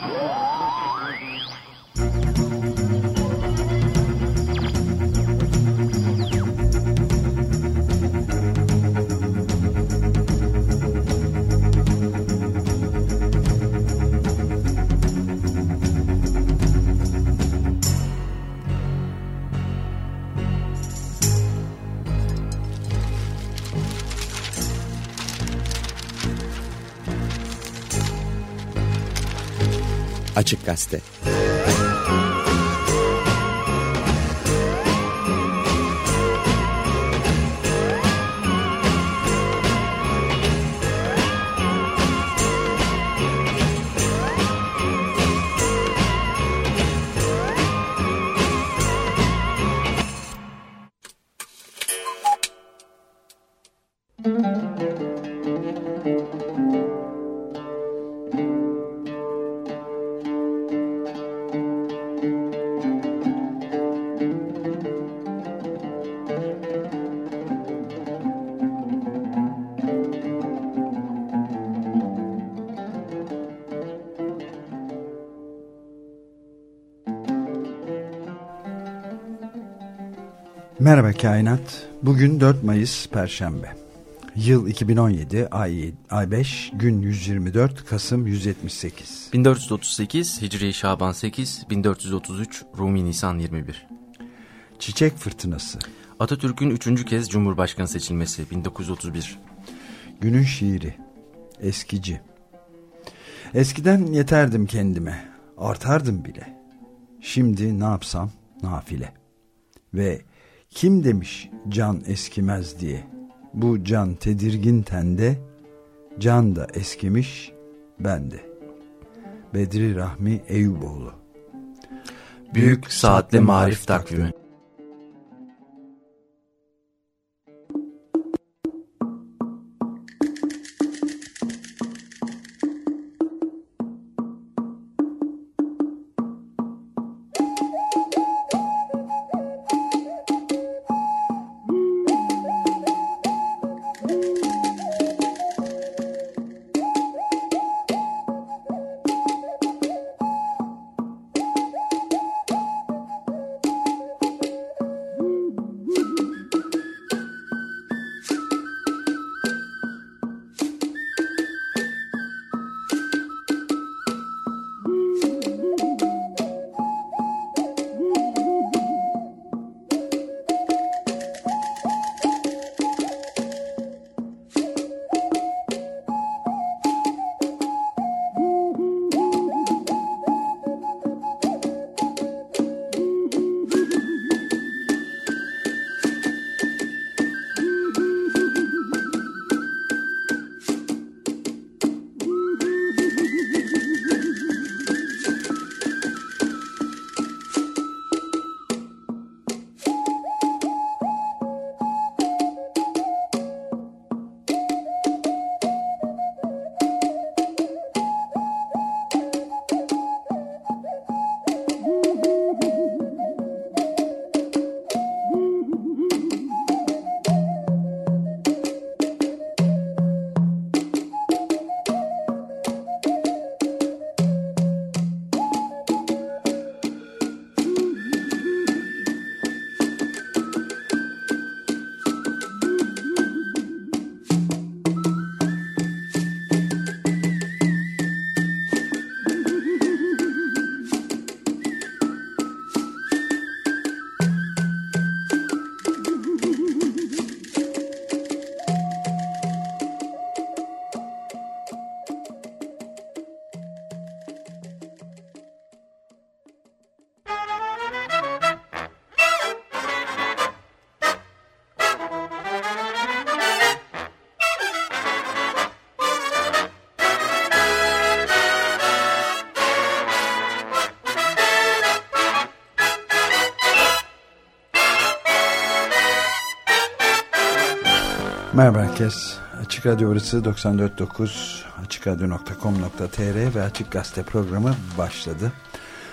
Gol! Açık Gazete. Kainat. Bugün 4 Mayıs Perşembe. Yıl 2017, ay, ay 5, gün 124, Kasım 178. 1438, Hicri Şaban 8, 1433, Rumi Nisan 21. Çiçek Fırtınası. Atatürk'ün üçüncü kez Cumhurbaşkanı seçilmesi 1931. Günün şiiri. Eskici. Eskiden yeterdim kendime, artardım bile. Şimdi ne yapsam nafile. Ve kim demiş can eskimez diye. Bu can tedirgin tende, can da eskimiş bende. Bedri Rahmi Eyüboğlu Büyük Saatli Marif Takvimi Merhaba herkes. Açık Radyo orası 94.9 açıkradio.com.tr ve Açık Gazete programı başladı.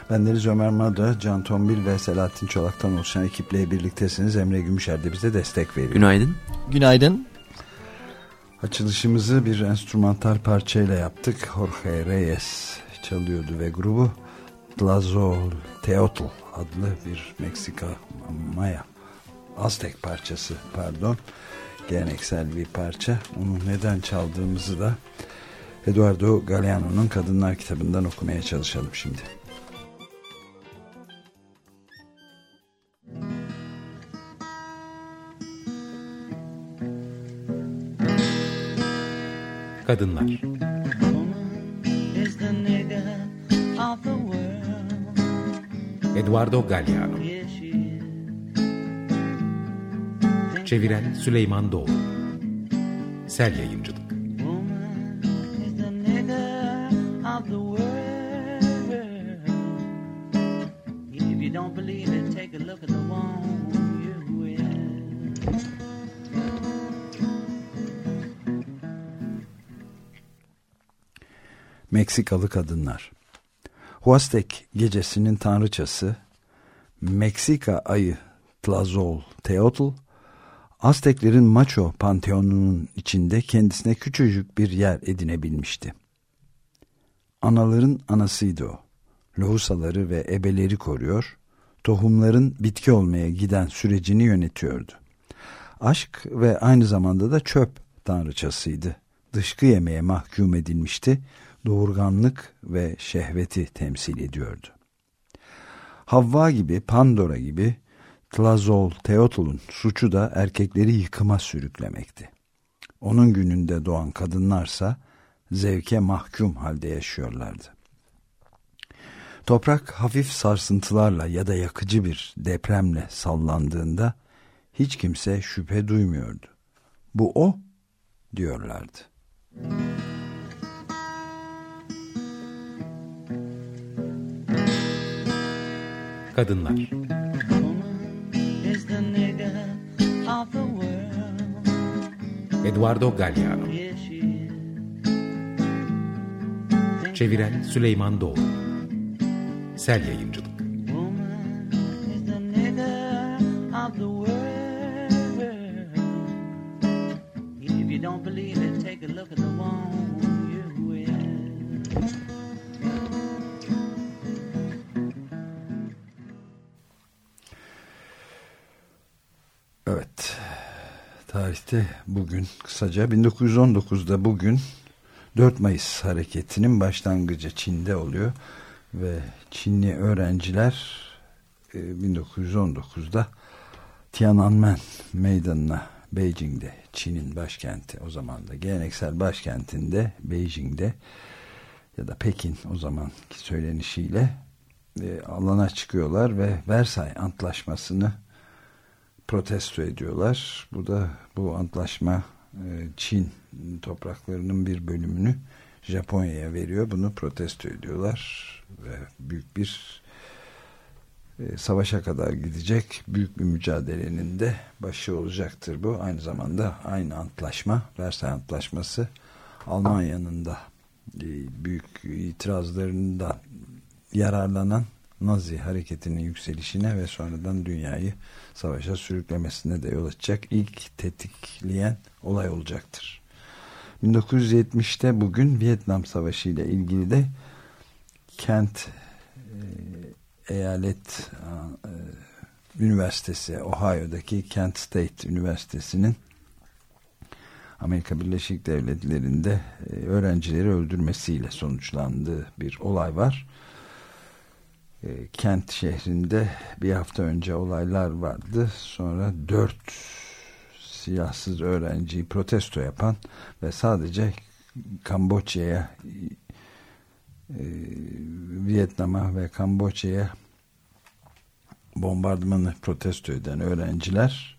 Ben Deniz Ömer Mada, Can Tombil ve Selahattin Çolak'tan oluşan ekiple birliktesiniz. Emre Gümüşer de bize destek veriyor. Günaydın. Günaydın. Açılışımızı bir enstrümantal parçayla yaptık. Jorge Reyes çalıyordu ve grubu Tlazol Teotl adlı bir Meksika Maya Aztek parçası pardon geleneksel bir parça. Onu neden çaldığımızı da Eduardo Galeano'nun Kadınlar kitabından okumaya çalışalım şimdi. Kadınlar. Eduardo Galliano Çeviren Süleyman Doğru Sel Yayıncılık. Meksikalı kadınlar. Huastek gecesinin tanrıçası Meksika ayı Tlazol Teotl Azteklerin Macho panteonunun içinde kendisine küçücük bir yer edinebilmişti. Anaların anasıydı o. Lohusaları ve ebeleri koruyor, tohumların bitki olmaya giden sürecini yönetiyordu. Aşk ve aynı zamanda da çöp tanrıçasıydı. Dışkı yemeye mahkum edilmişti, doğurganlık ve şehveti temsil ediyordu. Havva gibi, Pandora gibi Tlazol Teotul'un suçu da erkekleri yıkıma sürüklemekti. Onun gününde doğan kadınlarsa zevke mahkum halde yaşıyorlardı. Toprak hafif sarsıntılarla ya da yakıcı bir depremle sallandığında hiç kimse şüphe duymuyordu. Bu o diyorlardı. Kadınlar Eduardo Galliano Çeviren Süleyman Doğru. Sel Yayıncılık. Evet. Tarihte bugün kısaca 1919'da bugün 4 Mayıs hareketinin başlangıcı Çin'de oluyor ve Çinli öğrenciler 1919'da e, Tiananmen meydanına Beijing'de Çin'in başkenti o zaman da geleneksel başkentinde Beijing'de ya da Pekin o zamanki söylenişiyle e, alana çıkıyorlar ve Versay Antlaşması'nı protesto ediyorlar. Bu da bu antlaşma e, Çin topraklarının bir bölümünü Japonya'ya veriyor. Bunu protesto ediyorlar ve büyük bir e, savaşa kadar gidecek büyük bir mücadelenin de başı olacaktır bu. Aynı zamanda aynı antlaşma, Versay Antlaşması Almanya'nın da e, büyük itirazlarından yararlanan Nazi hareketinin yükselişine ve sonradan dünyayı savaşa sürüklemesine de yol açacak ilk tetikleyen olay olacaktır. 1970'te bugün Vietnam Savaşı ile ilgili de Kent e, Eyalet e, Üniversitesi Ohio'daki Kent State Üniversitesi'nin Amerika Birleşik Devletleri'nde e, öğrencileri öldürmesiyle sonuçlandığı bir olay var. E, Kent şehrinde bir hafta önce olaylar vardı. Sonra dört siyahsız öğrenciyi protesto yapan ve sadece Kamboçya'ya e, Vietnam'a ve Kamboçya'ya bombardımanı protesto eden öğrenciler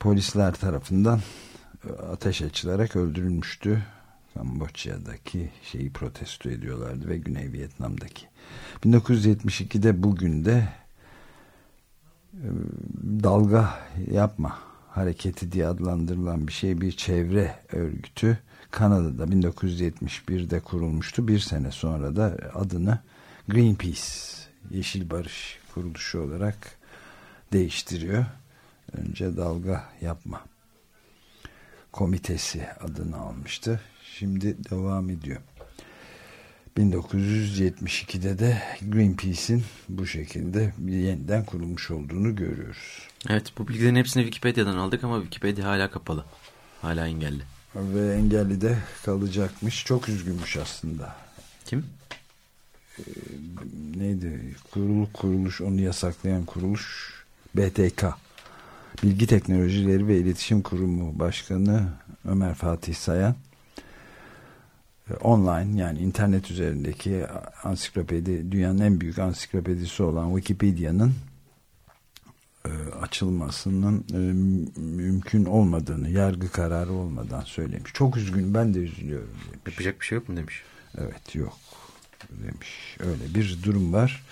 polisler tarafından ateş açılarak öldürülmüştü. Kamboçya'daki şeyi protesto ediyorlardı ve Güney Vietnam'daki. 1972'de bugün de e, dalga yapma hareketi diye adlandırılan bir şey bir çevre örgütü Kanada'da 1971'de kurulmuştu. Bir sene sonra da adını Greenpeace Yeşil Barış kuruluşu olarak değiştiriyor. Önce dalga yapma komitesi adını almıştı. Şimdi devam ediyor. 1972'de de Greenpeace'in bu şekilde yeniden kurulmuş olduğunu görüyoruz. Evet bu bilgilerin hepsini Wikipedia'dan aldık ama Wikipedia hala kapalı. Hala engelli. Ve engelli de kalacakmış. Çok üzgünmüş aslında. Kim? Ee, neydi? Kurulu kuruluş onu yasaklayan kuruluş BTK. Bilgi Teknolojileri ve İletişim Kurumu Başkanı Ömer Fatih Sayan online yani internet üzerindeki ansiklopedi dünyanın en büyük ansiklopedisi olan Wikipedia'nın e, açılmasının e, mümkün olmadığını yargı kararı olmadan söylemiş. Çok üzgün ben de üzülüyorum demiş. Yapacak bir şey yok mu demiş. Evet yok demiş. Öyle bir durum var.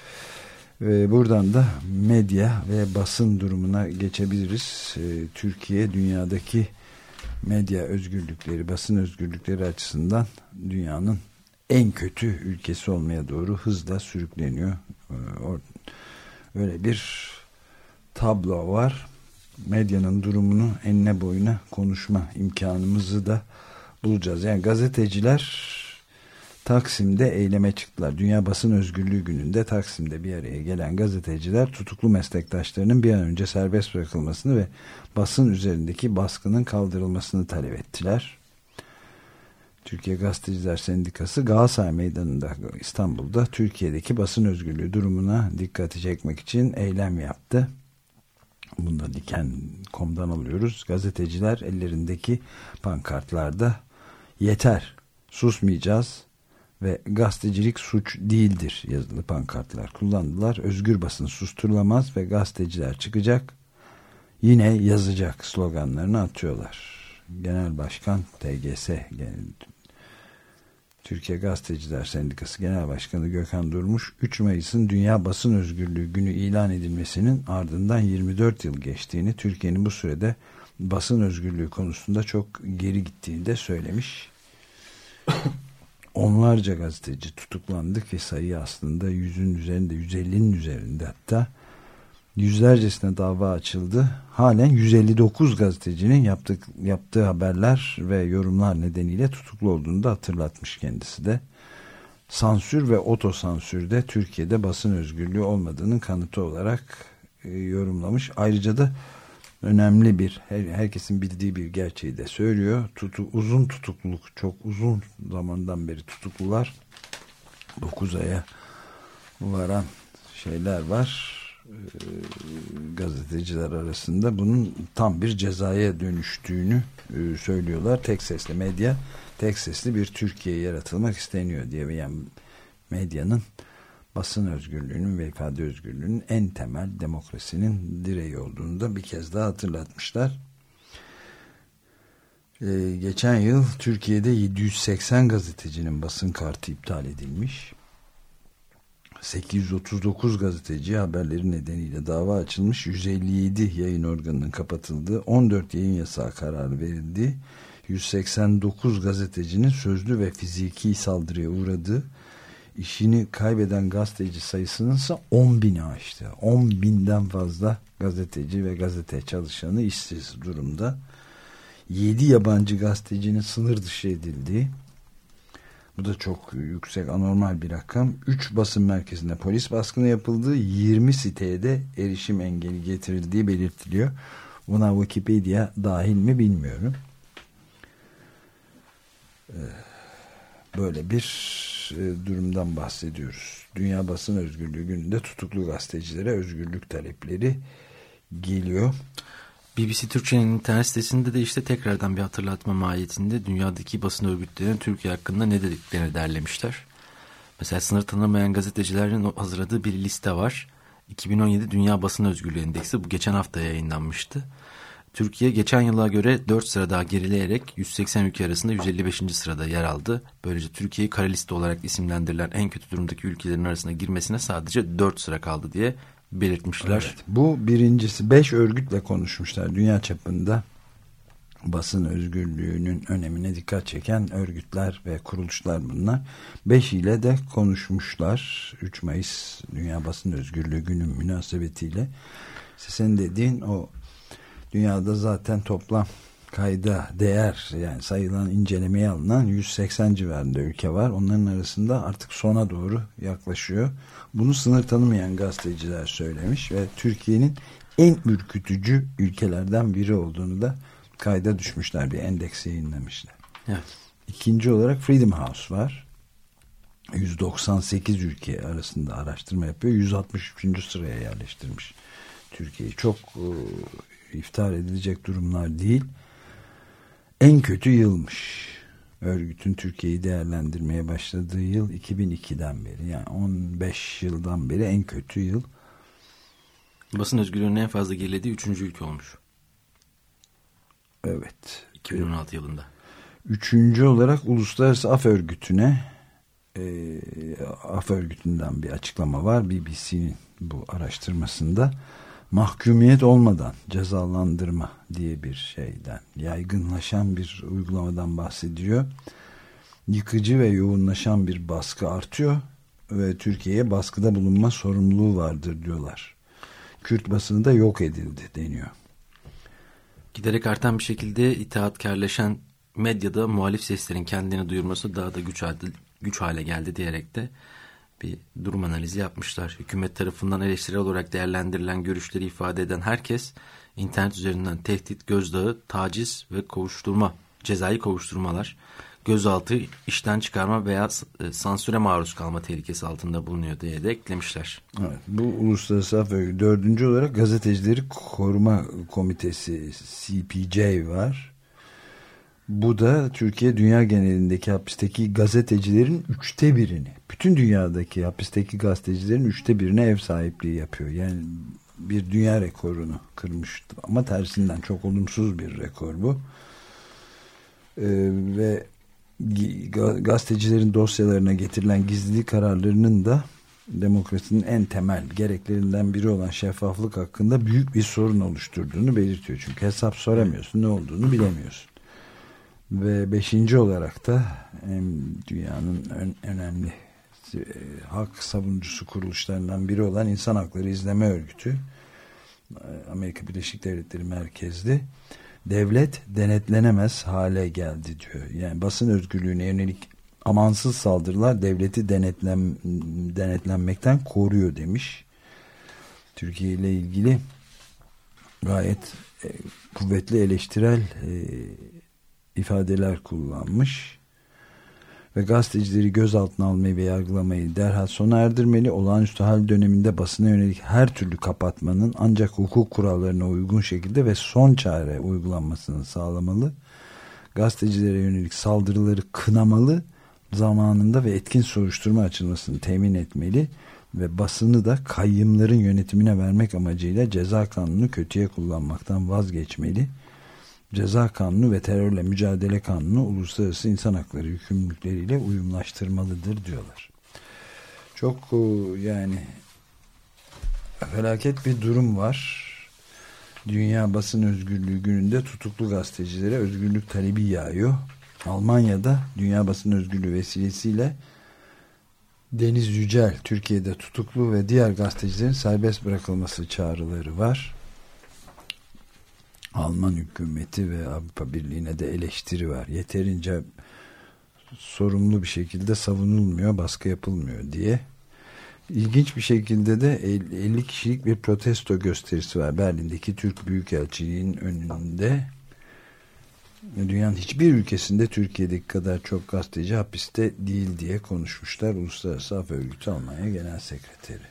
Ve buradan da medya ve basın durumuna geçebiliriz. E, Türkiye dünyadaki medya özgürlükleri, basın özgürlükleri açısından dünyanın en kötü ülkesi olmaya doğru hızla sürükleniyor. E, öyle bir tablo var. Medyanın durumunu enine boyuna konuşma imkanımızı da bulacağız. Yani gazeteciler Taksim'de eyleme çıktılar. Dünya Basın Özgürlüğü gününde Taksim'de bir araya gelen gazeteciler tutuklu meslektaşlarının bir an önce serbest bırakılmasını ve basın üzerindeki baskının kaldırılmasını talep ettiler. Türkiye Gazeteciler Sendikası Galatasaray Meydanı'nda İstanbul'da Türkiye'deki basın özgürlüğü durumuna dikkati çekmek için eylem yaptı. Bunu da Diken.com'dan alıyoruz. Gazeteciler ellerindeki pankartlarda yeter, susmayacağız, ve gazetecilik suç değildir yazılı pankartlar kullandılar. Özgür basın susturulamaz ve gazeteciler çıkacak yine yazacak sloganlarını atıyorlar. Genel Başkan TGS Türkiye Gazeteciler Sendikası Genel Başkanı Gökhan Durmuş 3 Mayıs'ın Dünya Basın Özgürlüğü Günü ilan edilmesinin ardından 24 yıl geçtiğini Türkiye'nin bu sürede basın özgürlüğü konusunda çok geri gittiğini de söylemiş onlarca gazeteci tutuklandı ki sayı aslında yüzün üzerinde 150'nin üzerinde hatta yüzlercesine dava açıldı. Halen 159 gazetecinin yaptık, yaptığı haberler ve yorumlar nedeniyle tutuklu olduğunu da hatırlatmış kendisi de. Sansür ve otosansürde Türkiye'de basın özgürlüğü olmadığının kanıtı olarak e, yorumlamış. Ayrıca da önemli bir her, herkesin bildiği bir gerçeği de söylüyor. Tutu, uzun tutukluluk çok uzun zamandan beri tutuklular 9 aya varan şeyler var e, gazeteciler arasında bunun tam bir cezaya dönüştüğünü e, söylüyorlar. Tek sesli medya tek sesli bir Türkiye yaratılmak isteniyor diye yani medyanın basın özgürlüğünün ve ifade özgürlüğünün en temel demokrasinin direği olduğunu da bir kez daha hatırlatmışlar. Ee, geçen yıl Türkiye'de 780 gazetecinin basın kartı iptal edilmiş. 839 gazeteci haberleri nedeniyle dava açılmış. 157 yayın organının kapatıldığı 14 yayın yasağı kararı verildi. 189 gazetecinin sözlü ve fiziki saldırıya uğradığı işini kaybeden gazeteci sayısının ise 10 bini aştı. 10 binden fazla gazeteci ve gazete çalışanı işsiz durumda. 7 yabancı gazetecinin sınır dışı edildiği bu da çok yüksek anormal bir rakam. 3 basın merkezinde polis baskını yapıldı. 20 siteye de erişim engeli getirildiği belirtiliyor. Buna Wikipedia dahil mi bilmiyorum. Böyle bir e, durumdan bahsediyoruz. Dünya Basın Özgürlüğü gününde tutuklu gazetecilere özgürlük talepleri geliyor. BBC Türkçe'nin internet sitesinde de işte tekrardan bir hatırlatma mahiyetinde dünyadaki basın örgütlerinin Türkiye hakkında ne dediklerini derlemişler. Mesela sınır tanımayan gazetecilerin hazırladığı bir liste var. 2017 Dünya Basın Özgürlüğü Endeksi bu geçen hafta yayınlanmıştı. Türkiye geçen yıla göre 4 sıra daha gerileyerek 180 ülke arasında 155. sırada yer aldı. Böylece Türkiye'yi kara liste olarak isimlendirilen en kötü durumdaki ülkelerin arasına girmesine sadece 4 sıra kaldı diye belirtmişler. Evet, bu birincisi 5 örgütle konuşmuşlar dünya çapında basın özgürlüğünün önemine dikkat çeken örgütler ve kuruluşlar bunlar. 5 ile de konuşmuşlar 3 Mayıs Dünya Basın Özgürlüğü günü münasebetiyle. Senin dediğin o Dünyada zaten toplam kayda değer yani sayılan incelemeye alınan 180 civarında ülke var. Onların arasında artık sona doğru yaklaşıyor. Bunu sınır tanımayan gazeteciler söylemiş ve Türkiye'nin en ürkütücü ülkelerden biri olduğunu da kayda düşmüşler. Bir endeks yayınlamışlar. Evet. İkinci olarak Freedom House var. 198 ülke arasında araştırma yapıyor. 163. sıraya yerleştirmiş Türkiye'yi. Çok iftihar edilecek durumlar değil. En kötü yılmış. Örgütün Türkiye'yi değerlendirmeye başladığı yıl 2002'den beri. Yani 15 yıldan beri en kötü yıl. Basın özgürlüğünün en fazla gerilediği üçüncü ülke olmuş. Evet. 2016 yılında. Üçüncü olarak Uluslararası Af Örgütü'ne e, Af Örgütü'nden bir açıklama var. BBC'nin bu araştırmasında mahkumiyet olmadan cezalandırma diye bir şeyden yaygınlaşan bir uygulamadan bahsediyor. Yıkıcı ve yoğunlaşan bir baskı artıyor ve Türkiye'ye baskıda bulunma sorumluluğu vardır diyorlar. Kürt basını da yok edildi deniyor. Giderek artan bir şekilde itaatkarleşen medyada muhalif seslerin kendini duyurması daha da güç, güç hale geldi diyerek de bir durum analizi yapmışlar. Hükümet tarafından eleştirel olarak değerlendirilen görüşleri ifade eden herkes internet üzerinden tehdit, gözdağı, taciz ve kovuşturma, cezai kovuşturmalar, gözaltı, işten çıkarma veya e, sansüre maruz kalma tehlikesi altında bulunuyor diye de eklemişler. Evet, bu Uluslararası Af. Dördüncü olarak Gazetecileri Koruma Komitesi CPJ var. Bu da Türkiye dünya genelindeki hapisteki gazetecilerin üçte birini, bütün dünyadaki hapisteki gazetecilerin üçte birine ev sahipliği yapıyor. Yani bir dünya rekorunu kırmıştı. Ama tersinden çok olumsuz bir rekor bu. Ee, ve gazetecilerin dosyalarına getirilen gizlilik kararlarının da demokrasinin en temel gereklerinden biri olan şeffaflık hakkında büyük bir sorun oluşturduğunu belirtiyor. Çünkü hesap soramıyorsun, ne olduğunu bilemiyorsun. Ve beşinci olarak da dünyanın önemli e, hak savunucusu kuruluşlarından biri olan İnsan Hakları İzleme Örgütü e, Amerika Birleşik Devletleri merkezli devlet denetlenemez hale geldi diyor. Yani basın özgürlüğüne yönelik amansız saldırılar devleti denetlen, denetlenmekten koruyor demiş. Türkiye ile ilgili gayet e, kuvvetli eleştirel e, ifadeler kullanmış ve gazetecileri gözaltına almayı ve yargılamayı derhal sona erdirmeli. Olağanüstü hal döneminde basına yönelik her türlü kapatmanın ancak hukuk kurallarına uygun şekilde ve son çare uygulanmasını sağlamalı. Gazetecilere yönelik saldırıları kınamalı, zamanında ve etkin soruşturma açılmasını temin etmeli ve basını da kayyımların yönetimine vermek amacıyla ceza kanunu kötüye kullanmaktan vazgeçmeli Ceza Kanunu ve Terörle Mücadele Kanunu uluslararası insan hakları yükümlülükleriyle uyumlaştırmalıdır diyorlar. Çok e, yani felaket bir durum var. Dünya Basın Özgürlüğü gününde tutuklu gazetecilere özgürlük talebi yağıyor. Almanya'da Dünya Basın Özgürlüğü vesilesiyle Deniz Yücel Türkiye'de tutuklu ve diğer gazetecilerin serbest bırakılması çağrıları var. Alman hükümeti ve Avrupa Birliği'ne de eleştiri var. Yeterince sorumlu bir şekilde savunulmuyor, baskı yapılmıyor diye. İlginç bir şekilde de 50 kişilik bir protesto gösterisi var. Berlin'deki Türk Büyükelçiliği'nin önünde dünyanın hiçbir ülkesinde Türkiye'deki kadar çok gazeteci hapiste değil diye konuşmuşlar. Uluslararası Af Örgütü Almanya Genel Sekreteri.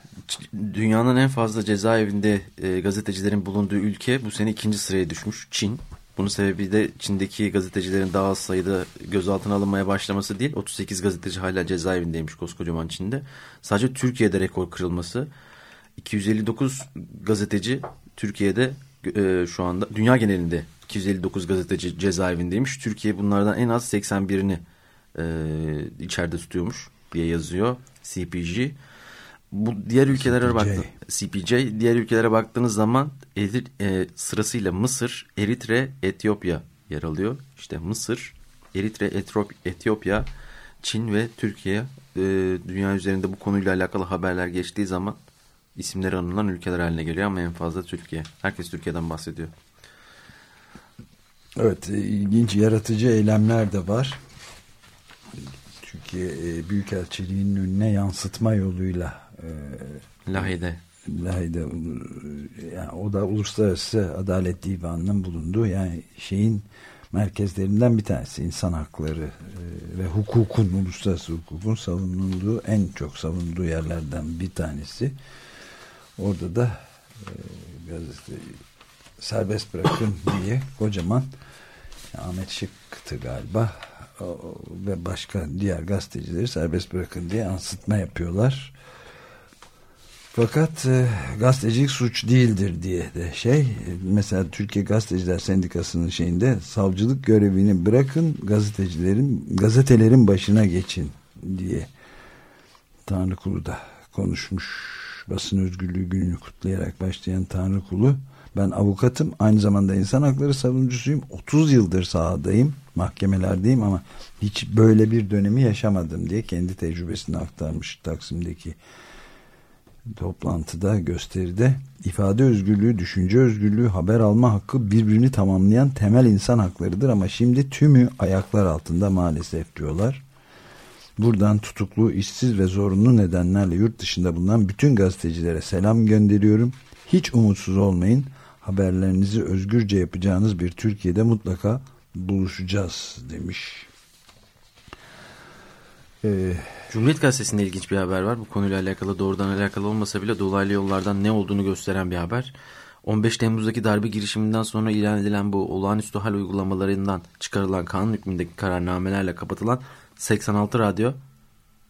Dünyanın en fazla cezaevinde e, gazetecilerin bulunduğu ülke bu sene ikinci sıraya düşmüş Çin. Bunun sebebi de Çin'deki gazetecilerin daha az sayıda gözaltına alınmaya başlaması değil. 38 gazeteci hala cezaevindeymiş koskocaman Çin'de. Sadece Türkiye'de rekor kırılması. 259 gazeteci Türkiye'de e, şu anda dünya genelinde 259 gazeteci cezaevindeymiş. Türkiye bunlardan en az 81'ini e, içeride tutuyormuş diye yazıyor CPG. Bu diğer ülkelere baktı. CPJ diğer ülkelere baktığınız zaman Edir, e, sırasıyla Mısır, Eritre, Etiyopya yer alıyor. İşte Mısır, Eritre, Etrop, Etiyopya, Çin ve Türkiye e, dünya üzerinde bu konuyla alakalı haberler geçtiği zaman isimleri anılan ülkeler haline geliyor ama en fazla Türkiye. Herkes Türkiye'den bahsediyor. Evet ilginç yaratıcı eylemler de var. Türkiye e, Büyükelçiliği'nin önüne yansıtma yoluyla e, Lahey'de Lahey'de yani o da Uluslararası Adalet Divanı'nın bulunduğu yani şeyin merkezlerinden bir tanesi. İnsan hakları e, ve hukukun uluslararası hukukun savunulduğu en çok savunduğu yerlerden bir tanesi. Orada da e, gazete serbest bırakın diye kocaman Ahmet Şık'tı galiba ve başka diğer gazetecileri serbest bırakın diye ansıtma yapıyorlar fakat e, gazetecilik suç değildir diye de şey mesela Türkiye Gazeteciler Sendikası'nın şeyinde savcılık görevini bırakın gazetecilerin gazetelerin başına geçin diye Tanrı Kulu da konuşmuş. Basın özgürlüğü gününü kutlayarak başlayan Tanrı Kulu ben avukatım aynı zamanda insan hakları savunucusuyum 30 yıldır sahadayım mahkemelerdeyim ama hiç böyle bir dönemi yaşamadım diye kendi tecrübesini aktarmış Taksim'deki toplantıda gösteride ifade özgürlüğü, düşünce özgürlüğü, haber alma hakkı birbirini tamamlayan temel insan haklarıdır ama şimdi tümü ayaklar altında maalesef diyorlar. Buradan tutuklu, işsiz ve zorunlu nedenlerle yurt dışında bulunan bütün gazetecilere selam gönderiyorum. Hiç umutsuz olmayın. Haberlerinizi özgürce yapacağınız bir Türkiye'de mutlaka buluşacağız demiş. Ee, Cumhuriyet Gazetesi'nde ilginç bir haber var. Bu konuyla alakalı doğrudan alakalı olmasa bile dolaylı yollardan ne olduğunu gösteren bir haber. 15 Temmuz'daki darbe girişiminden sonra ilan edilen bu olağanüstü hal uygulamalarından çıkarılan kanun hükmündeki kararnamelerle kapatılan 86 radyo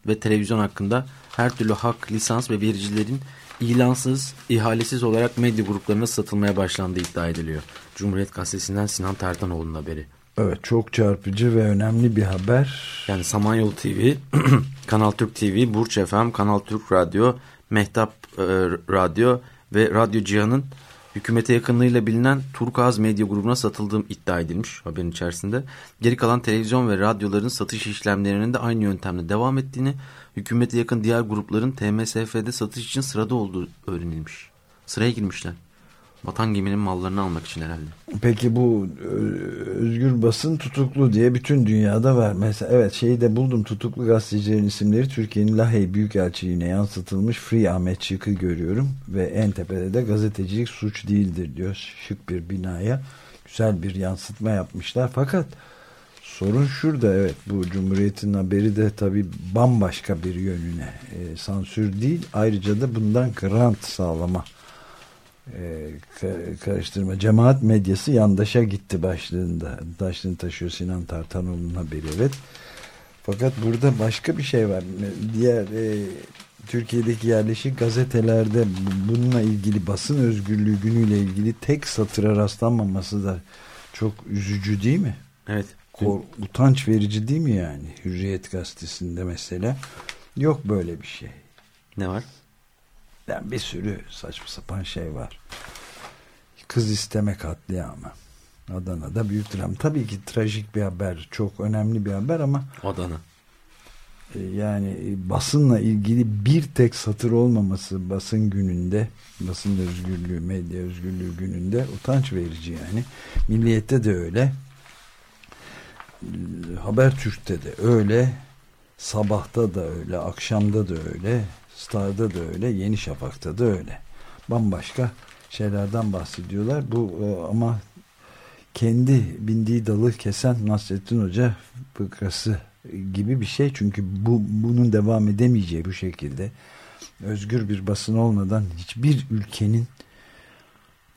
ve televizyon hakkında her türlü hak, lisans ve vericilerin ilansız, ihalesiz olarak medya gruplarına satılmaya başlandığı iddia ediliyor. Cumhuriyet Gazetesi'nden Sinan Tertanoğlu'nun haberi. Evet çok çarpıcı ve önemli bir haber. Yani Samanyolu TV, Kanal Türk TV, Burç FM, Kanal Türk Radyo, Mehtap e, Radyo ve Radyo Cihan'ın hükümete yakınlığıyla bilinen Turkuaz Medya grubuna satıldığım iddia edilmiş haberin içerisinde. Geri kalan televizyon ve radyoların satış işlemlerinin de aynı yöntemle devam ettiğini, hükümete yakın diğer grupların TMSF'de satış için sırada olduğu öğrenilmiş. Sıraya girmişler. Vatan geminin mallarını almak için herhalde. Peki bu e, özgür basın tutuklu diye bütün dünyada var. Mesela evet şeyi de buldum tutuklu gazetecilerin isimleri Türkiye'nin Lahey Büyükelçiliğine yansıtılmış Free Ahmet Şık'ı görüyorum. Ve en tepede de gazetecilik suç değildir diyor. Şık bir binaya güzel bir yansıtma yapmışlar. Fakat sorun şurada evet bu Cumhuriyet'in haberi de tabi bambaşka bir yönüne e, sansür değil. Ayrıca da bundan grant sağlama e, karıştırma. Cemaat medyası yandaşa gitti başlığında. Başlığını taşıyor Sinan Tartanoğlu'nun haberi evet. Fakat burada başka bir şey var. Diğer e, Türkiye'deki yerleşik gazetelerde bununla ilgili basın özgürlüğü günüyle ilgili tek satıra rastlanmaması da çok üzücü değil mi? Evet. Kor, utanç verici değil mi yani? Hürriyet gazetesinde mesela yok böyle bir şey. Ne var? Yani bir sürü saçma sapan şey var. Kız isteme katliamı. Adana'da büyük dram. Tabii ki trajik bir haber. Çok önemli bir haber ama Adana. E, yani basınla ilgili bir tek satır olmaması basın gününde basın özgürlüğü, medya özgürlüğü gününde utanç verici yani. Milliyette de öyle. Habertürk'te de öyle. Sabahta da öyle. Akşamda da öyle. Star'da da öyle, Yeni Şafak'ta da öyle. Bambaşka şeylerden bahsediyorlar. Bu e, ama kendi bindiği dalı kesen Nasrettin Hoca fıkrası gibi bir şey. Çünkü bu bunun devam edemeyeceği bu şekilde özgür bir basın olmadan hiçbir ülkenin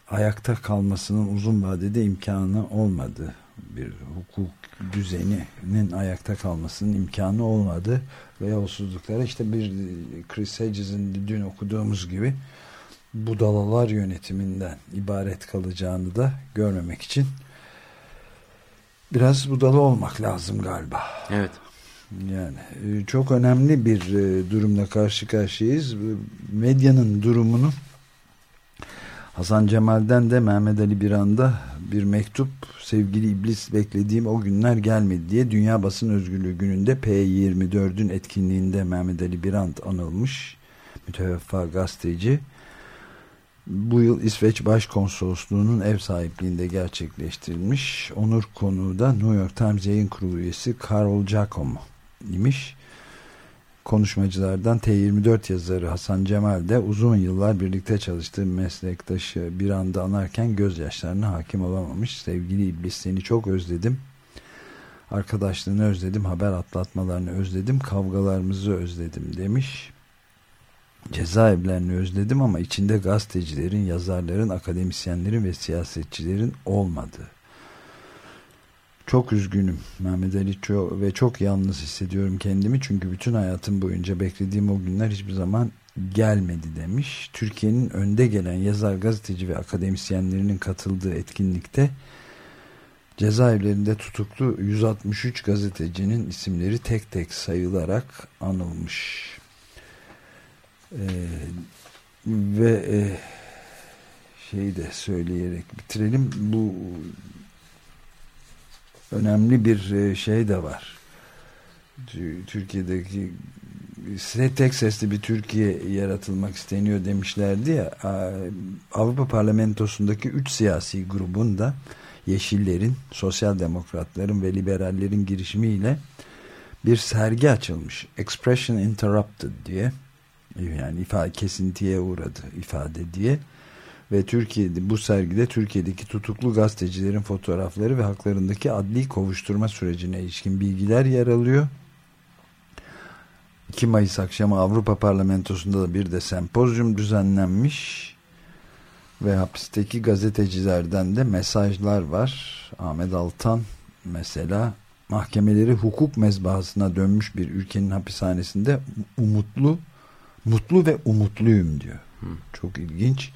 ayakta kalmasının uzun vadede imkanı olmadı. Bir hukuk düzeninin ayakta kalmasının imkanı olmadı ve yolsuzluklara işte bir Chris Hedges'in dün okuduğumuz gibi budalalar yönetiminden ibaret kalacağını da görmemek için biraz budalı olmak lazım galiba. Evet. Yani e, çok önemli bir e, durumla karşı karşıyayız. Medyanın durumunu Hasan Cemal'den de Mehmet Ali Biran'da bir mektup sevgili iblis beklediğim o günler gelmedi diye Dünya Basın Özgürlüğü gününde P24'ün etkinliğinde Mehmet Ali Birand anılmış müteveffa gazeteci bu yıl İsveç Başkonsolosluğu'nun ev sahipliğinde gerçekleştirilmiş. Onur konuğu da New York Times yayın kurulu üyesi Carol Giacomo imiş. Konuşmacılardan T24 yazarı Hasan Cemal de uzun yıllar birlikte çalıştığı meslektaşı bir anda anarken gözyaşlarına hakim olamamış. Sevgili İblis seni çok özledim. Arkadaşlığını özledim, haber atlatmalarını özledim, kavgalarımızı özledim demiş cezaevlerini özledim ama içinde gazetecilerin, yazarların, akademisyenlerin ve siyasetçilerin olmadığı. Çok üzgünüm Mehmet Ali çok, ve çok yalnız hissediyorum kendimi çünkü bütün hayatım boyunca beklediğim o günler hiçbir zaman gelmedi demiş. Türkiye'nin önde gelen yazar, gazeteci ve akademisyenlerinin katıldığı etkinlikte cezaevlerinde tutuklu 163 gazetecinin isimleri tek tek sayılarak anılmış. Ee, ve e, şeyi de söyleyerek bitirelim. Bu önemli bir e, şey de var. Türkiye'deki tek sesli bir Türkiye yaratılmak isteniyor demişlerdi ya Avrupa Parlamentosu'ndaki üç siyasi grubun da Yeşillerin, Sosyal Demokratların ve Liberallerin girişimiyle bir sergi açılmış. Expression Interrupted diye yani ifade kesintiye uğradı ifade diye ve Türkiye'de bu sergide Türkiye'deki tutuklu gazetecilerin fotoğrafları ve haklarındaki adli kovuşturma sürecine ilişkin bilgiler yer alıyor. 2 Mayıs akşamı Avrupa Parlamentosu'nda da bir de sempozyum düzenlenmiş ve hapisteki gazetecilerden de mesajlar var. Ahmet Altan mesela mahkemeleri hukuk mezbahasına dönmüş bir ülkenin hapishanesinde umutlu mutlu ve umutluyum diyor. Hı. Çok ilginç.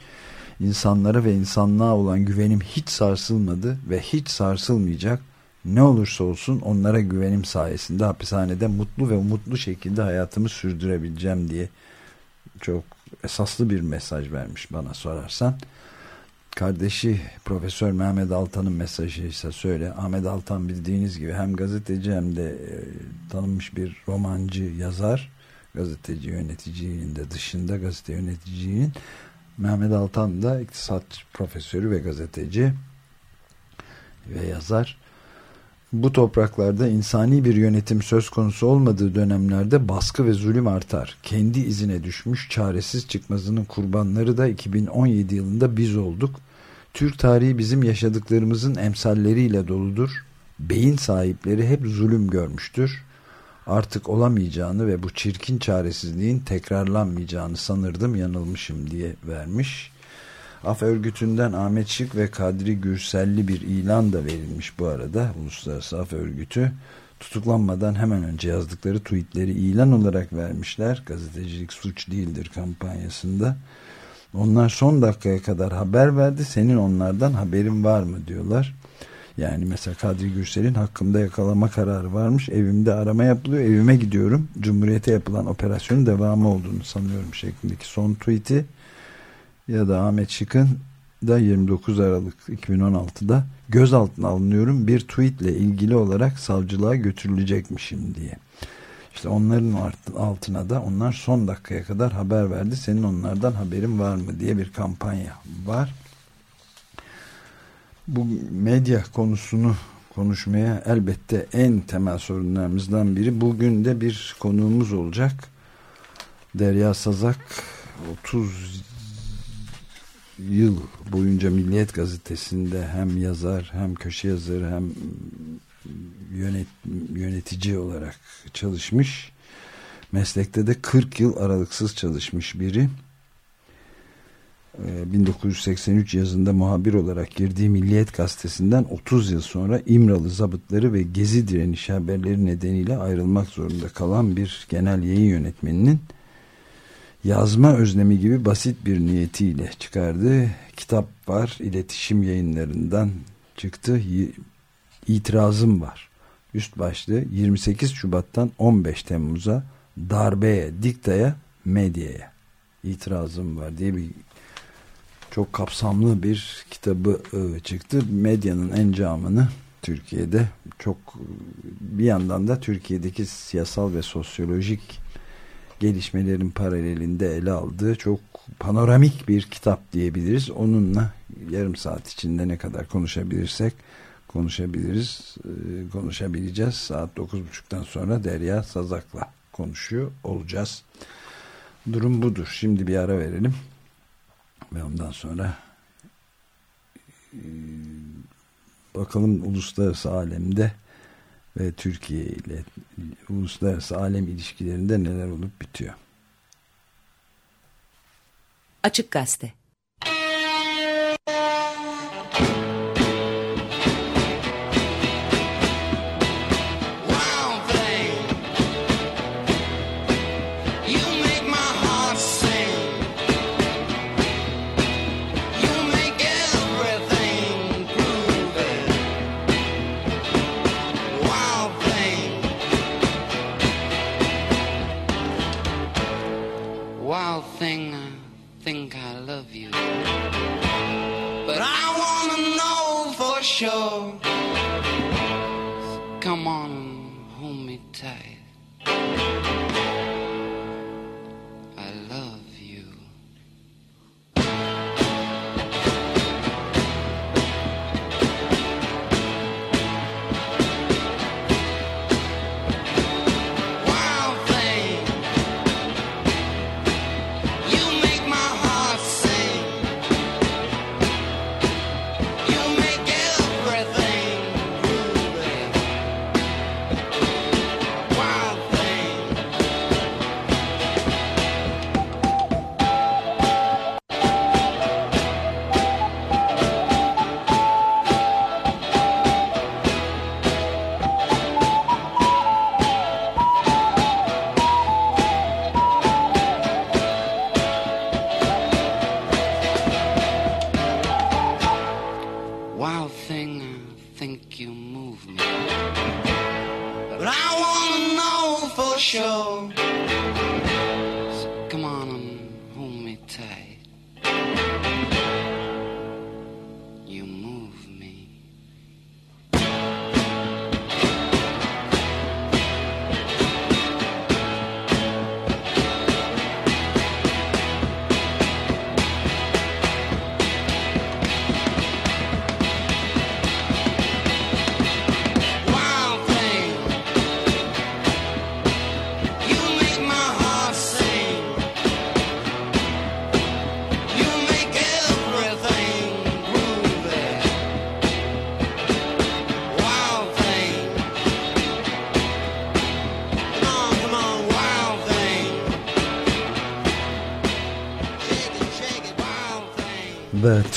İnsanlara ve insanlığa olan güvenim hiç sarsılmadı ve hiç sarsılmayacak. Ne olursa olsun onlara güvenim sayesinde hapishanede mutlu ve umutlu şekilde hayatımı sürdürebileceğim diye çok esaslı bir mesaj vermiş bana sorarsan. Kardeşi Profesör Mehmet Altan'ın mesajı ise söyle. Ahmet Altan bildiğiniz gibi hem gazeteci hem de e, tanınmış bir romancı yazar gazeteci yöneticiliğinin de dışında gazete yöneticiliğinin Mehmet Altan da iktisat profesörü ve gazeteci ve yazar. Bu topraklarda insani bir yönetim söz konusu olmadığı dönemlerde baskı ve zulüm artar. Kendi izine düşmüş çaresiz çıkmazının kurbanları da 2017 yılında biz olduk. Türk tarihi bizim yaşadıklarımızın emsalleriyle doludur. Beyin sahipleri hep zulüm görmüştür artık olamayacağını ve bu çirkin çaresizliğin tekrarlanmayacağını sanırdım yanılmışım diye vermiş. Af örgütünden Ahmet Şık ve Kadri Gürselli bir ilan da verilmiş bu arada. Uluslararası Af Örgütü tutuklanmadan hemen önce yazdıkları tweetleri ilan olarak vermişler. Gazetecilik suç değildir kampanyasında. Onlar son dakikaya kadar haber verdi. Senin onlardan haberin var mı diyorlar. Yani mesela Kadri Gürsel'in hakkımda yakalama kararı varmış. Evimde arama yapılıyor. Evime gidiyorum. Cumhuriyete yapılan operasyonun devamı olduğunu sanıyorum şeklindeki son tweet'i ya da Ahmet Şık'ın da 29 Aralık 2016'da gözaltına alınıyorum bir tweetle ilgili olarak savcılığa götürülecekmişim diye. İşte onların altına da onlar son dakikaya kadar haber verdi. Senin onlardan haberin var mı diye bir kampanya var bu medya konusunu konuşmaya elbette en temel sorunlarımızdan biri. Bugün de bir konuğumuz olacak. Derya Sazak 30 yıl boyunca Milliyet Gazetesi'nde hem yazar hem köşe yazarı hem yönet, yönetici olarak çalışmış. Meslekte de 40 yıl aralıksız çalışmış biri. 1983 ee, yazında muhabir olarak girdiği Milliyet Gazetesi'nden 30 yıl sonra İmralı zabıtları ve gezi direniş haberleri nedeniyle ayrılmak zorunda kalan bir genel yayın yönetmeninin yazma özlemi gibi basit bir niyetiyle çıkardığı kitap var. İletişim yayınlarından çıktı. İtirazım var. Üst başlığı 28 Şubat'tan 15 Temmuz'a darbeye, diktaya, medyaya itirazım var diye bir çok kapsamlı bir kitabı e, çıktı. Medyanın encamını Türkiye'de çok bir yandan da Türkiye'deki siyasal ve sosyolojik gelişmelerin paralelinde ele aldığı çok panoramik bir kitap diyebiliriz. Onunla yarım saat içinde ne kadar konuşabilirsek konuşabiliriz, e, konuşabileceğiz. Saat 9.30'dan sonra Derya Sazak'la konuşuyor olacağız. Durum budur. Şimdi bir ara verelim. Ve ondan sonra e, bakalım uluslararası alemde ve Türkiye ile uluslararası alem ilişkilerinde neler olup bitiyor. Açık Gazete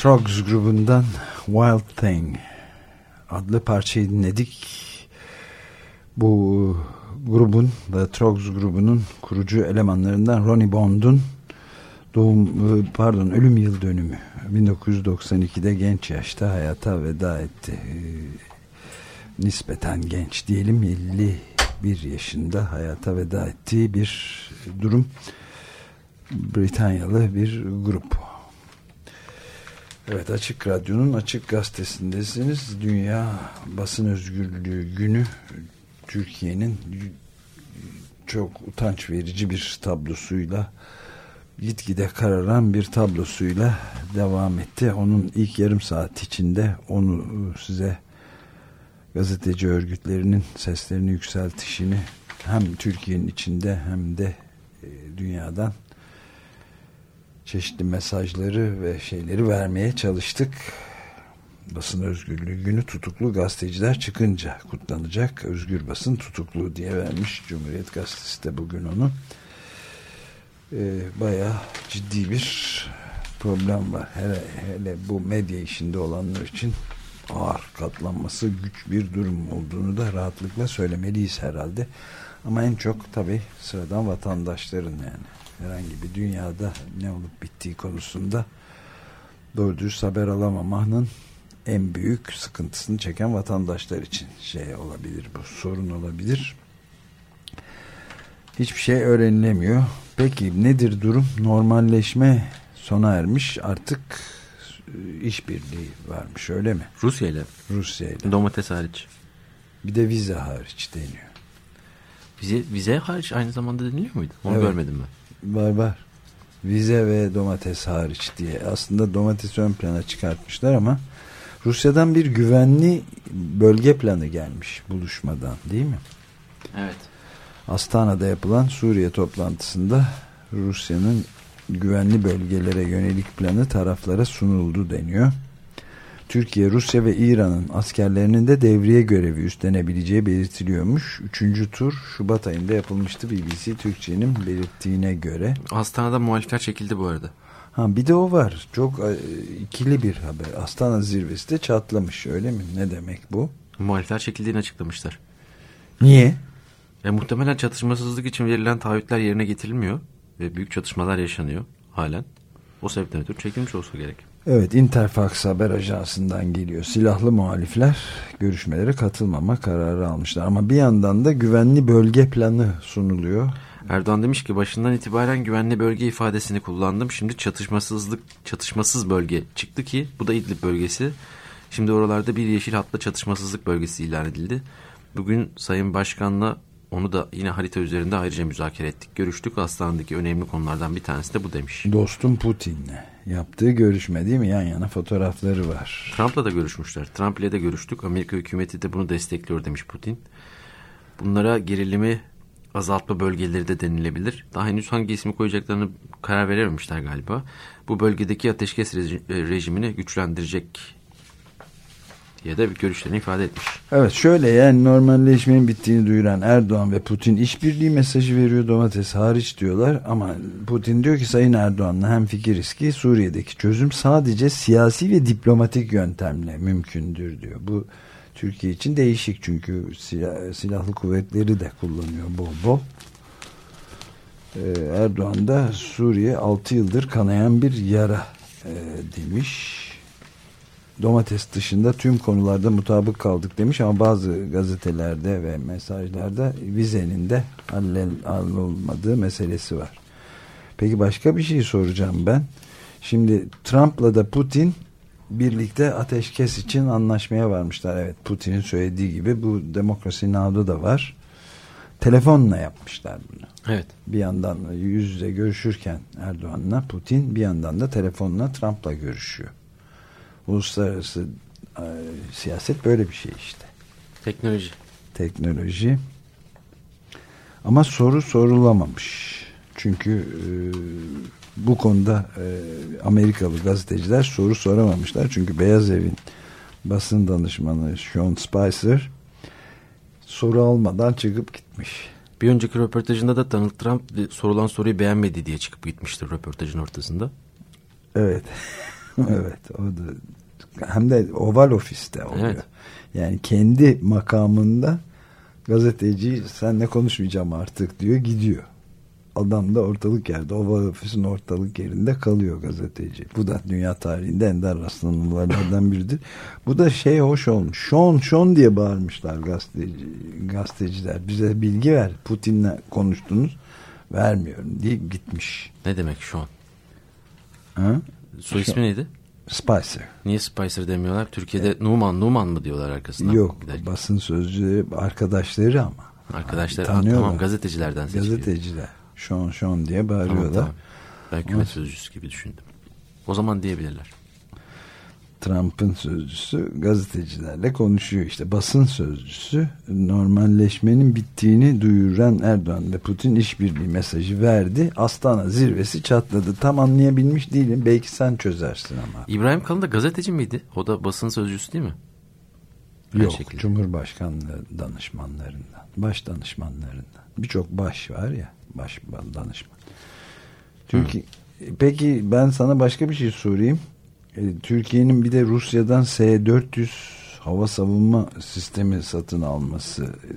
Trogs grubundan Wild Thing adlı parçayı dinledik. Bu grubun, The Trogs grubunun kurucu elemanlarından Ronnie Bond'un doğum, pardon ölüm yıl dönümü 1992'de genç yaşta hayata veda etti. Ee, nispeten genç diyelim 51 yaşında hayata veda ettiği bir durum. Britanyalı bir grup. Evet Açık Radyo'nun Açık Gazetesi'ndesiniz. Dünya Basın Özgürlüğü Günü Türkiye'nin çok utanç verici bir tablosuyla gitgide kararan bir tablosuyla devam etti. Onun ilk yarım saat içinde onu size gazeteci örgütlerinin seslerini yükseltişini hem Türkiye'nin içinde hem de e, dünyadan çeşitli mesajları ve şeyleri vermeye çalıştık. Basın Özgürlüğü Günü tutuklu gazeteciler çıkınca kutlanacak. Özgür basın tutuklu diye vermiş Cumhuriyet Gazetesi de bugün onu. Ee, bayağı ciddi bir problem var. Hele, hele bu medya işinde olanlar için ağır katlanması güç bir durum olduğunu da rahatlıkla söylemeliyiz herhalde. Ama en çok tabii sıradan vatandaşların yani herhangi bir dünyada ne olup bittiği konusunda doğru dürüst haber alamamanın en büyük sıkıntısını çeken vatandaşlar için şey olabilir bu sorun olabilir. Hiçbir şey öğrenilemiyor. Peki nedir durum? Normalleşme sona ermiş. Artık e, işbirliği varmış öyle mi? Rusya ile. Rusya ile. Domates hariç. Bir de vize hariç deniyor. Vize, vize hariç aynı zamanda deniliyor muydu? Onu Evet. görmedim ben. Var var. Vize ve domates hariç diye. Aslında domatesi ön plana çıkartmışlar ama Rusya'dan bir güvenli bölge planı gelmiş buluşmadan değil mi? Evet. Astana'da yapılan Suriye toplantısında Rusya'nın güvenli bölgelere yönelik planı taraflara sunuldu deniyor. Türkiye, Rusya ve İran'ın askerlerinin de devriye görevi üstlenebileceği belirtiliyormuş. Üçüncü tur Şubat ayında yapılmıştı BBC Türkçe'nin belirttiğine göre. Hastanede muhalifler çekildi bu arada. Ha bir de o var. Çok e, ikili bir haber. Astana zirvesi de çatlamış öyle mi? Ne demek bu? Muhalifler çekildiğini açıklamışlar. Niye? E, muhtemelen çatışmasızlık için verilen taahhütler yerine getirilmiyor. Ve büyük çatışmalar yaşanıyor halen. O sebepten ötürü çekilmiş olsa gerek. Evet Interfax haber ajansından geliyor. Silahlı muhalifler görüşmelere katılmama kararı almışlar. Ama bir yandan da güvenli bölge planı sunuluyor. Erdoğan demiş ki başından itibaren güvenli bölge ifadesini kullandım. Şimdi çatışmasızlık çatışmasız bölge çıktı ki bu da İdlib bölgesi. Şimdi oralarda bir yeşil hatla çatışmasızlık bölgesi ilan edildi. Bugün Sayın Başkan'la onu da yine harita üzerinde ayrıca müzakere ettik. Görüştük. Hastanedeki önemli konulardan bir tanesi de bu demiş. Dostum Putin'le yaptığı görüşme değil mi? Yan yana fotoğrafları var. Trump'la da görüşmüşler. Trump ile de görüştük. Amerika hükümeti de bunu destekliyor demiş Putin. Bunlara gerilimi azaltma bölgeleri de denilebilir. Daha henüz hangi ismi koyacaklarını karar verememişler galiba. Bu bölgedeki ateşkes e, rejimini güçlendirecek diye de bir görüşlerini ifade etmiş. Evet şöyle yani normalleşmenin bittiğini duyuran Erdoğan ve Putin işbirliği mesajı veriyor domates hariç diyorlar ama Putin diyor ki Sayın Erdoğan'la hem fikiriz ki Suriye'deki çözüm sadece siyasi ve diplomatik yöntemle mümkündür diyor. Bu Türkiye için değişik çünkü silah- silahlı kuvvetleri de kullanıyor bol bol. Ee, Erdoğan da Suriye 6 yıldır kanayan bir yara e, demiş domates dışında tüm konularda mutabık kaldık demiş ama bazı gazetelerde ve mesajlarda vizenin de hallolmadığı meselesi var. Peki başka bir şey soracağım ben. Şimdi Trump'la da Putin birlikte ateşkes için anlaşmaya varmışlar. Evet Putin'in söylediği gibi bu demokrasi navda da var. Telefonla yapmışlar bunu. Evet. Bir yandan yüz yüze görüşürken Erdoğan'la Putin bir yandan da telefonla Trump'la görüşüyor. Uluslararası e, siyaset böyle bir şey işte. Teknoloji. Teknoloji. Ama soru sorulamamış. Çünkü e, bu konuda e, Amerikalı gazeteciler soru soramamışlar. Çünkü Beyaz Evin basın danışmanı Sean Spicer soru almadan çıkıp gitmiş. Bir önceki röportajında da Donald Trump sorulan soruyu beğenmedi diye çıkıp gitmiştir röportajın ortasında. Evet. evet. O da hem de oval ofiste oluyor. Evet. Yani kendi makamında gazeteci senle konuşmayacağım artık diyor gidiyor. Adam da ortalık yerde oval ofisin ortalık yerinde kalıyor gazeteci. Bu da dünya tarihinde ender rastlanan olaylardan biridir. Bu da şey hoş olmuş. Şon şon diye bağırmışlar gazeteci, gazeteciler. Bize bilgi ver. Putin'le konuştunuz. Vermiyorum diye gitmiş. Ne demek şu an? Ha? Soy ismi neydi? Spicer. Niye Spicer demiyorlar? Türkiye'de Numan Numan mı diyorlar arkasından? Yok Giderken. basın sözcüleri arkadaşları ama. Arkadaşlar Tanıyorlar. tamam gazetecilerden seçiliyor. Gazeteciler. Şon şon diye Tamam, bağırıyorlar. tamam. Ben hükümet Ama- sözcüsü gibi düşündüm. O zaman diyebilirler. Trump'ın sözcüsü gazetecilerle konuşuyor işte basın sözcüsü normalleşmenin bittiğini duyuran Erdoğan ve Putin işbirliği mesajı verdi. Astana zirvesi çatladı. Tam anlayabilmiş değilim. Belki sen çözersin ama. İbrahim Kalın da gazeteci miydi? O da basın sözcüsü değil mi? Yok şekilde. Cumhurbaşkanlığı danışmanlarından. Baş danışmanlarından. Birçok baş var ya. Baş danışman. Türkiye, Peki ben sana başka bir şey sorayım. E, Türkiye'nin bir de Rusya'dan S-400 hava savunma sistemi satın alması e,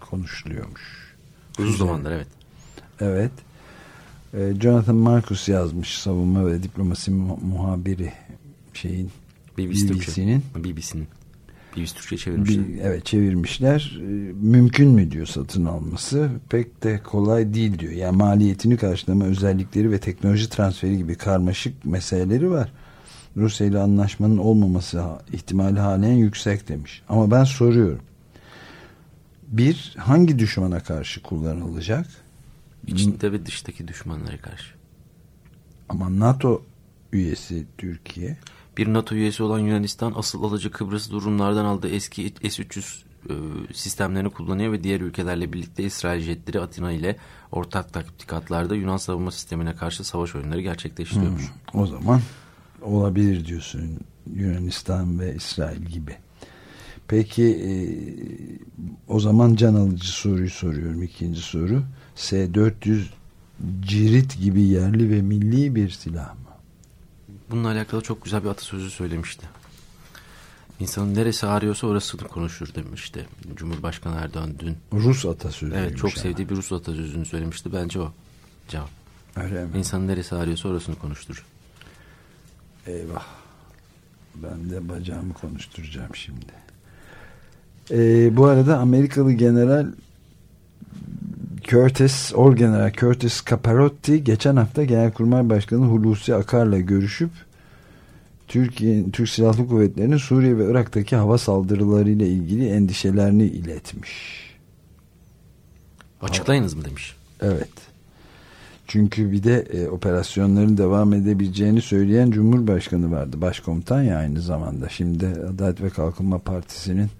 konuşuluyormuş. Uzun zamandır evet. Evet. E, Jonathan Marcus yazmış savunma ve diplomasi mu- muhabiri şeyin. BBC'nin. BBC'nin. BBC Türkçe çevirmişler. Bir, evet çevirmişler. Mümkün mü diyor satın alması? Pek de kolay değil diyor. Yani maliyetini karşılama özellikleri ve teknoloji transferi gibi karmaşık meseleleri var. Rusya ile anlaşmanın olmaması ihtimali halen yüksek demiş. Ama ben soruyorum. Bir, hangi düşmana karşı kullanılacak? İçinde ve dıştaki düşmanlara karşı. Ama NATO üyesi Türkiye. Bir NATO üyesi olan Yunanistan asıl alıcı Kıbrıs durumlardan aldığı eski S-300 e, sistemlerini kullanıyor ve diğer ülkelerle birlikte İsrail jetleri Atina ile ortak taktikatlarda Yunan savunma sistemine karşı savaş oyunları gerçekleştiriyormuş. Hmm, o zaman olabilir diyorsun Yunanistan ve İsrail gibi. Peki e, o zaman can alıcı soruyu soruyorum. ikinci soru. S-400 cirit gibi yerli ve milli bir silah mı? Bununla alakalı çok güzel bir atasözü söylemişti. İnsanın neresi ağrıyorsa orasını konuşur demişti. Cumhurbaşkanı Erdoğan dün. Rus atasözü. Evet çok sevdiği bir Rus atasözünü söylemişti. Bence o cevap. Öyle mi? İnsanın neresi ağrıyorsa orasını konuşturur. Eyvah. Ben de bacağımı konuşturacağım şimdi. Ee, bu arada Amerikalı General Curtis, Orgeneral Curtis Caparotti geçen hafta Genelkurmay Başkanı Hulusi Akar'la görüşüp Türkiye, Türk Silahlı Kuvvetleri'nin Suriye ve Irak'taki hava saldırılarıyla ilgili endişelerini iletmiş. Açıklayınız mı demiş. Evet. Çünkü bir de e, operasyonların devam edebileceğini söyleyen Cumhurbaşkanı vardı. Başkomutan ya aynı zamanda. Şimdi Adalet ve Kalkınma Partisi'nin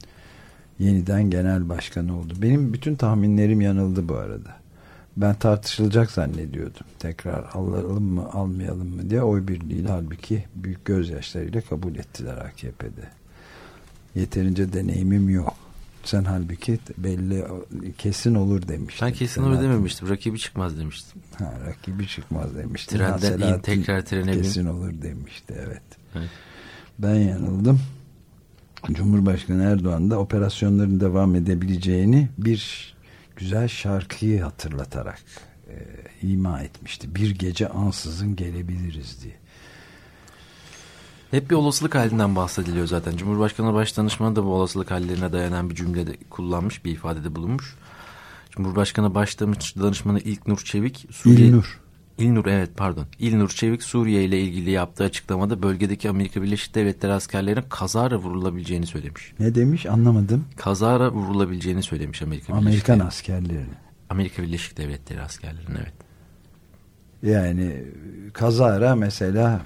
yeniden genel başkanı oldu. Benim bütün tahminlerim yanıldı bu arada. Ben tartışılacak zannediyordum. Tekrar alalım mı almayalım mı diye oy birliğiyle halbuki büyük gözyaşlarıyla kabul ettiler AKP'de. Yeterince deneyimim yok. Sen halbuki belli kesin olur demiştin. Ben kesin olur dememiştim. Rakibi çıkmaz demiştim. Ha, rakibi çıkmaz demiştin. Trenden in tekrar trene bin. Kesin olur demişti evet. evet. Ben yanıldım. Cumhurbaşkanı Erdoğan da operasyonların devam edebileceğini bir güzel şarkıyı hatırlatarak e, ima etmişti. Bir gece ansızın gelebiliriz diye. Hep bir olasılık halinden bahsediliyor zaten. Cumhurbaşkanı Başdanışmanı da bu olasılık hallerine dayanan bir cümlede kullanmış, bir ifadede bulunmuş. Cumhurbaşkanı Başdanışmanı İlknur Çevik... Suriye... İlnur. İlnur evet pardon. İlnur Çevik Suriye ile ilgili yaptığı açıklamada bölgedeki Amerika Birleşik Devletleri askerlerine kazara vurulabileceğini söylemiş. Ne demiş anlamadım. Kazara vurulabileceğini söylemiş Amerika Birleşik Amerikan askerlerine. Amerika Birleşik Devletleri askerlerine evet. Yani kazara mesela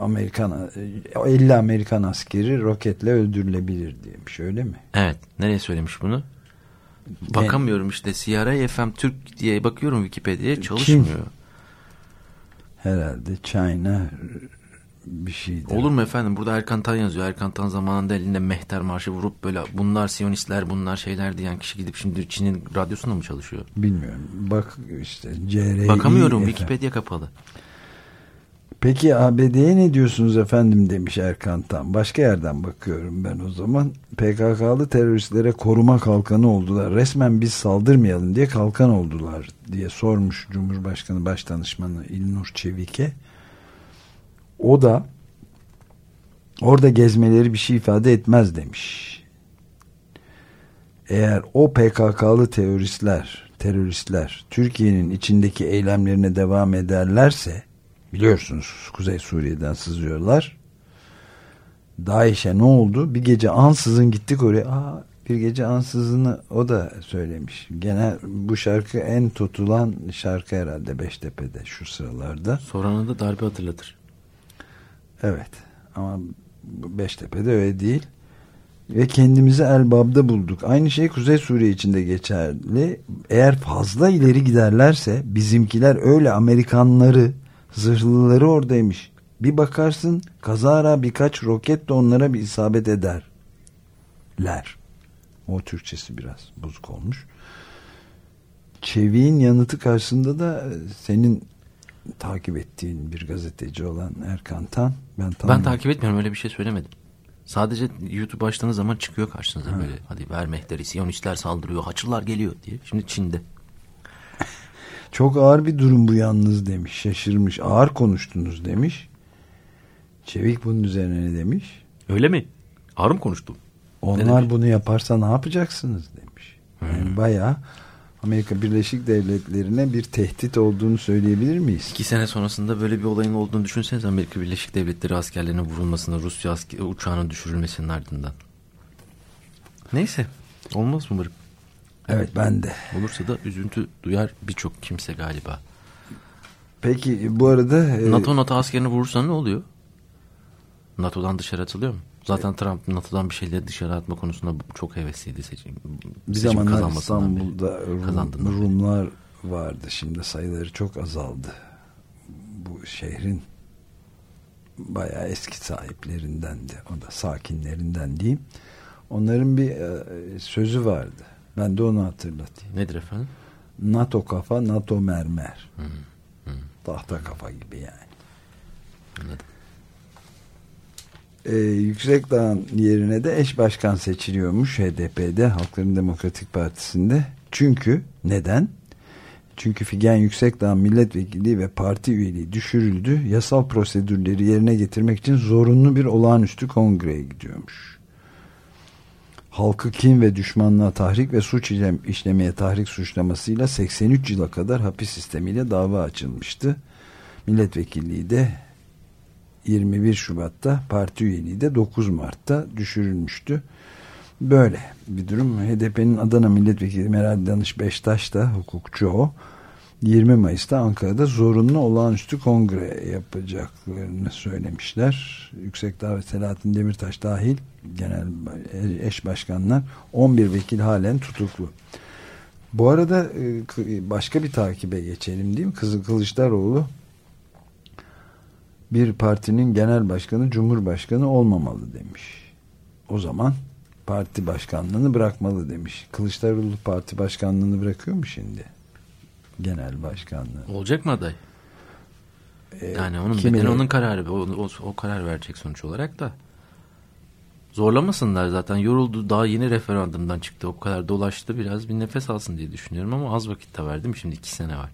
Amerikan 50 Amerikan askeri roketle öldürülebilir demiş öyle mi? Evet. Nereye söylemiş bunu? Bakamıyorum işte. CRA FM Türk diye bakıyorum Wikipedia'ya çalışmıyor. Kim? Herhalde China bir şeydir. Olur mu efendim? Burada Erkan Tan yazıyor. Erkan Tan zamanında elinde mehter marşı vurup böyle bunlar Siyonistler bunlar şeyler diyen kişi gidip şimdi Çin'in radyosunda mı çalışıyor? Bilmiyorum. Bak işte CRI Bakamıyorum. FM. Wikipedia kapalı. Peki ABD'ye ne diyorsunuz efendim demiş Erkan Tan. Başka yerden bakıyorum ben o zaman. PKK'lı teröristlere koruma kalkanı oldular. Resmen biz saldırmayalım diye kalkan oldular diye sormuş Cumhurbaşkanı Başdanışmanı İlnur Çevik'e. O da orada gezmeleri bir şey ifade etmez demiş. Eğer o PKK'lı teröristler, teröristler Türkiye'nin içindeki eylemlerine devam ederlerse Biliyorsunuz Kuzey Suriye'den sızıyorlar. DAEŞ'e ne oldu? Bir gece ansızın gittik oraya. Aa, bir gece ansızını o da söylemiş. Genel bu şarkı en tutulan şarkı herhalde Beştepe'de şu sıralarda. Soranı da darbe hatırlatır. Evet ama Beştepe'de öyle değil. Ve kendimizi Elbab'da bulduk. Aynı şey Kuzey Suriye için de geçerli. Eğer fazla ileri giderlerse bizimkiler öyle Amerikanları Zırhlıları oradaymış. Bir bakarsın kazara birkaç roket de onlara bir isabet ederler. O Türkçesi biraz bozuk olmuş. Çevik'in yanıtı karşısında da e, senin takip ettiğin bir gazeteci olan Erkan Tan. Ben, ben takip etmiyorum öyle bir şey söylemedim. Sadece YouTube açtığınız zaman çıkıyor karşınıza ha. böyle. Hadi ver mehteri, Siyonistler saldırıyor, Haçlılar geliyor diye. Şimdi Çin'de. Çok ağır bir durum bu yalnız demiş. Şaşırmış. Ağır konuştunuz demiş. Çevik bunun üzerine ne demiş? Öyle mi? Ağır mı konuştum? Onlar bunu yaparsa ne yapacaksınız demiş. Yani hmm. bayağı Amerika Birleşik Devletleri'ne bir tehdit olduğunu söyleyebilir miyiz? İki sene sonrasında böyle bir olayın olduğunu düşünseniz Amerika Birleşik Devletleri askerlerine vurulmasına, Rusya asker, uçağının düşürülmesinin ardından. Neyse olmaz umarım. Evet ben de. Olursa da üzüntü duyar birçok kimse galiba. Peki bu arada... E, NATO NATO askerini vurursa ne oluyor? NATO'dan dışarı atılıyor mu? Zaten Trump NATO'dan bir şeyleri dışarı atma konusunda çok hevesliydi seçim. Bir seçim zamanlar İstanbul'da Rum, Rumlar vardı. Şimdi sayıları çok azaldı. Bu şehrin bayağı eski sahiplerindendi. O da sakinlerinden diyeyim. Onların bir e, sözü vardı. Ben de onu hatırlatayım. Nedir efendim? NATO kafa, NATO mermer. Hı hı. Tahta kafa gibi yani. Anladım. Ee, Yüksekdağ'ın yerine de eş başkan seçiliyormuş HDP'de, Halkların Demokratik Partisi'nde. Çünkü neden? Çünkü Figen Yüksekdağ milletvekili ve parti üyeliği düşürüldü. Yasal prosedürleri yerine getirmek için zorunlu bir olağanüstü kongreye gidiyormuş. Halkı kin ve düşmanlığa tahrik ve suç işlemeye tahrik suçlamasıyla 83 yıla kadar hapis sistemiyle dava açılmıştı. Milletvekilliği de 21 Şubat'ta parti üyeliği de 9 Mart'ta düşürülmüştü. Böyle bir durum. HDP'nin Adana Milletvekili Meral Danış Beştaş da hukukçu o. 20 Mayıs'ta Ankara'da zorunlu olağanüstü kongre yapacaklarını söylemişler. Yüksekdağ ve Selahattin Demirtaş dahil genel eş başkanlar 11 vekil halen tutuklu. Bu arada e, başka bir takibe geçelim mi? Kızıl Kılıçdaroğlu bir partinin genel başkanı cumhurbaşkanı olmamalı demiş. O zaman parti başkanlığını bırakmalı demiş. Kılıçdaroğlu parti başkanlığını bırakıyor mu şimdi? Genel başkanlığı. Olacak mı aday? Ee, yani onun bedeni onun kararı. O, o, o karar verecek sonuç olarak da. Zorlamasınlar zaten. Yoruldu. Daha yeni referandumdan çıktı. O kadar dolaştı. Biraz bir nefes alsın diye düşünüyorum ama az vakit de verdim. Şimdi iki sene var.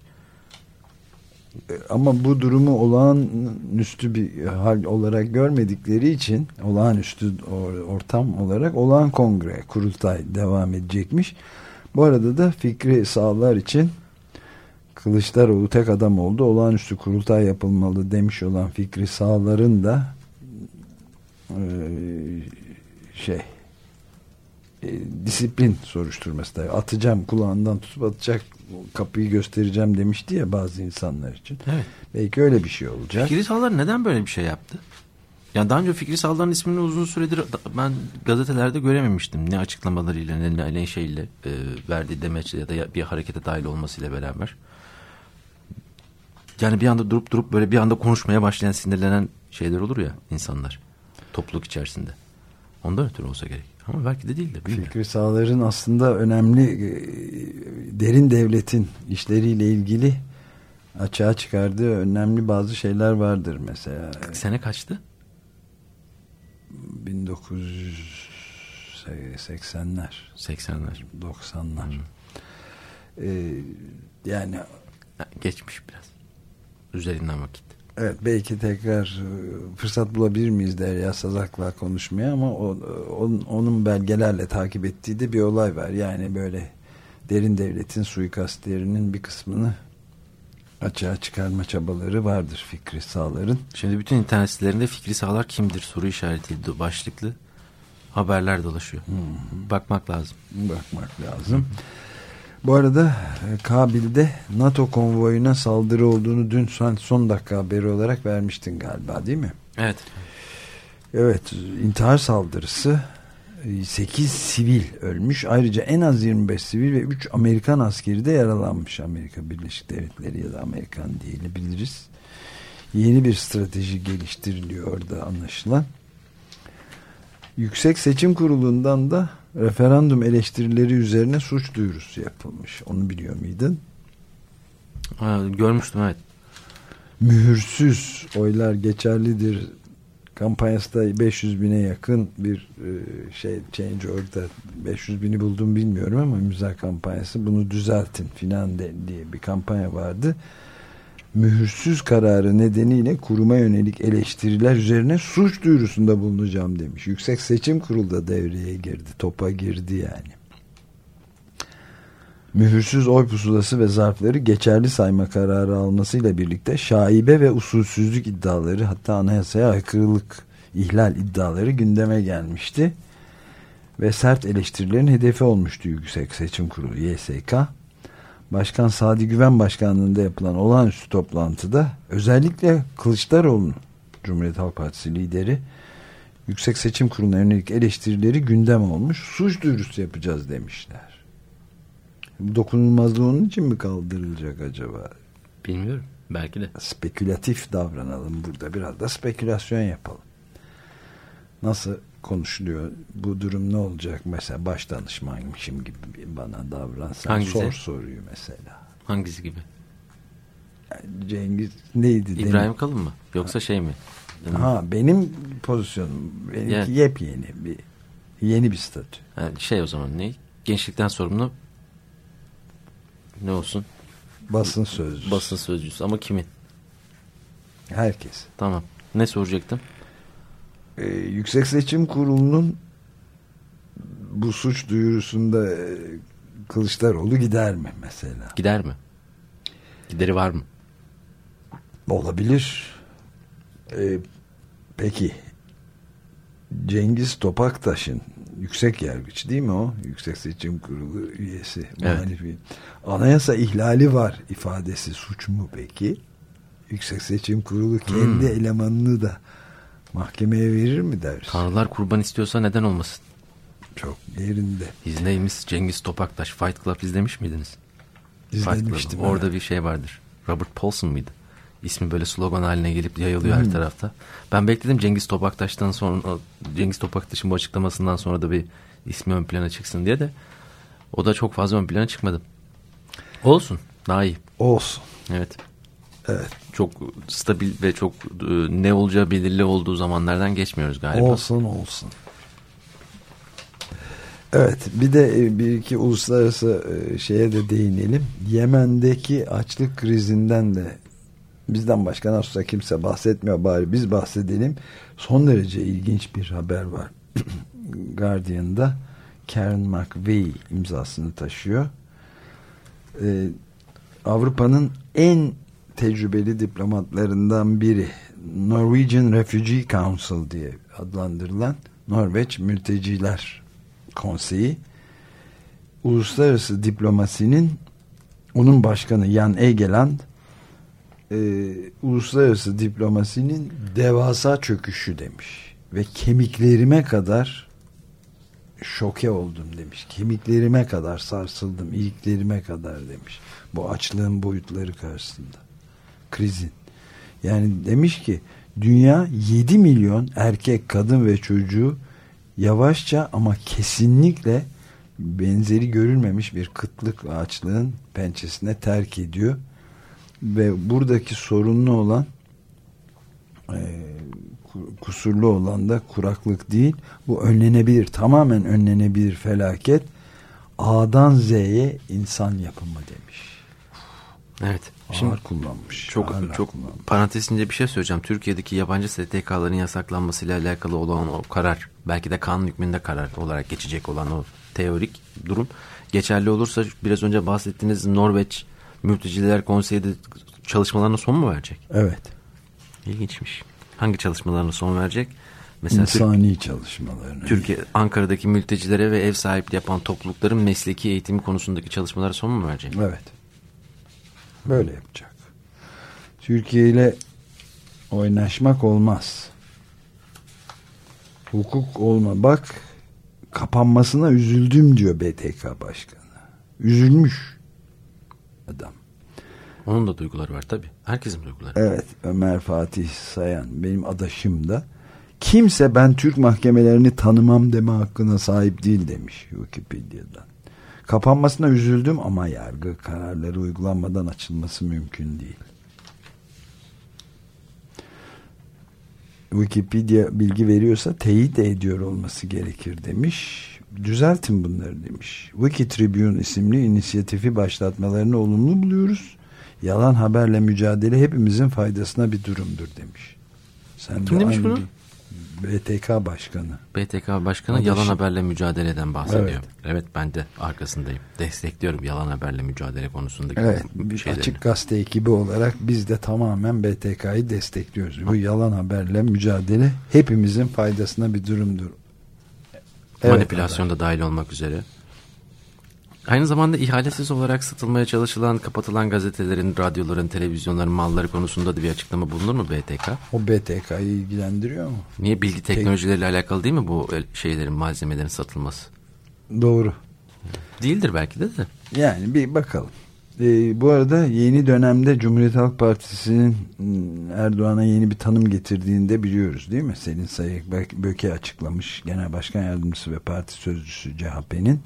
Ama bu durumu olağanüstü bir hal olarak görmedikleri için olağanüstü ortam olarak olağan kongre kurultay devam edecekmiş. Bu arada da fikri sağlar için Kılıçdaroğlu tek adam oldu. Olağanüstü kurultay yapılmalı demiş olan Fikri Sağlar'ın da e, şey e, disiplin soruşturması da atacağım kulağından tutup atacak kapıyı göstereceğim demişti ya bazı insanlar için. Evet. Belki öyle bir şey olacak. Fikri Sağlar neden böyle bir şey yaptı? Yani daha önce Fikri Sağlar'ın ismini uzun süredir ben gazetelerde görememiştim. Ne açıklamalarıyla ne, ne şeyle e, verdiği demeçle ya da bir harekete dahil olmasıyla beraber. Yani bir anda durup durup böyle bir anda konuşmaya başlayan sinirlenen şeyler olur ya insanlar topluluk içerisinde. Ondan ötürü olsa gerek. Ama belki de değil de. Bilmiyorum. Fikri sahaların aslında önemli e, derin devletin işleriyle ilgili açığa çıkardığı önemli bazı şeyler vardır mesela. Sene kaçtı? 1980'ler. 80'ler. 90'lar. Ee, yani geçmiş biraz. Üzerinden vakit. Evet belki tekrar e, fırsat bulabilir miyiz Derya Sazak'la konuşmaya ama o, onun, onun belgelerle takip ettiği de bir olay var. Yani böyle derin devletin suikastlerinin bir kısmını açığa çıkarma çabaları vardır Fikri Sağlar'ın. Şimdi bütün internet sitelerinde Fikri Sağlar kimdir soru işareti başlıklı haberler dolaşıyor. Hmm. Bakmak lazım. Bakmak lazım. Hmm. Bu arada e, Kabil'de NATO konvoyuna saldırı olduğunu dün son, son dakika haberi olarak vermiştin galiba değil mi? Evet. Evet intihar saldırısı 8 e, sivil ölmüş. Ayrıca en az 25 sivil ve 3 Amerikan askeri de yaralanmış. Amerika Birleşik Devletleri ya da Amerikan diyebiliriz. Yeni bir strateji geliştiriliyor orada anlaşılan. Yüksek Seçim Kurulu'ndan da referandum eleştirileri üzerine suç duyurusu yapılmış. Onu biliyor muydun? Ha, görmüştüm evet. Mühürsüz oylar geçerlidir kampanyası da 500 bine yakın bir e, şey change orada 500 bini buldum bilmiyorum ama imza kampanyası bunu düzeltin filan diye bir kampanya vardı mühürsüz kararı nedeniyle kuruma yönelik eleştiriler üzerine suç duyurusunda bulunacağım demiş. Yüksek Seçim Kurulu da devreye girdi. Topa girdi yani. Mühürsüz oy pusulası ve zarfları geçerli sayma kararı almasıyla birlikte şaibe ve usulsüzlük iddiaları hatta anayasaya aykırılık ihlal iddiaları gündeme gelmişti. ve sert eleştirilerin hedefi olmuştu Yüksek Seçim Kurulu YSK. Başkan Sadi Güven Başkanlığı'nda yapılan olağanüstü toplantıda özellikle Kılıçdaroğlu Cumhuriyet Halk Partisi lideri Yüksek Seçim Kurulu'na yönelik eleştirileri gündem olmuş. Suç duyurusu yapacağız demişler. Dokunulmazlığı onun için mi kaldırılacak acaba? Bilmiyorum. Belki de. Spekülatif davranalım burada. Biraz da spekülasyon yapalım. Nasıl konuşuluyor? Bu durum ne olacak? Mesela baş danışmanmışım gibi bana davransan. Hangisi? Sor soruyu mesela. Hangisi gibi? Yani Cengiz neydi? İbrahim demin? Kalın mı? Yoksa şey mi? Ha benim pozisyonum. Benimki Yani- yepyeni bir yeni bir statü. Ha, şey o zaman ne? Gençlikten sorumlu ne olsun? Basın sözcüsü. Basın sözcüsü ama kimin? Herkes. Tamam. Ne soracaktım? Ee, Yüksek Seçim Kurulu'nun bu suç duyurusunda e, Kılıçdaroğlu gider mi mesela? Gider mi? Gideri var mı? Olabilir. Ee, peki Cengiz Topaktaş'ın yüksek yargıç değil mi o? Yüksek Seçim Kurulu üyesi. Evet. Anayasa ihlali var ifadesi suç mu peki? Yüksek Seçim Kurulu kendi Hmm. elemanını da mahkemeye verir mi dersin? Tanrılar kurban istiyorsa neden olmasın? Çok yerinde. His name's Cengiz Topaktaş. Fight Club izlemiş miydiniz? İzlemiştim. Orada evet. bir şey vardır. Robert Paulson mıydı? İsmi böyle slogan haline gelip yayılıyor Hmm. her tarafta. Ben bekledim Cengiz Topaktaş'tan sonra Cengiz Topaktaş'ın bu açıklamasından sonra da bir ismi ön plana çıksın diye de o da çok fazla ön plana çıkmadı. Olsun. Daha iyi. Olsun. Evet. Evet. Çok stabil ve çok e, ne olacağı belirli olduğu zamanlardan geçmiyoruz galiba. Olsun olsun. Evet bir de e, bir iki uluslararası e, şeye de değinelim. Yemen'deki açlık krizinden de bizden başka nasıl olsa kimse bahsetmiyor bari biz bahsedelim. Son derece ilginç bir haber var. Guardian'da Karen McVeigh imzasını taşıyor. Ee, Avrupa'nın en tecrübeli diplomatlarından biri Norwegian Refugee Council diye adlandırılan Norveç Mülteciler Konseyi uluslararası diplomasinin onun başkanı Jan Egeland e, uluslararası diplomasinin devasa çöküşü demiş ve kemiklerime kadar şoke oldum demiş. Kemiklerime kadar sarsıldım, iliklerime kadar demiş. Bu açlığın boyutları karşısında. Krizin. Yani demiş ki dünya 7 milyon erkek, kadın ve çocuğu yavaşça ama kesinlikle benzeri görülmemiş bir kıtlık açlığın pençesine terk ediyor. Ve buradaki sorunlu olan e, kusurlu olan da kuraklık değil. Bu önlenebilir. Tamamen önlenebilir felaket. A'dan Z'ye insan yapımı demiş. Evet. Ağır Şimdi kullanmış. çok ağır çok kullanmış. parantezinde bir şey söyleyeceğim. Türkiye'deki yabancı STK'ların yasaklanmasıyla alakalı olan o karar, belki de kanun hükmünde karar olarak geçecek olan o teorik durum geçerli olursa biraz önce bahsettiğiniz Norveç Mülteciler Konseyi de çalışmalarına son mu verecek? Evet. İlginçmiş. Hangi çalışmalarına son verecek? Mesela Türk- İnsani çalışmalarını. Türkiye Ankara'daki mültecilere ve ev sahipliği yapan toplulukların mesleki eğitimi konusundaki çalışmalara son mu verecek? Evet. Böyle yapacak. Türkiye ile oynaşmak olmaz. Hukuk olma. Bak kapanmasına üzüldüm diyor BTK başkanı. Üzülmüş adam. Onun da duyguları var tabii. Herkesin duyguları. Evet Ömer Fatih Sayan benim adaşım da kimse ben Türk mahkemelerini tanımam deme hakkına sahip değil demiş Wikipedia'dan. Kapanmasına üzüldüm ama yargı kararları uygulanmadan açılması mümkün değil. Wikipedia bilgi veriyorsa teyit ediyor olması gerekir demiş. Düzeltin bunları demiş. Wiki Tribune isimli inisiyatifi başlatmalarını olumlu buluyoruz. Yalan haberle mücadele hepimizin faydasına bir durumdur demiş. Sen Kim de demiş bunu? BTK başkanı. BTK Başkanı Adaşım. yalan haberle mücadeleden bahsediyor. Evet. Evet. ben de arkasındayım. Destekliyorum yalan haberle mücadele konusundaki Evet, şeylerini. açık gazete ekibi olarak biz de tamamen BTK'yı destekliyoruz. Bu yalan haberle mücadele hepimizin faydasına bir durumdur. Evet, Manipülasyon da dahil olmak üzere. Aynı zamanda ihalesiz olarak satılmaya çalışılan, kapatılan gazetelerin, radyoların, televizyonların malları konusunda da bir açıklama bulunur mu BTK? O BTK'yı ilgilendiriyor mu? Niye bilgi teknolojileriyle alakalı değil mi bu şeylerin, malzemelerin satılması? Doğru. Değildir belki de de. Yani bir bakalım. Ee, bu arada yeni dönemde Cumhuriyet Halk Partisi'nin ıı, Erdoğan'a yeni bir tanım getirdiğini de biliyoruz değil mi? Selin Sayık Böke açıklamış. Genel Başkan Yardımcısı ve Parti Sözcüsü CHP'nin.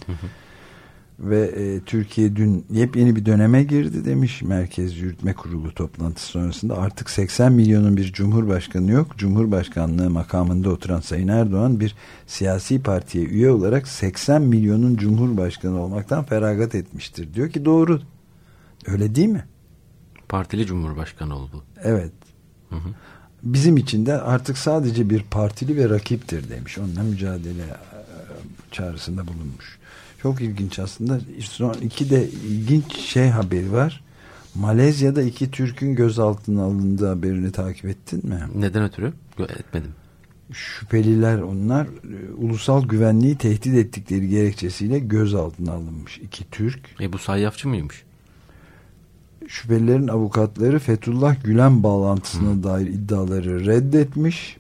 Ve e, Türkiye dün yepyeni bir döneme girdi demiş Merkez Yürütme Kurulu toplantısı sonrasında. Artık 80 milyonun bir cumhurbaşkanı yok. Cumhurbaşkanlığı makamında oturan Sayın Erdoğan bir siyasi partiye üye olarak 80 milyonun cumhurbaşkanı olmaktan feragat etmiştir. Diyor ki doğru. Öyle değil mi? Partili cumhurbaşkanı oldu. Evet. Hı hı. Bizim için de artık sadece bir partili ve rakiptir demiş. Onunla mücadele e, çağrısında bulunmuş. Çok ilginç aslında. Son iki de ilginç şey haberi var. Malezya'da iki Türk'ün gözaltına alındığı haberini takip ettin mi? Neden ötürü? Etmedim. Şüpheliler onlar ulusal güvenliği tehdit ettikleri gerekçesiyle gözaltına alınmış iki Türk. E bu sayyafçı mıymış? Şüphelilerin avukatları Fethullah Gülen bağlantısına Hı. dair iddiaları reddetmiş.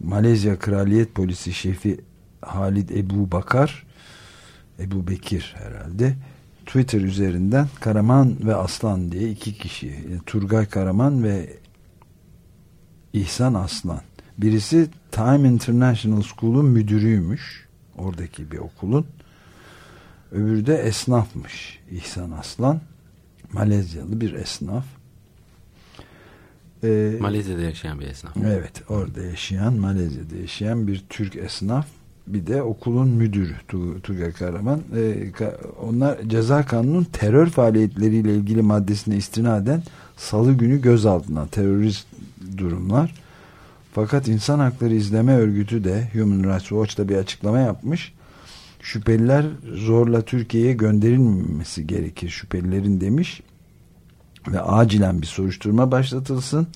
Malezya Kraliyet Polisi Şefi Halid Ebu Bakar Ebu Bekir herhalde. Twitter üzerinden Karaman ve Aslan diye iki kişi yani Turgay Karaman ve İhsan Aslan. Birisi Time International School'un müdürüymüş oradaki bir okulun. Öbürü de esnafmış İhsan Aslan. Malezyalı bir esnaf. Ee, Malezya'da yaşayan bir esnaf. Evet orada yaşayan Malezya'da yaşayan bir Türk esnaf bir de okulun müdürü Tugay Karaman. E, onlar ceza kanunun terör faaliyetleriyle ilgili maddesine istinaden salı günü gözaltına terörist durumlar. Fakat insan Hakları İzleme Örgütü de Human Rights Watch'ta bir açıklama yapmış. Şüpheliler zorla Türkiye'ye gönderilmemesi gerekir şüphelilerin demiş. Ve acilen bir soruşturma başlatılsın.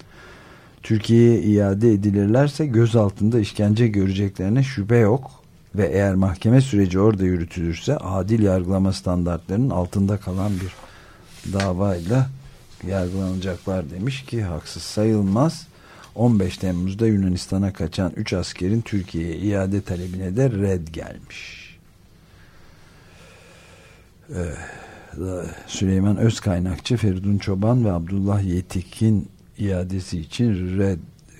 Türkiye'ye iade edilirlerse gözaltında işkence göreceklerine şüphe yok ve eğer mahkeme süreci orada yürütülürse adil yargılama standartlarının altında kalan bir davayla yargılanacaklar demiş ki haksız sayılmaz. 15 Temmuz'da Yunanistan'a kaçan 3 askerin Türkiye'ye iade talebine de red gelmiş. Ee, Süleyman Özkaynakçı, Feridun Çoban ve Abdullah Yetik'in iadesi için red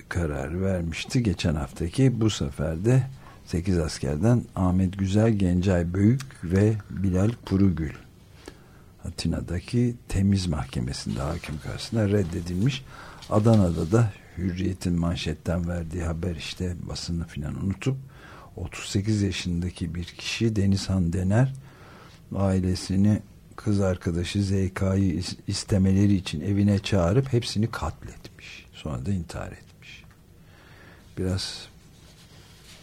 karar vermişti. Geçen haftaki bu sefer de 8 askerden Ahmet Güzel, Gencay Büyük ve Bilal Kurugül Atina'daki temiz mahkemesinde hakim karşısında reddedilmiş. Adana'da da Hürriyet'in manşetten verdiği haber işte basını filan unutup 38 yaşındaki bir kişi Denizhan Dener ailesini kız arkadaşı ZK'yı istemeleri için evine çağırıp hepsini katletmiş. Sonra da intihar etmiş. Biraz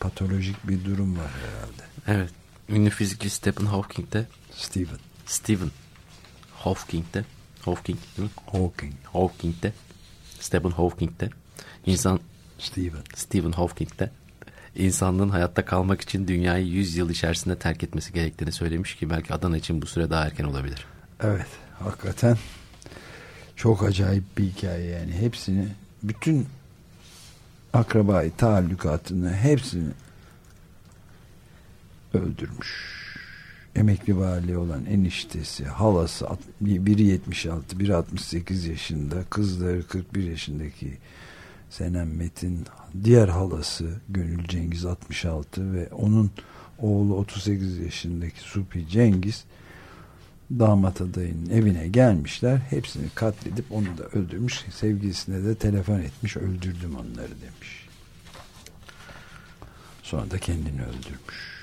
patolojik bir durum var herhalde. Evet. Ünlü fizikçi Stephen Hawking'de Stephen. Stephen Hawking'de Hawking değil mi? Hawking. Hawking'de Stephen Hawking'de insan Stephen. Stephen Hawking'de insanlığın hayatta kalmak için dünyayı 100 yıl içerisinde terk etmesi gerektiğini söylemiş ki belki Adana için bu süre daha erken olabilir. Evet. Hakikaten çok acayip bir hikaye yani. Hepsini bütün akrabayı, taallukatını hepsini öldürmüş. Emekli vali olan eniştesi, halası, biri 76, biri 68 yaşında, kızları 41 yaşındaki Senem Metin, diğer halası Gönül Cengiz 66 ve onun oğlu 38 yaşındaki Supi Cengiz damat adayının evine gelmişler. Hepsini katledip onu da öldürmüş. Sevgilisine de telefon etmiş. Öldürdüm onları demiş. Sonra da kendini öldürmüş.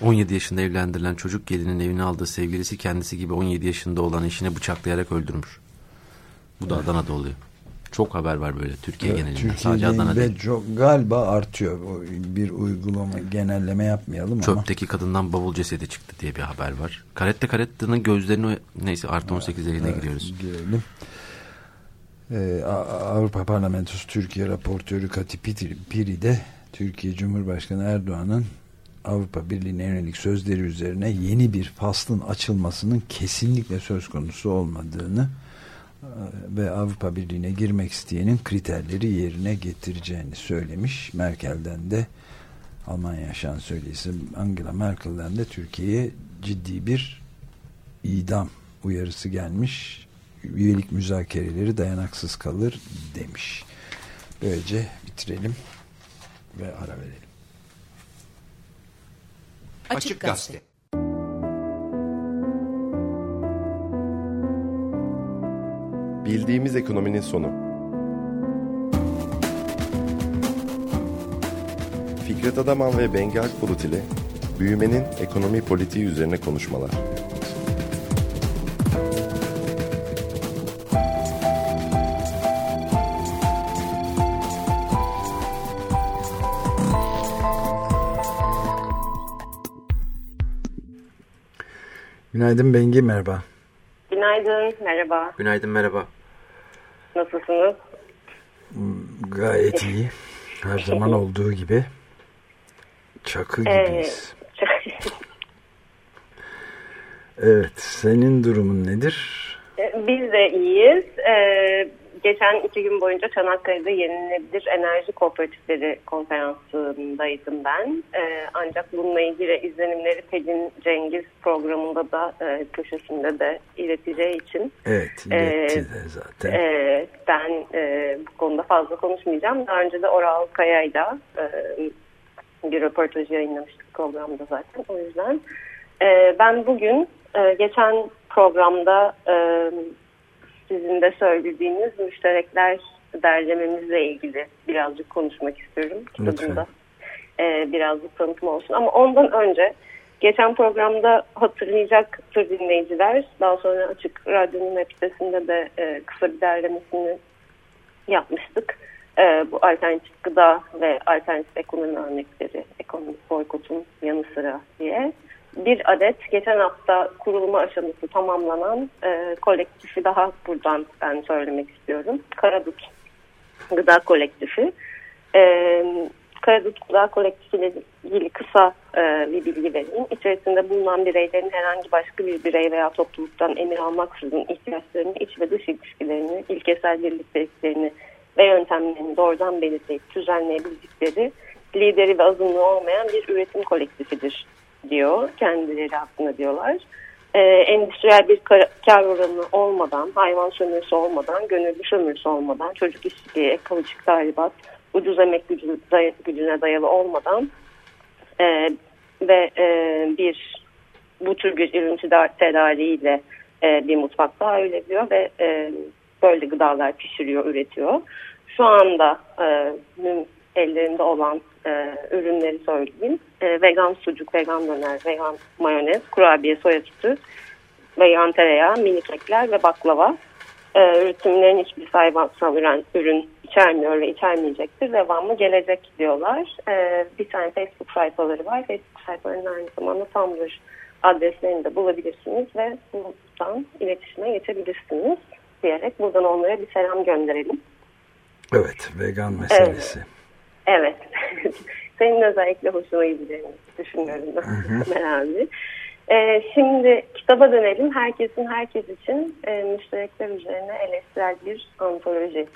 17 yaşında evlendirilen çocuk gelinin evine aldığı sevgilisi kendisi gibi 17 yaşında olan eşini bıçaklayarak öldürmüş. Bu da. Adana'da oluyor. Çok haber var böyle Türkiye evet, genelinde. Türkiye Sadece Adana değil. Çok, galiba artıyor. Bir uygulama genelleme yapmayalım Çöpteki ama. Çöpteki kadından bavul cesedi çıktı diye bir haber var. Karette Karette'nin gözlerini neyse artı 18 eline evet, giriyoruz. Girelim. Ee, Avrupa Parlamentosu Türkiye raportörü Kati Piri de Türkiye Cumhurbaşkanı Erdoğan'ın Avrupa Birliği'ne yönelik sözleri üzerine yeni bir faslın açılmasının kesinlikle söz konusu olmadığını ve Avrupa Birliği'ne girmek isteyenin kriterleri yerine getireceğini söylemiş. Merkel'den de Almanya şansölyesi Angela Merkel'den de Türkiye'ye ciddi bir idam uyarısı gelmiş. Üyelik müzakereleri dayanaksız kalır demiş. Böylece bitirelim ve ara verelim. Açık Gazete. Bildiğimiz ekonominin sonu. Fikret Adaman ve Bengi Akbulut ile büyümenin ekonomi politiği üzerine konuşmalar. Günaydın Bengi merhaba. Günaydın, merhaba. Günaydın merhaba. Nasılsınız? Gayet iyi. Her zaman olduğu gibi. Çakı gibiyiz. Evet, senin durumun nedir? Biz de iyiyiz. Ee, geçen iki gün boyunca Çanakkale'de yenilenebilir enerji kooperatifleri konferansındaydım ben. Ee, ancak bununla ilgili izlenimleri Pelin Cengiz programında da e, köşesinde de ileteceği için. Evet, Ee, iletti de zaten. e, ben e, bu konuda fazla konuşmayacağım. Daha önce de Oral Kaya'yla e, bir röportaj yayınlamıştık programda zaten. O yüzden e, ben bugün e, geçen programda e, sizin de söylediğiniz müşterekler derlememizle ilgili birazcık konuşmak istiyorum. Kitabımda e, birazcık tanıtım olsun. Ama ondan önce geçen programda hatırlayacaktır dinleyiciler. Daha sonra Açık Radyo'nun web sitesinde de e, kısa bir derlemesini yapmıştık. E, bu alternatif gıda ve alternatif ekonomi örnekleri, ekonomik boykotun yanı sıra diye. Bir adet geçen hafta kurulma aşaması tamamlanan e, kolektifi daha buradan ben söylemek istiyorum. Karadut Gıda Kolektifi. E, Karadut Gıda Kolektifi ile ilgili kısa e, bir bilgi vereyim. İçerisinde bulunan bireylerin herhangi başka bir birey veya topluluktan emir almaksızın ihtiyaçlarını, iç ve dış ilişkilerini, ilkesel birlikteliklerini ve yöntemlerini doğrudan belirleyip düzenleyebildikleri lideri ve azınlığı olmayan bir üretim kolektifidir diyor. Kendileri hakkında diyorlar. Ee, endüstriyel bir kar, kar oranı olmadan, hayvan sömürüsü olmadan, gönüllü sömürüsü olmadan, çocuk işçiliği, ekolojik tahribat, ucuz emek gücü, day, gücüne dayalı olmadan e, ve e, bir bu tür bir ürün tedariğiyle e, bir mutfak daha ediyor ve e, böyle gıdalar pişiriyor, üretiyor. Şu anda e, ellerinde olan e, ürünleri söyleyeyim. E, vegan sucuk, vegan döner, vegan mayonez, kurabiye, soya sütü, vegan tereyağı, mini kekler ve baklava. E, üretimlerin hiçbir hayvansal ürün, ürün içermiyor ve içermeyecektir. Devamlı gelecek diyorlar. E, bir tane Facebook sayfaları var. Facebook sayfalarının aynı zamanda Tumblr adreslerini de bulabilirsiniz ve buradan iletişime geçebilirsiniz diyerek buradan onlara bir selam gönderelim. Evet, vegan meselesi. Evet. Evet. Senin özellikle hoşuna gideceğini düşünüyorum abi. Ee, şimdi kitaba dönelim. Herkesin herkes için e, müşterekler üzerine eleştirel bir antoloji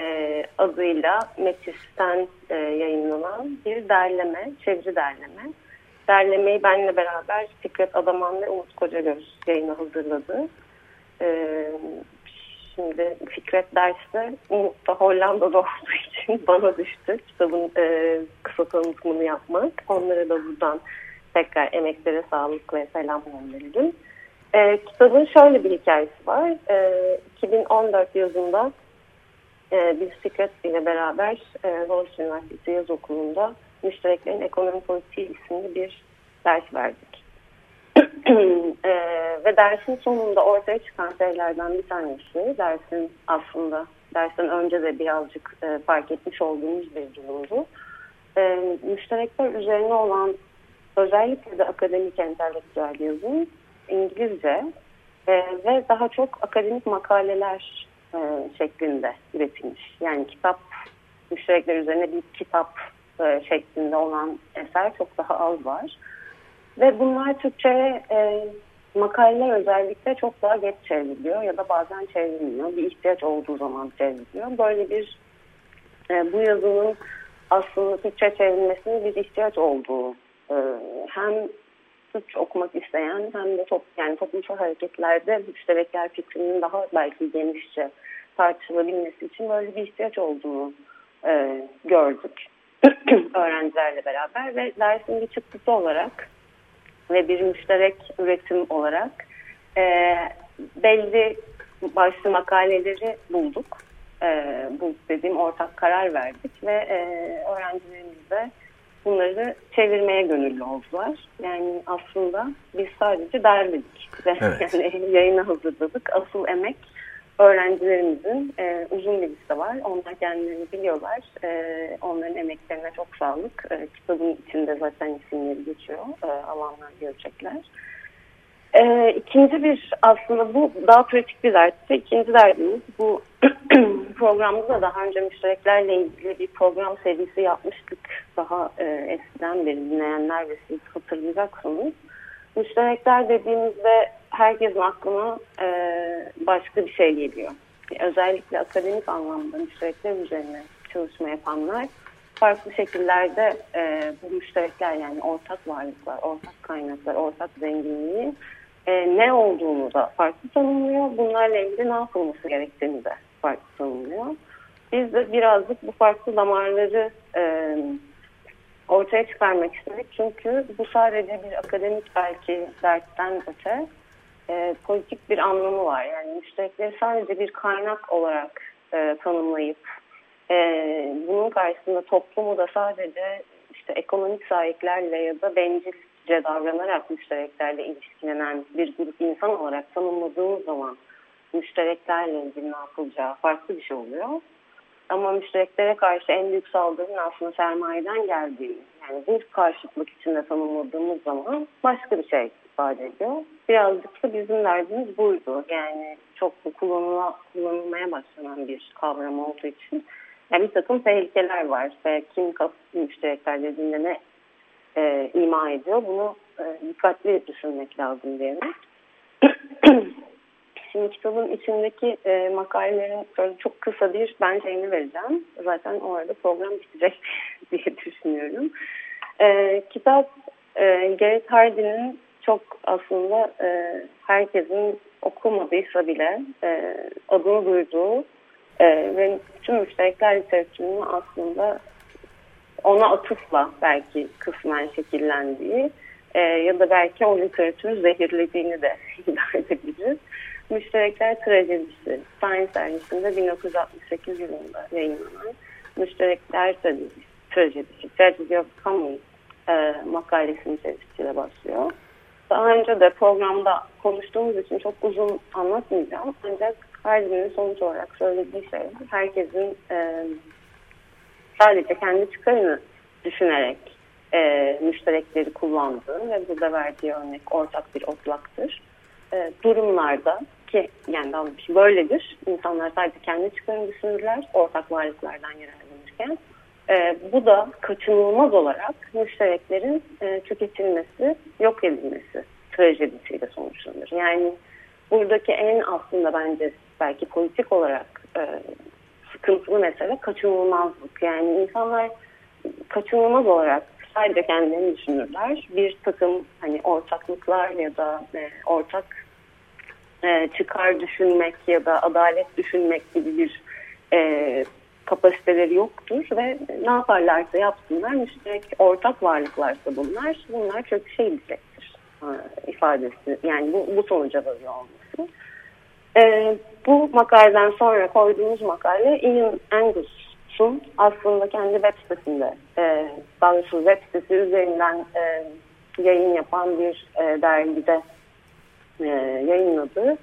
e, adıyla Metis'ten e, yayınlanan bir derleme, çeviri derleme. Derlemeyi benimle beraber Fikret Adaman ve Umut Kocagöz yayına hazırladı. E, şimdi Fikret derste Umut da Hollanda'da olduğu için bana düştü kitabın e, kısa tanıtımını yapmak. Onlara da buradan tekrar emeklere sağlık ve selam gönderelim. E, kitabın şöyle bir hikayesi var. E, 2014 yazında e, biz Fikret ile beraber e, Boğaziçi Üniversitesi Yaz Okulu'nda Müştereklerin Ekonomi Politiği isimli bir ders verdik. e, ve dersin sonunda ortaya çıkan şeylerden bir tanesi dersin aslında dersten önce de birazcık e, fark etmiş olduğumuz bir durumdu. E, müşterekler üzerine olan özellikle de akademik entelektüel yazım İngilizce e, ve daha çok akademik makaleler e, şeklinde üretilmiş. Yani kitap müşterekler üzerine bir kitap e, şeklinde olan eser çok daha az var. Ve bunlar Türkçe'ye e, makaleler özellikle çok daha geç çevriliyor ya da bazen çevrilmiyor. Bir ihtiyaç olduğu zaman çevriliyor. Böyle bir e, bu yazının aslında Türkçe çevrilmesinin bir ihtiyaç olduğu e, hem Türkçe okumak isteyen hem de top, yani toplumsal hareketlerde müşterekler fikrinin daha belki genişçe tartışılabilmesi için böyle bir ihtiyaç olduğunu e, gördük öğrencilerle beraber ve dersin bir çıktısı olarak ve bir müşterek üretim olarak e, belli başlı makaleleri bulduk. E, bu dediğim ortak karar verdik ve e, öğrencilerimiz de bunları çevirmeye gönüllü oldular. Yani aslında biz sadece derledik ve Evet. yani yayına hazırladık. Asıl emek öğrencilerimizin e, uzun bir liste var. Onlar kendilerini biliyorlar. E, onların emeklerine çok sağlık. E, kitabın içinde zaten isimleri geçiyor. E, alanlar görecekler. E, ikinci bir aslında bu daha pratik bir dert. İkinci derdimiz bu programda da daha önce müştereklerle ilgili bir program serisi yapmıştık. Daha e, eskiden beri dinleyenler ve siz hatırlayacaksınız. Müşterekler dediğimizde herkesin aklına e, başka bir şey geliyor. Özellikle akademik anlamda müşterekler üzerine çalışma yapanlar farklı şekillerde e, bu müşterekler yani ortak varlıklar, ortak kaynaklar, ortak zenginliği e, ne olduğunu da farklı tanımlıyor. Bunlarla ilgili ne yapılması gerektiğini de farklı tanımlıyor. Biz de birazcık bu farklı damarları e, ortaya çıkarmak istedik. Çünkü bu sadece bir akademik belki dertten öte e, politik bir anlamı var. Yani müşterekleri sadece bir kaynak olarak e, tanımlayıp e, bunun karşısında toplumu da sadece işte ekonomik sahiplerle ya da bencilce davranarak müştereklerle ilişkilenen bir grup insan olarak tanımladığımız zaman müştereklerle ilgili ne yapılacağı farklı bir şey oluyor. Ama müştereklere karşı en büyük saldırının aslında sermayeden geldiğini, yani bir karşıtlık içinde tanımladığımız zaman başka bir şey ifade ediyor. Birazcık da bizim derdimiz buydu. Yani çok da kullanıla, kullanılmaya başlanan bir kavram olduğu için. Yani bir takım tehlikeler var ve kim kasıtlı müşterekler dediğinde ne e, ima ediyor bunu e, dikkatli düşünmek lazım diyelim. Şimdi kitabın içindeki e, makalelerin şöyle çok kısa bir ben şeyini vereceğim. Zaten o arada program bitecek diye düşünüyorum. E, kitap e, Garrett Hardy'nin çok aslında e, herkesin okumadıysa bile e, adını duyduğu e, ve tüm müşterekler literatürünün aslında ona atıfla belki kısmen şekillendiği e, ya da belki o literatürü zehirlediğini de iddia edebiliriz. Müşterekler Trajedisi, Science dergisinde 1968 yılında yayınlanan Müşterekler Trajedisi Tragedy of Commons e, makalesinin çevirisiyle başlıyor. Daha önce de programda konuştuğumuz için çok uzun anlatmayacağım. Ancak Hardin'in sonuç olarak söylediği şey herkesin e, sadece kendi çıkarını düşünerek e, müşterekleri kullandığı ve burada verdiği örnek ortak bir otlaktır. E, durumlarda ki yani daha böyledir. İnsanlar sadece kendi çıkarını düşünürler ortak varlıklardan yararlanırken. E, bu da kaçınılmaz olarak müştereklerin e, tüketilmesi, yok edilmesi trajedisiyle sonuçlanır. Yani buradaki en aslında bence belki politik olarak e, sıkıntılı mesele kaçınılmazlık. Yani insanlar kaçınılmaz olarak sadece kendilerini düşünürler. Bir takım hani ortaklıklar ya da e, ortak e, çıkar düşünmek ya da adalet düşünmek gibi bir e, kapasiteleri yoktur ve ne yaparlarsa yapsınlar müşterek ortak varlıklarsa bunlar bunlar çok şey diyecektir e, ifadesi yani bu, bu sonuca varıyor olması. E, bu makaleden sonra koyduğumuz makale Ian Angus'un aslında kendi web sitesinde e, daha doğrusu web sitesi üzerinden e, yayın yapan bir e, dergide e, yayınladığı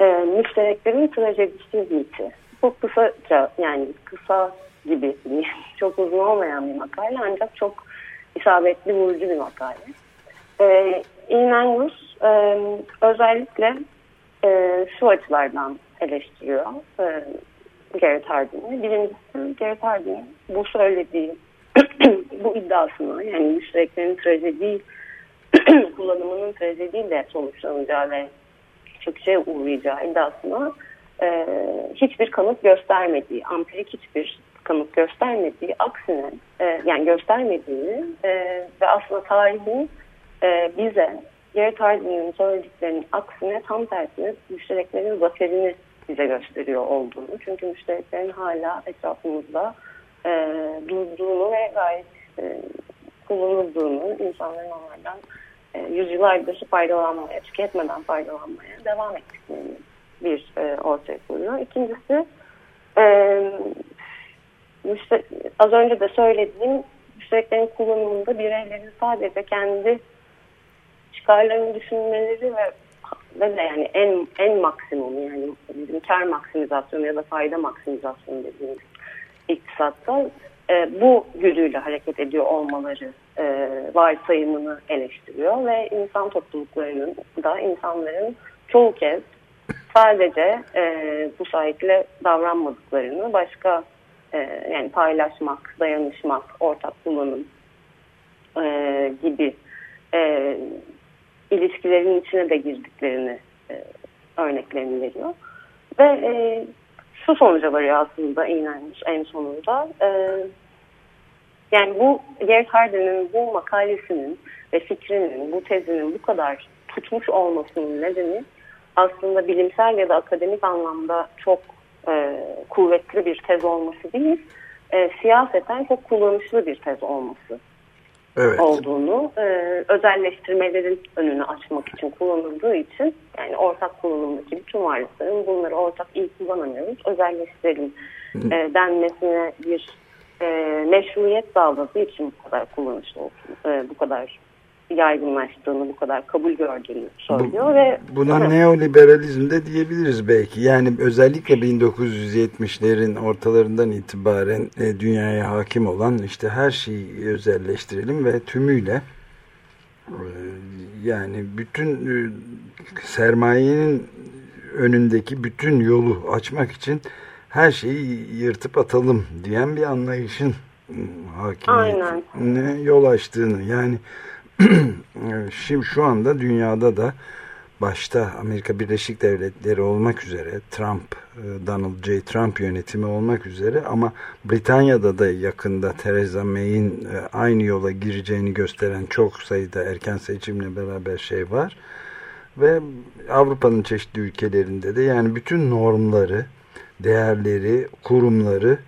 e, müştereklerin trajedisi miti. Bu kısaca yani kısa gibi çok uzun olmayan bir makale ancak çok isabetli vurucu bir makale. E, Ian Angus e, özellikle e, şu açılardan eleştiriyor e, Garrett Hardin'i. Birincisi Garrett Hardin'in bu söylediği bu iddiasını yani müştereklerin trajedi kullanımının trajediyle sonuçlanacağı ve çöküşe uğrayacağı iddiasına e, hiçbir kanıt göstermediği, ampirik hiçbir kanıt göstermediği, aksine e, yani göstermediğini e, ve aslında tarihin e, bize Gerrit Hardin'in söylediklerinin aksine tam tersine müştereklerin zaferini bize gösteriyor olduğunu. Çünkü müştereklerin hala etrafımızda e, durduğunu ve gayet e, kullanıldığını, insanların onlardan e, yüzyıllardır faydalanmaya, tüketmeden faydalanmaya devam ettiklerini bir e, ortaya koyuyor. İkincisi e, müşter az önce de söylediğim müştereklerin kullanımında bireylerin sadece kendi çıkarlarını düşünmeleri ve ve de yani en en maksimum yani bizim kar maksimizasyonu ya da fayda maksimizasyonu dediğimiz iktisatta e, bu güdüyle hareket ediyor olmaları e, varsayımını eleştiriyor ve insan topluluklarının da insanların çoğu kez sadece e, bu sahiple davranmadıklarını başka e, yani paylaşmak, dayanışmak, ortak kullanım e, gibi e, ilişkilerin içine de girdiklerini e, örneklerini veriyor. Ve e, şu sonuca varıyor aslında inanmış en sonunda. E, yani bu Gerd Harden'in bu makalesinin ve fikrinin, bu tezinin bu kadar tutmuş olmasının nedeni aslında bilimsel ya da akademik anlamda çok e, kuvvetli bir tez olması değil, e, siyaseten çok kullanışlı bir tez olması evet. olduğunu, e, özelleştirmelerin önünü açmak için kullanıldığı için yani ortak kullanımdaki bütün varlıkların bunları ortak iyi kullanamıyoruz, özelleştirelim e, denmesine bir e, meşruiyet sağladığı için bu kadar kullanışlı olsun, e, bu kadar yaygınlaştığını, bu kadar kabul gördüğünü söylüyor bu, ve buna evet. neoliberalizm de diyebiliriz belki. Yani özellikle 1970'lerin ortalarından itibaren e, dünyaya hakim olan işte her şeyi özelleştirelim ve tümüyle e, yani bütün e, sermayenin önündeki bütün yolu açmak için her şeyi yırtıp atalım diyen bir anlayışın hakimiyetine yol açtığını yani Şimdi şu anda dünyada da başta Amerika Birleşik Devletleri olmak üzere Trump, e, Donald J. Trump yönetimi olmak üzere ama Britanya'da da yakında Theresa May'in e, aynı yola gireceğini gösteren çok sayıda erken seçimle beraber şey var. Ve Avrupa'nın çeşitli ülkelerinde de yani bütün normları, değerleri, kurumları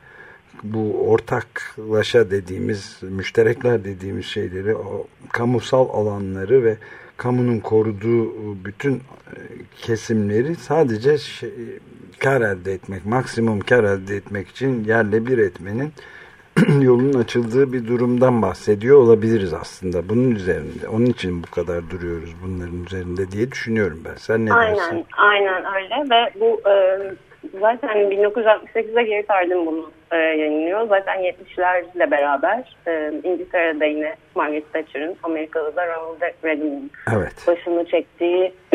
bu ortaklaşa dediğimiz, müşterekler dediğimiz şeyleri, o kamusal alanları ve kamunun koruduğu bütün e, kesimleri sadece şey, kar elde etmek, maksimum kar elde etmek için yerle bir etmenin yolun açıldığı bir durumdan bahsediyor olabiliriz aslında bunun üzerinde. Onun için bu kadar duruyoruz bunların üzerinde diye düşünüyorum ben. Sen ne aynen, dersin? Aynen öyle ve bu e, zaten 1968'de geri sardım bunu e, yayınlıyor. Zaten 70'lerle beraber e, İngiltere'de yine Margaret Thatcher'ın Amerika'da da Ronald Reagan'ın evet. başını çektiği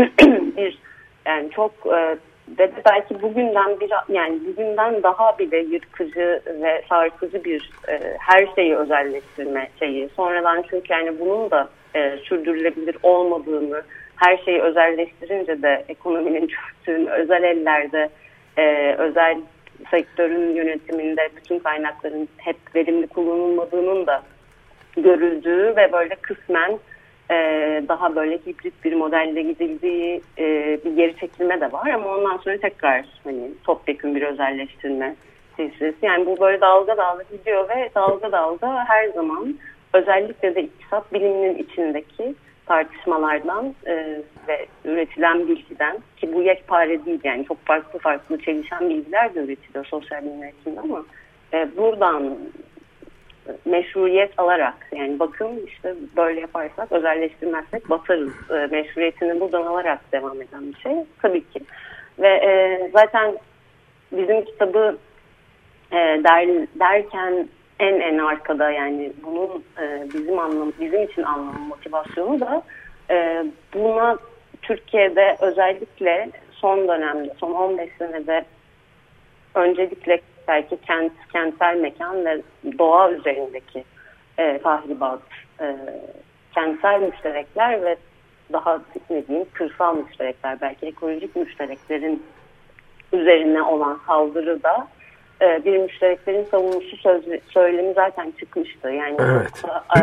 bir yani çok e, ve belki bugünden bir yani bugünden daha bile yırtıcı ve sarsıcı bir e, her şeyi özelleştirme şeyi. Sonradan çünkü yani bunun da e, sürdürülebilir olmadığını her şeyi özelleştirince de ekonominin çöktüğünü özel ellerde e, özel sektörün yönetiminde bütün kaynakların hep verimli kullanılmadığının da görüldüğü ve böyle kısmen e, daha böyle hibrit bir modelde gidildiği e, bir geri çekilme de var ama ondan sonra tekrar hani topyekun bir özelleştirme silsilesi. Yani bu böyle dalga dalga gidiyor ve dalga dalga her zaman özellikle de iktisat biliminin içindeki tartışmalardan e, ve üretilen bilgiden ki bu yekpare değil yani çok farklı farklı çelişen bilgiler de üretiliyor sosyal bilimler içinde ama e, buradan meşruiyet alarak yani bakın işte böyle yaparsak özelleştirmezsek batarız e, meşruiyetini buradan alarak devam eden bir şey tabii ki. Ve e, zaten bizim kitabı e, der, derken en en arkada yani bunun e, bizim anlam bizim için anlamı motivasyonu da e, buna Türkiye'de özellikle son dönemde son 15 senede öncelikle belki kent kentsel mekan ve doğa üzerindeki e, tahribat, e, kentsel müşterekler ve daha ne kırsal müşterekler belki ekolojik müştereklerin üzerine olan saldırı da e, bir müştereklerin savunması söz, söylemi zaten çıkmıştı. Yani evet. e,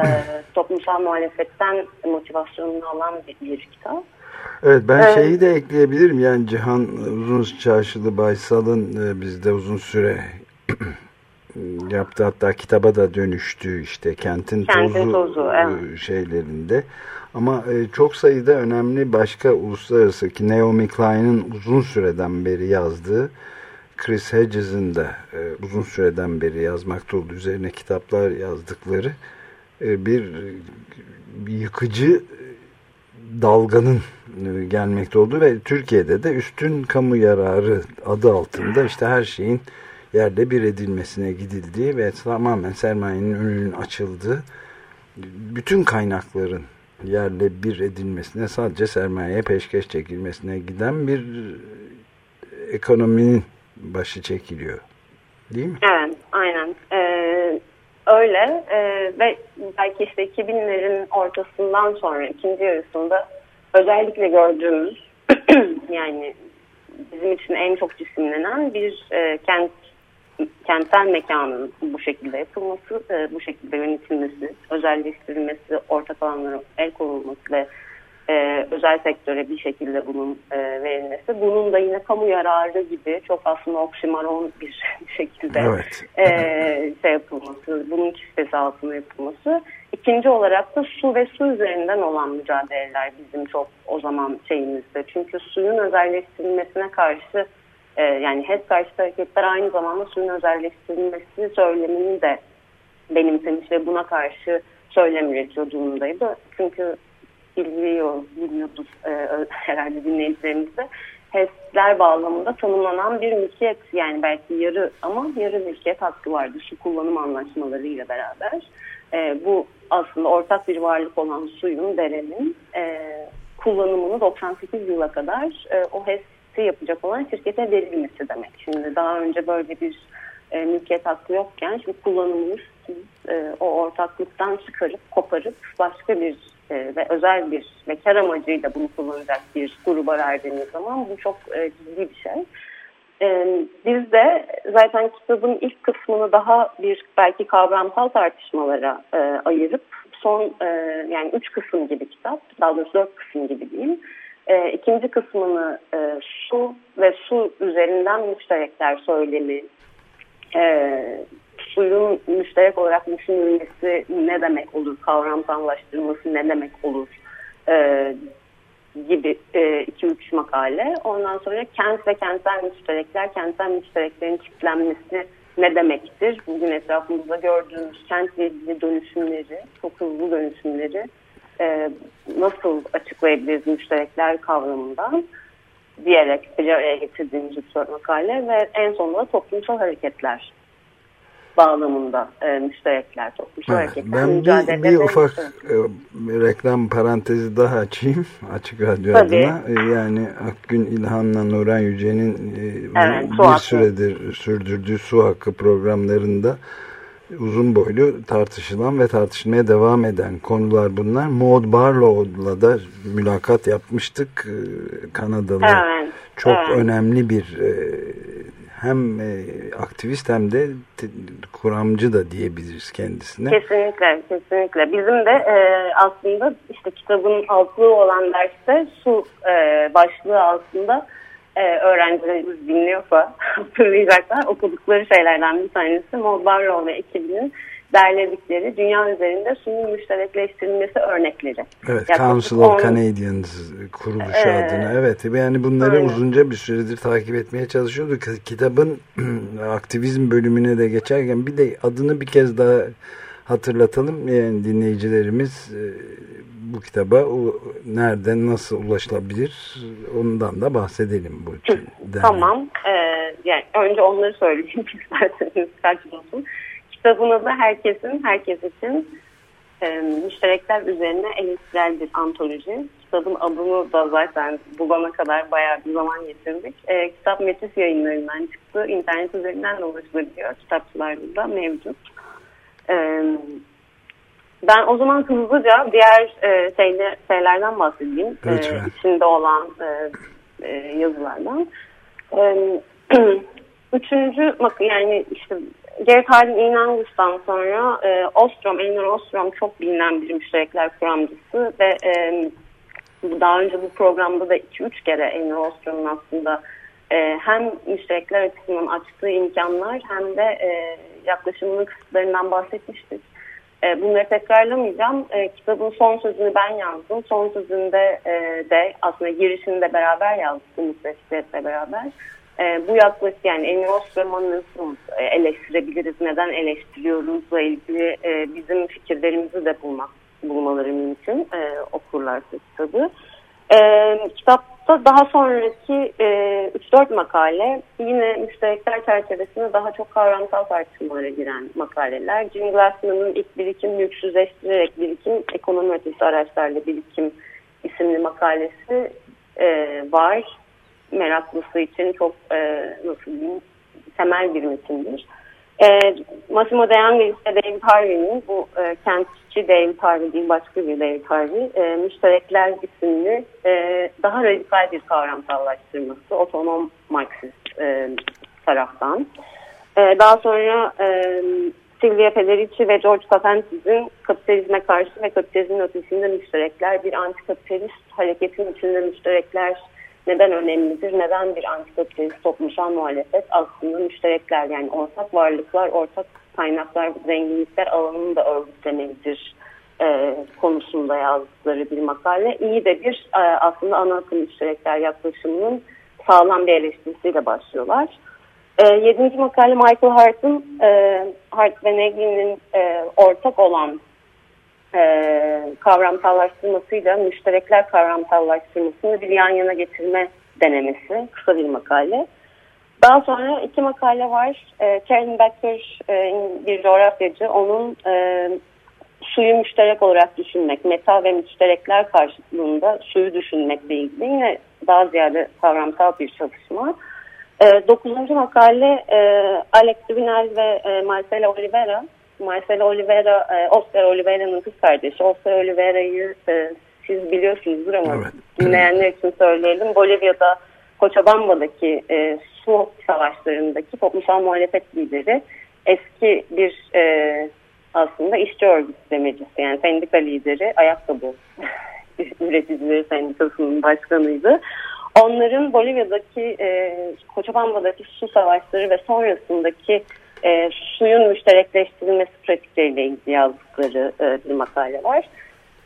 toplumsal muhalefetten motivasyonunu alan bir, bir kitap. Evet ben evet. şeyi de ekleyebilirim yani Cihan Uzun Çarşılı Baysal'ın e, bizde uzun süre yaptı hatta kitaba da dönüştü işte kentin, kentin tozu, tozu evet. şeylerinde ama e, çok sayıda önemli başka uluslararası ki Naomi Klein'in uzun süreden beri yazdığı Chris Hedges'in de e, uzun süreden beri yazmakta olduğu üzerine kitaplar yazdıkları e, bir, bir yıkıcı dalganın e, gelmekte olduğu ve Türkiye'de de üstün kamu yararı adı altında işte her şeyin yerde bir edilmesine gidildiği ve tamamen sermayenin önünün açıldığı bütün kaynakların yerle bir edilmesine sadece sermayeye peşkeş çekilmesine giden bir ekonominin başı çekiliyor. Değil mi? Evet, aynen. Ee, öyle ee, ve belki işte 2000'lerin ortasından sonra ikinci yarısında özellikle gördüğümüz yani bizim için en çok cisimlenen bir e, kent kentsel mekanın bu şekilde yapılması, e, bu şekilde yönetilmesi, özelleştirilmesi, ortak alanlara el konulması ve e, özel sektöre bir şekilde bunun e, verilmesi. Bunun da yine kamu yararı gibi çok aslında oksimoron bir şekilde evet. e, şey yapılması, bunun kispesi altında yapılması. İkinci olarak da su ve su üzerinden olan mücadeleler bizim çok o zaman şeyimizde. Çünkü suyun özelleştirilmesine karşı e, yani hep karşı hareketler aynı zamanda suyun özelleştirilmesi söylemini de benimsemiş ve buna karşı söylem üretiyor durumdaydı. Çünkü biliyor, biliyordur e, herhalde dinleyicilerimiz de HES'ler bağlamında tanımlanan bir mülkiyet yani belki yarı ama yarı mülkiyet hakkı vardı su kullanım anlaşmalarıyla beraber. E, bu aslında ortak bir varlık olan suyun, derenin e, kullanımını 98 yıla kadar e, o HES'i yapacak olan şirkete verilmesi demek. Şimdi daha önce böyle bir e, mülkiyet hakkı yokken şimdi kullanımını e, o ortaklıktan çıkarıp koparıp başka bir e, ve özel bir ve kar amacıyla bunu kullanacak bir gruba verdiğiniz zaman bu çok e, ciddi bir şey. E, biz de zaten kitabın ilk kısmını daha bir belki kavramsal tartışmalara e, ayırıp son yani üç kısım gibi kitap, daha doğrusu dört kısım gibi diyeyim. İkinci kısmını su ve su üzerinden müşterekler söylemi, suyun müşterek olarak düşünülmesi ne demek olur, kavramsallaştırılması ne demek olur e, gibi 2-3 e, makale. Ondan sonra kent ve kentsel müşterekler, kentsel müştereklerin çiftlenmesi ne demektir? Bugün etrafımızda gördüğümüz kentle ilgili dönüşümleri, çok hızlı dönüşümleri e, nasıl açıklayabiliriz müşterekler kavramından diyerek bir araya getirdiğimiz bir makale ve en sonunda toplumsal hareketler bağlamında e, müşterekler, toplumsal evet, hareketler, ben bir, bir ufak e, reklam parantezi daha açayım Açık Radyo Tabii. adına. E, yani Akgün İlhan'la Nuran Yüce'nin e, evet, bir hakkı. süredir sürdürdüğü su hakkı programlarında uzun boylu tartışılan ve tartışmaya devam eden konular bunlar. Maud Barlow'la da mülakat yapmıştık. E, Kanadalı evet, çok evet. önemli bir e, hem e, aktivist hem de kuramcı da diyebiliriz kendisine. Kesinlikle, kesinlikle. Bizim de e, aslında işte kitabın altlığı olan derste su e, başlığı aslında e, öğrencilerimiz dinliyorsa hatırlayacaklar. Okudukları şeylerden bir tanesi Barrow ve ekibinin derledikleri dünya üzerinde suyun müşterekleştirilmesi örnekleri. Evet, Yaklaşık Council of on... Canadians kuruluşu ee, adına. Evet, yani bunları aynen. uzunca bir süredir takip etmeye çalışıyorduk. Kitabın aktivizm bölümüne de geçerken bir de adını bir kez daha hatırlatalım. Yani dinleyicilerimiz e, bu kitaba nereden nasıl ulaşılabilir ondan da bahsedelim. bu. Tamam. Ee, yani önce onları söyleyeyim isterseniz kaç olsun. Kitabın adı herkesin, herkes için e, müşterekler üzerine eleştirel bir antoloji. Kitabın adını da zaten bulana kadar bayağı bir zaman getirdik. E, kitap Metis yayınlarından çıktı. İnternet üzerinden de ulaşılabiliyor. Kitapçılarda da mevcut. E, ben o zaman hızlıca diğer e, şeyler, şeylerden bahsedeyim. E, içinde olan e, e, yazılardan. E, üçüncü yani işte Gerrit Hardin Inangus'tan sonra e, Ostrom, Elinor Ostrom çok bilinen bir müşterekler kuramcısı ve e, daha önce bu programda da 2-3 kere Elinor Ostrom'un aslında e, hem müşterekler açısından açtığı imkanlar hem de e, yaklaşımının kısıtlarından bahsetmiştik. E, bunları tekrarlamayacağım. E, kitabın son sözünü ben yazdım. Son sözünde e, de aslında girişini de beraber yazdık Mutlu beraber. E, bu yaklaşık yani Emir Osman'ı nasıl e, eleştirebiliriz, neden eleştiriyoruzla ilgili e, bizim fikirlerimizi de bulmak bulmaları mümkün e, okurlarsa kitabı. E, kitapta daha sonraki e, 3-4 makale yine müşterekler çerçevesinde daha çok kavramsal tartışmalara giren makaleler. Jim Glassman'ın ilk birikim yüksüzleştirerek birikim ekonomi ötesi araçlarla birikim isimli makalesi e, var meraklısı için çok e, nasıl diyeyim temel bir metindir. E, Massimo De Angelis ve David Harvey'nin bu e, kentçi David Harvey değil başka bir David Harvey e, Müşterekler isimli e, daha radikal bir kavramsallaştırması otonom Marksist e, taraftan. E, daha sonra e, Silvia Federici ve George Capentis'in kapitalizme karşı ve kapitalizmin ötesinde müşterekler bir antikapitalist hareketin içinde müşterekler neden önemlidir? Neden bir antikapitalist toplumsal muhalefet aslında müşterekler yani ortak varlıklar, ortak kaynaklar, zenginlikler alanını da örgütlemelidir e, konusunda yazdıkları bir makale. İyi de bir e, aslında ana akım müşterekler yaklaşımının sağlam bir eleştirisiyle başlıyorlar. E, yedinci makale Michael Hart'ın e, Hart ve Negin'in e, ortak olan e, kavramsallaştırmasıyla müşterekler kavramsallaştırmasını bir yan yana getirme denemesi. Kısa bir makale. Daha sonra iki makale var. E, Karen Becker e, bir coğrafyacı. Onun e, suyu müşterek olarak düşünmek, meta ve müşterekler karşılığında suyu düşünmekle ilgili yine daha ziyade kavramsal bir çalışma. E, dokuzuncu makale e, Alex Dubinel ve e, Marcela Oliveira Marcelo Oliveira, e, Oscar Oliveira'nın kız kardeşi. Oscar Oliveira'yı e, siz biliyorsunuzdur ama evet. dinleyenler için söyleyelim. Bolivya'da Cochabamba'daki e, su savaşlarındaki toplumsal muhalefet lideri eski bir e, aslında işçi örgütlemecisi yani sendika lideri ayakkabı üreticileri sendikasının başkanıydı. Onların Bolivya'daki e, Cochabamba'daki su savaşları ve sonrasındaki e, suyun müşterekleştirilmesi pratikleriyle ilgili yazdıkları e, bir makale var.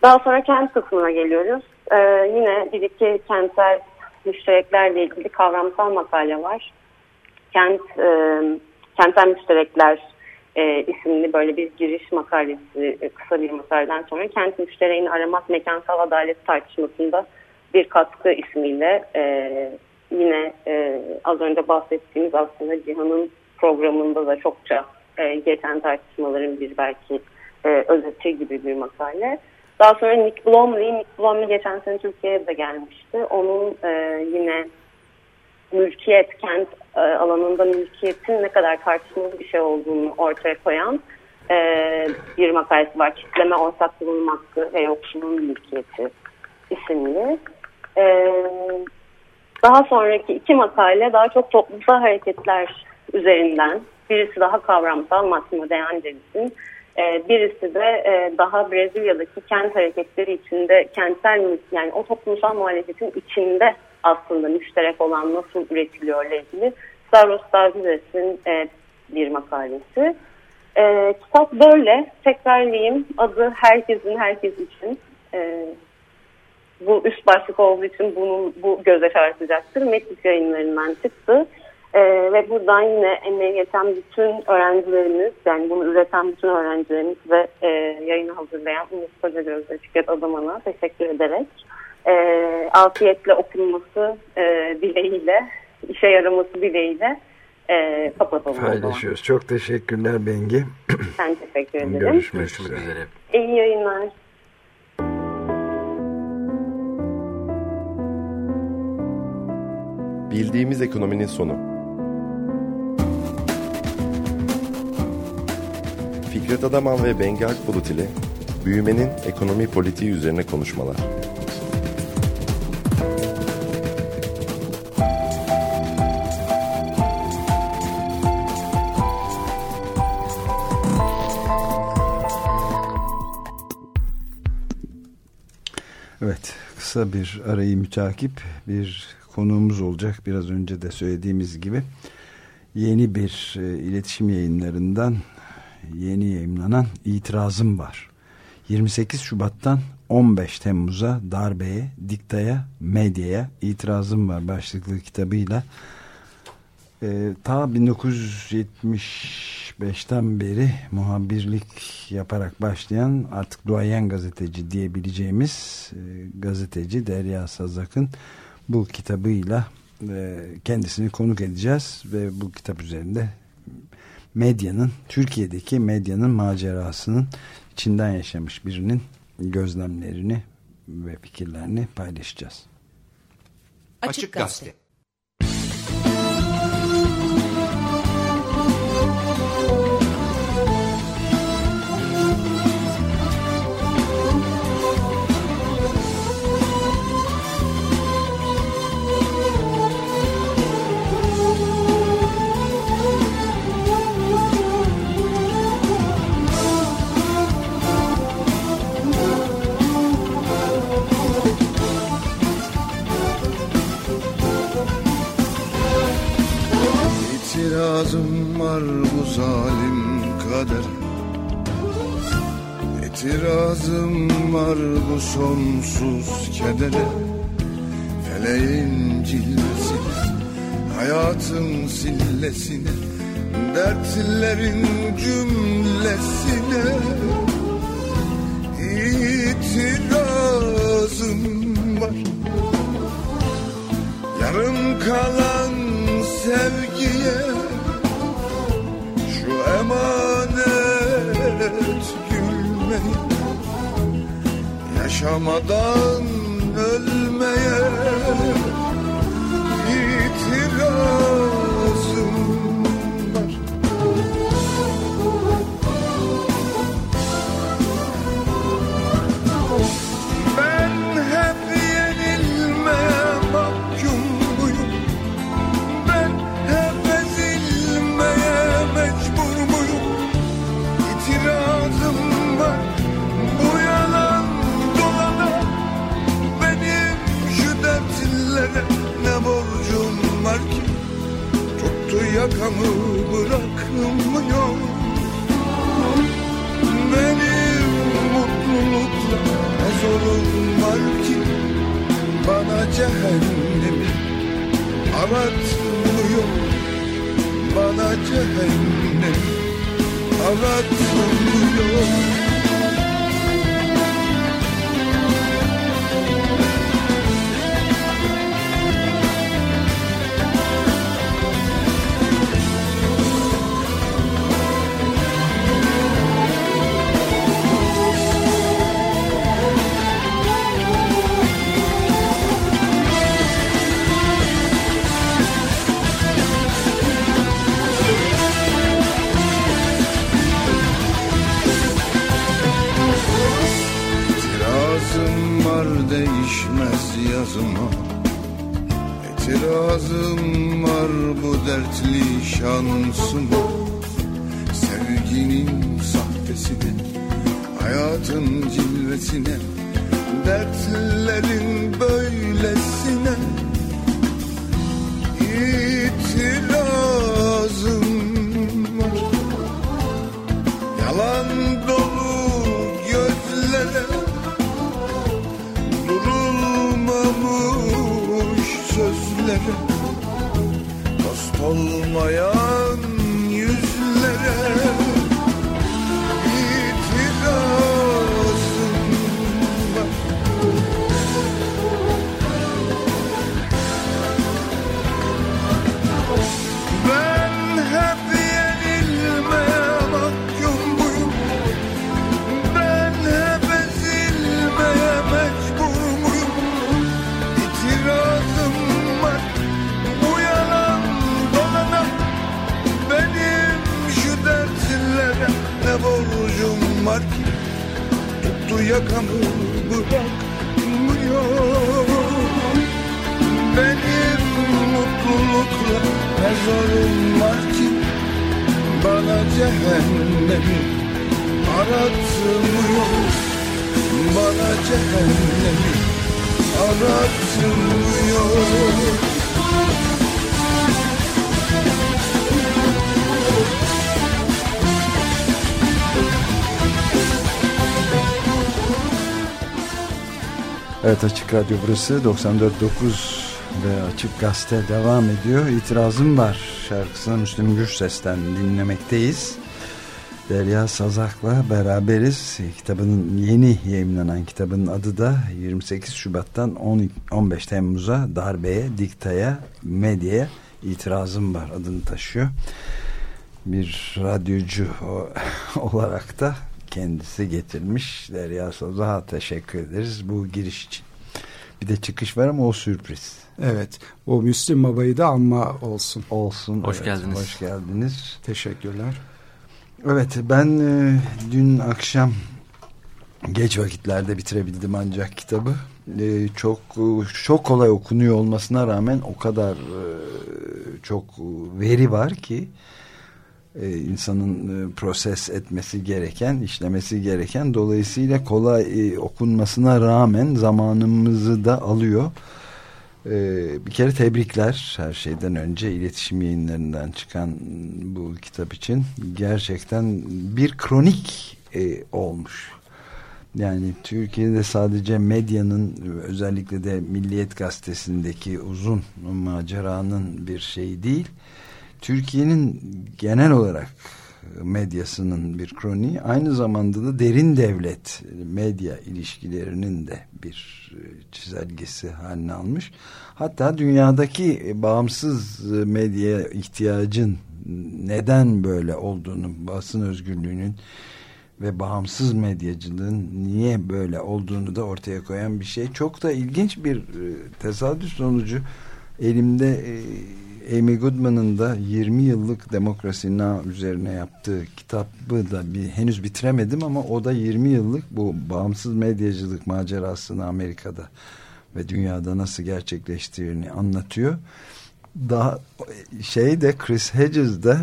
Daha sonra kent kısmına geliyoruz. E, yine bir iki kentsel müştereklerle ilgili kavramsal makale var. Kent e, Kentsel Müşterekler e, isimli böyle bir giriş makalesi, e, kısa bir makaleden sonra kent müştereğini aramak mekansal adalet tartışmasında bir katkı ismiyle e, yine e, az önce bahsettiğimiz aslında Cihan'ın programında da çokça e, geçen tartışmaların bir belki e, özeti gibi bir makale. Daha sonra Nick Blomley, Nick Blomley geçen sene Türkiye'ye de gelmişti. Onun e, yine mülkiyet, kent e, alanında mülkiyetin ne kadar tartışmalı bir şey olduğunu ortaya koyan e, bir makalesi var. Kitleme ortak bulunum hakkı ve yoksulun mülkiyeti isimli. E, daha sonraki iki makale daha çok toplumsal hareketler üzerinden. Birisi daha kavramsal Massimo De Angelis'in. E, birisi de e, daha Brezilya'daki kent hareketleri içinde kentsel yani o toplumsal muhalefetin içinde aslında müşterek olan nasıl üretiliyor ile ilgili Stavros Davrides'in e, bir makalesi. E, kitap böyle. Tekrarlayayım. Adı Herkesin Herkes için. E, bu üst başlık olduğu için bunun bu göze çarpılacaktır. Metis yayınlarından çıktı. Ee, ve buradan yine emeği geçen bütün öğrencilerimiz, yani bunu üreten bütün öğrencilerimiz ve e, yayını hazırlayan Umut Kocagöz ve Fikret Adaman'a teşekkür ederek e, afiyetle okunması e, dileğiyle, işe yaraması dileğiyle e, kapatalım. Paylaşıyoruz. Çok teşekkürler Bengi. Ben teşekkür ederim. Görüşmek üzere. İyi yayınlar. Bildiğimiz ekonominin sonu. Fikret Adaman ve Bengi Akbulut ile Büyümenin ekonomi politiği üzerine konuşmalar. Evet, kısa bir arayı mütakip bir konuğumuz olacak. Biraz önce de söylediğimiz gibi yeni bir e, iletişim yayınlarından yeni yayınlanan itirazım var. 28 Şubat'tan 15 Temmuz'a darbeye, diktaya, medyaya itirazım var başlıklı kitabıyla. Ee, ta 1975'ten beri muhabirlik yaparak başlayan artık duayen gazeteci diyebileceğimiz e, gazeteci Derya Sazak'ın bu kitabıyla e, kendisini konuk edeceğiz ve bu kitap üzerinde medyanın Türkiye'deki medyanın macerasının içinden yaşamış birinin gözlemlerini ve fikirlerini paylaşacağız. Açık Gazete. İtirazım var bu zalim kader. İtirazım var bu sonsuz kedere. Feleğin cilvesine Hayatın sillesine Dertlerin cümlesine. İtirazım var. Yarım kalan sevgiye Yaşamadan ölmeye Yakamı bırakmıyor. Benim mutlulukla ne zorum var ki? Bana cehennemi aratmıyor Bana cehennemi aratmıyor İtirazım var bu dertli şansıma Sevginin sahtesine Hayatın cilvesine. Dertlerin Açık Radyo burası 94.9 ve Açık Gazete devam ediyor. İtirazım var şarkısını Müslüm Gürses'ten dinlemekteyiz. Derya Sazak'la beraberiz. Kitabının yeni yayınlanan kitabın adı da 28 Şubat'tan 10, 15 Temmuz'a darbeye, diktaya, medyaya itirazım var adını taşıyor. Bir radyocu olarak da kendisi getirmiş. Derya Sazak'a teşekkür ederiz bu giriş için. Bir de çıkış var ama o sürpriz. Evet. O Müslüm Baba'yı da anma olsun. Olsun. Hoş evet, geldiniz. Hoş geldiniz. Teşekkürler. Evet ben e, dün akşam geç vakitlerde bitirebildim ancak kitabı. E, çok çok kolay okunuyor olmasına rağmen o kadar e, çok veri var ki e, insanın e, proses etmesi gereken, işlemesi gereken dolayısıyla kolay e, okunmasına rağmen zamanımızı da alıyor. E, bir kere tebrikler her şeyden önce iletişim yayınlarından çıkan bu kitap için gerçekten bir kronik e, olmuş. Yani Türkiye'de sadece medyanın özellikle de Milliyet Gazetesi'ndeki uzun maceranın bir şeyi değil. Türkiye'nin genel olarak medyasının bir kroniği aynı zamanda da derin devlet medya ilişkilerinin de bir çizelgesi haline almış. Hatta dünyadaki bağımsız medya ihtiyacın neden böyle olduğunu, basın özgürlüğünün ve bağımsız medyacılığın niye böyle olduğunu da ortaya koyan bir şey. Çok da ilginç bir tesadüf sonucu elimde Amy Goodman'ın da 20 yıllık Demokrasi Now üzerine yaptığı kitabı da bir, henüz bitiremedim ama o da 20 yıllık bu bağımsız medyacılık macerasını Amerika'da ve dünyada nasıl gerçekleştiğini anlatıyor. Daha şey de Chris Hedges de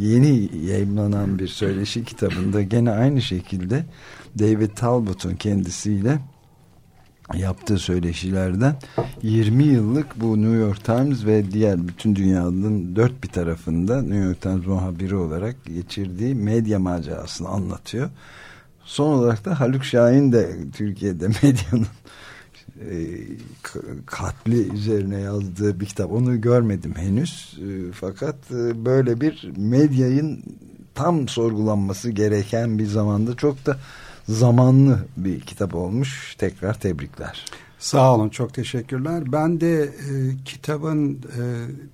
yeni yayınlanan bir söyleşi kitabında gene aynı şekilde David Talbot'un kendisiyle yaptığı söyleşilerden 20 yıllık bu New York Times ve diğer bütün dünyanın dört bir tarafında New York Times muhabiri olarak geçirdiği medya macerasını anlatıyor. Son olarak da Haluk Şahin de Türkiye'de medyanın e, katli üzerine yazdığı bir kitap. Onu görmedim henüz. E, fakat e, böyle bir medyayın tam sorgulanması gereken bir zamanda çok da zamanlı bir kitap olmuş. Tekrar tebrikler. Sağ olun çok teşekkürler. Ben de e, kitabın e,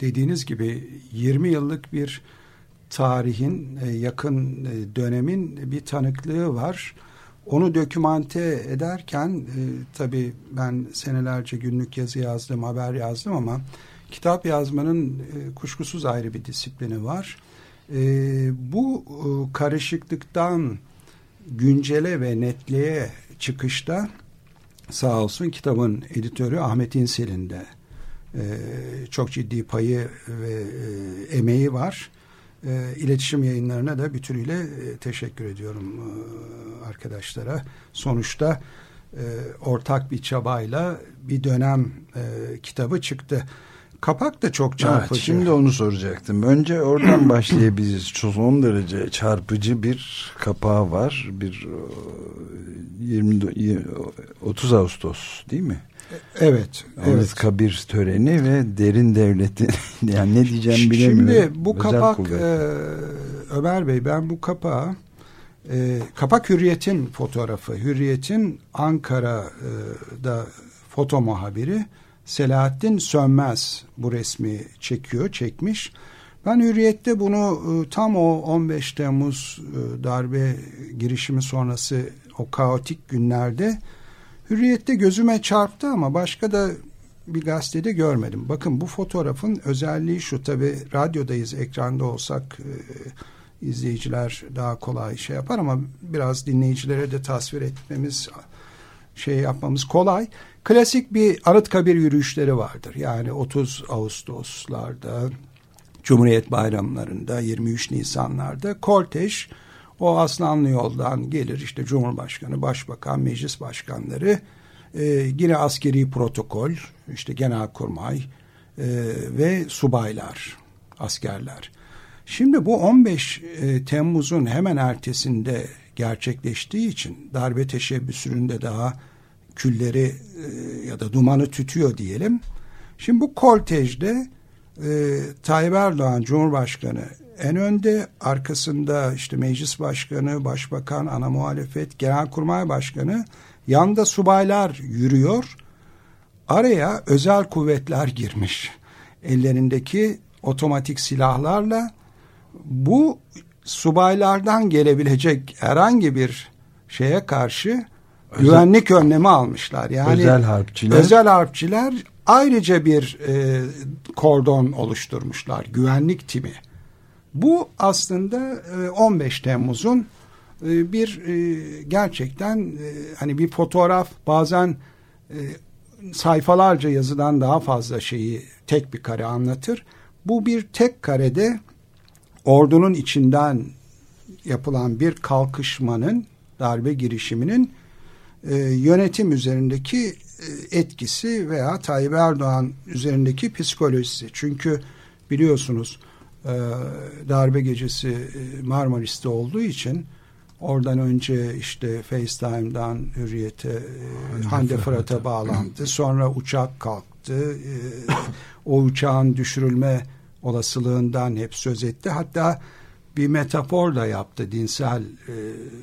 dediğiniz gibi 20 yıllık bir tarihin e, yakın e, dönemin bir tanıklığı var. Onu dokümante ederken e, tabii ben senelerce günlük yazı yazdım, haber yazdım ama kitap yazmanın e, kuşkusuz ayrı bir disiplini var. E, bu e, karışıklıktan güncele ve netliğe çıkışta sağ olsun kitabın editörü Ahmet İnsel'in de e, çok ciddi payı ve e, emeği var. E, iletişim yayınlarına da bütünüyle e, teşekkür ediyorum e, arkadaşlara. Sonuçta e, ortak bir çabayla bir dönem e, kitabı çıktı. Kapak da çok çarpıcı. Evet, şimdi onu soracaktım. Önce oradan başlayabiliriz. Son derece çarpıcı bir kapağı var. Bir 20, 30 Ağustos değil mi? Evet. Ahmet evet. Kabir töreni ve derin devletin yani ne diyeceğim bilemiyorum. Şimdi bu Özel kapak kuvvet. e, Ömer Bey ben bu kapağı e, kapak Hürriyet'in fotoğrafı. Hürriyet'in Ankara'da foto muhabiri Selahattin Sönmez bu resmi çekiyor, çekmiş. Ben Hürriyet'te bunu e, tam o 15 Temmuz e, darbe girişimi sonrası o kaotik günlerde Hürriyet'te gözüme çarptı ama başka da bir gazetede görmedim. Bakın bu fotoğrafın özelliği şu tabi radyodayız ekranda olsak izleyiciler daha kolay şey yapar ama biraz dinleyicilere de tasvir etmemiz şey yapmamız kolay. Klasik bir Anıtkabir yürüyüşleri vardır. Yani 30 Ağustoslarda, Cumhuriyet bayramlarında, 23 Nisanlarda kortej o Aslanlı yoldan gelir işte Cumhurbaşkanı, Başbakan, Meclis Başkanları e, yine askeri protokol, işte Genelkurmay e, ve subaylar, askerler. Şimdi bu 15 e, Temmuz'un hemen ertesinde gerçekleştiği için darbe teşebbüsünün de daha külleri e, ya da dumanı tütüyor diyelim. Şimdi bu kortejde e, Tayyip Erdoğan Cumhurbaşkanı en önde arkasında işte meclis başkanı, başbakan, ana muhalefet, genelkurmay başkanı yanda subaylar yürüyor. Araya özel kuvvetler girmiş. Ellerindeki otomatik silahlarla bu subaylardan gelebilecek herhangi bir şeye karşı özel, güvenlik önlemi almışlar. Yani özel harpçiler. Özel harpçiler ayrıca bir e, kordon oluşturmuşlar. Güvenlik timi. Bu aslında e, 15 Temmuz'un e, bir e, gerçekten e, hani bir fotoğraf bazen e, sayfalarca yazıdan daha fazla şeyi tek bir kare anlatır. Bu bir tek karede ordunun içinden yapılan bir kalkışmanın darbe girişiminin e, yönetim üzerindeki e, etkisi veya Tayyip Erdoğan üzerindeki psikolojisi. Çünkü biliyorsunuz e, darbe gecesi e, Marmaris'te olduğu için oradan önce işte FaceTime'dan Hürriyet'e e, Hande Fırat'a bağlandı. Sonra uçak kalktı. E, o uçağın düşürülme olasılığından hep söz etti. Hatta bir metafor da yaptı dinsel e,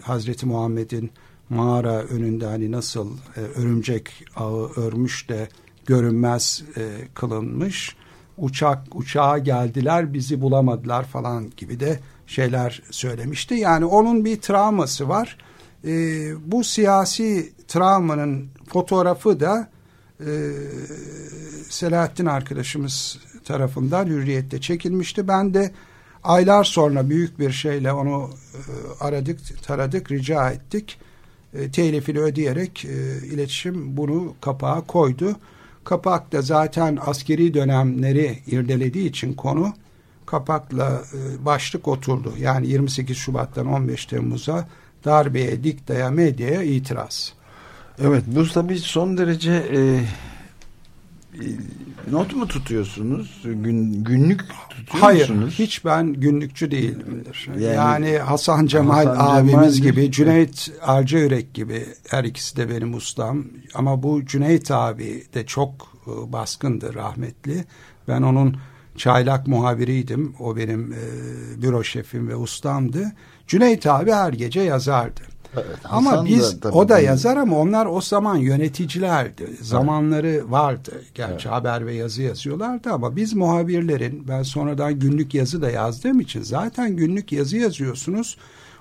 Hazreti Muhammed'in mağara önünde hani nasıl e, örümcek ağı örmüş de görünmez e, kılınmış. Uçak uçağa geldiler bizi bulamadılar falan gibi de şeyler söylemişti. Yani onun bir travması var. E, bu siyasi travmanın fotoğrafı da e, Selahattin arkadaşımız tarafından hürriyette çekilmişti. Ben de aylar sonra büyük bir şeyle onu e, aradık, taradık, rica ettik. E, telifini ödeyerek e, iletişim bunu kapağa koydu. Kapak da zaten askeri dönemleri irdelediği için konu kapakla e, başlık oturdu. Yani 28 Şubat'tan 15 Temmuz'a darbeye, diktaya, medyaya itiraz. Evet bu tabii son derece e, not mu tutuyorsunuz? Gün, günlük tutuyor Hayır, musunuz? hiç ben günlükçü değilimdir. Yani, yani Hasan Cemal Hasan abimiz Cemal gibi, Cüneyt Arcayürek gibi her ikisi de benim ustam. Ama bu Cüneyt abi de çok e, baskındı rahmetli. Ben onun çaylak muhabiriydim. O benim e, büro şefim ve ustamdı. Cüneyt abi her gece yazardı. Evet, ama biz da, o da yazar ama onlar o zaman yöneticilerdi. Zamanları vardı. Gerçi evet. haber ve yazı yazıyorlardı ama biz muhabirlerin ben sonradan günlük yazı da yazdığım için zaten günlük yazı yazıyorsunuz.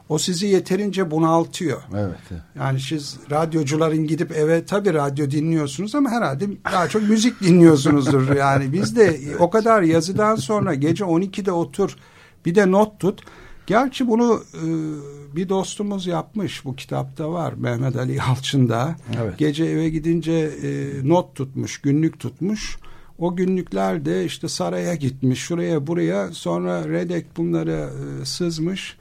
O sizi yeterince bunaltıyor. Evet. Yani siz radyocuların gidip eve tabii radyo dinliyorsunuz ama herhalde daha çok müzik dinliyorsunuzdur. Yani biz de evet. o kadar yazıdan sonra gece 12'de otur bir de not tut. Gerçi bunu e, bir dostumuz yapmış. Bu kitapta var. Mehmet Ali Yalçın'da. Evet. Gece eve gidince e, not tutmuş, günlük tutmuş. O günlüklerde işte saraya gitmiş, şuraya buraya. Sonra Redek bunları e, sızmış.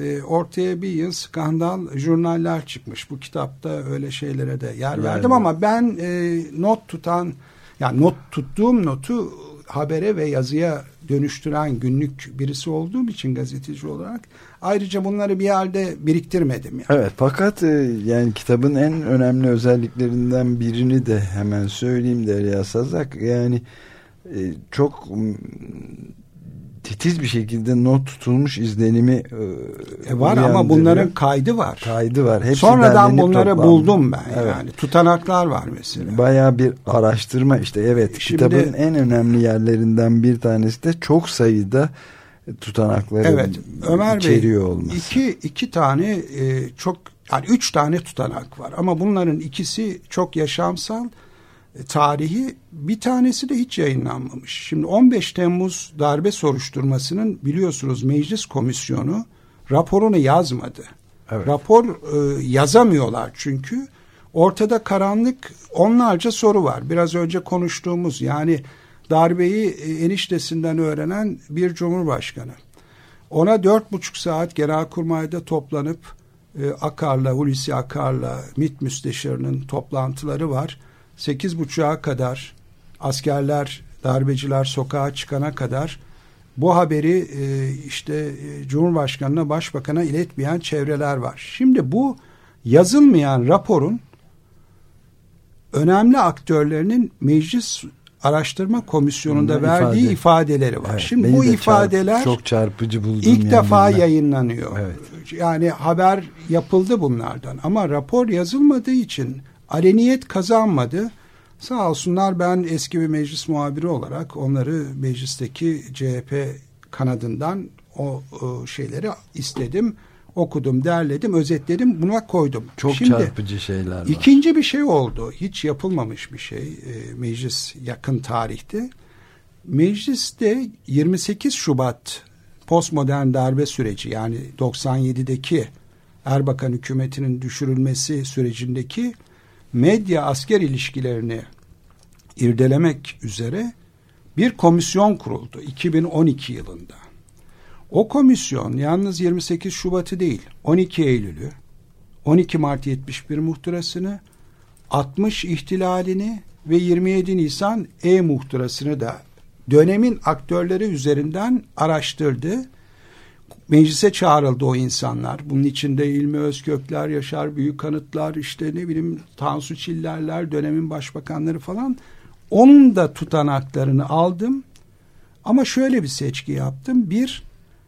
E, ortaya bir yıl skandal jurnaller çıkmış. Bu kitapta öyle şeylere de yer verdim ama ben e, not tutan, yani not tuttuğum notu habere ve yazıya dönüştüren günlük birisi olduğum için gazeteci olarak ayrıca bunları bir yerde biriktirmedim. Yani. Evet fakat e, yani kitabın en önemli özelliklerinden birini de hemen söyleyeyim Derya Sazak yani e, çok titiz bir şekilde not tutulmuş izlenimi e, e var ama bunların kaydı var. Kaydı var. Hepsi Sonradan bunları toplandı. buldum ben evet. yani. Tutanaklar var mesela. Baya bir araştırma işte evet Şimdi, kitabın en önemli yerlerinden bir tanesi de çok sayıda tutanakları evet, Ömer içeriyor Bey, olması. Iki, iki tane e, çok yani üç tane tutanak var ama bunların ikisi çok yaşamsal tarihi bir tanesi de hiç yayınlanmamış. Şimdi 15 Temmuz darbe soruşturmasının biliyorsunuz meclis komisyonu raporunu yazmadı. Evet. Rapor e, yazamıyorlar çünkü ortada karanlık onlarca soru var. Biraz önce konuştuğumuz yani darbeyi e, eniştesinden öğrenen bir cumhurbaşkanı. Ona dört buçuk saat Genelkurmay'da toplanıp e, Akar'la, Hulusi Akar'la, MİT müsteşarının toplantıları var. Sekiz buçuğa kadar askerler, darbeciler sokağa çıkana kadar bu haberi e, işte e, Cumhurbaşkanı'na, Başbakan'a iletmeyen çevreler var. Şimdi bu yazılmayan raporun önemli aktörlerinin meclis araştırma komisyonunda Bunda verdiği ifade. ifadeleri var. Evet, Şimdi bu de çarp- ifadeler çok çarpıcı buldum. ilk yani defa ben. yayınlanıyor. Evet. Yani haber yapıldı bunlardan ama rapor yazılmadığı için aleniyet kazanmadı. Sağ olsunlar ben eski bir meclis muhabiri olarak onları meclisteki CHP kanadından o, o şeyleri istedim. Okudum, derledim, özetledim, buna koydum. Çok Şimdi, çarpıcı şeyler var. İkinci bir şey oldu. Hiç yapılmamış bir şey e, meclis yakın tarihte. Mecliste 28 Şubat postmodern darbe süreci yani 97'deki Erbakan hükümetinin düşürülmesi sürecindeki medya asker ilişkilerini irdelemek üzere bir komisyon kuruldu 2012 yılında. O komisyon yalnız 28 Şubat'ı değil 12 Eylül'ü 12 Mart 71 muhtırasını 60 ihtilalini ve 27 Nisan E muhtırasını da dönemin aktörleri üzerinden araştırdı. Meclise çağrıldı o insanlar. Bunun içinde İlmi Özkökler, Yaşar Büyükanıtlar, işte ne bileyim Tansu Çillerler, dönemin başbakanları falan. Onun da tutanaklarını aldım. Ama şöyle bir seçki yaptım. Bir,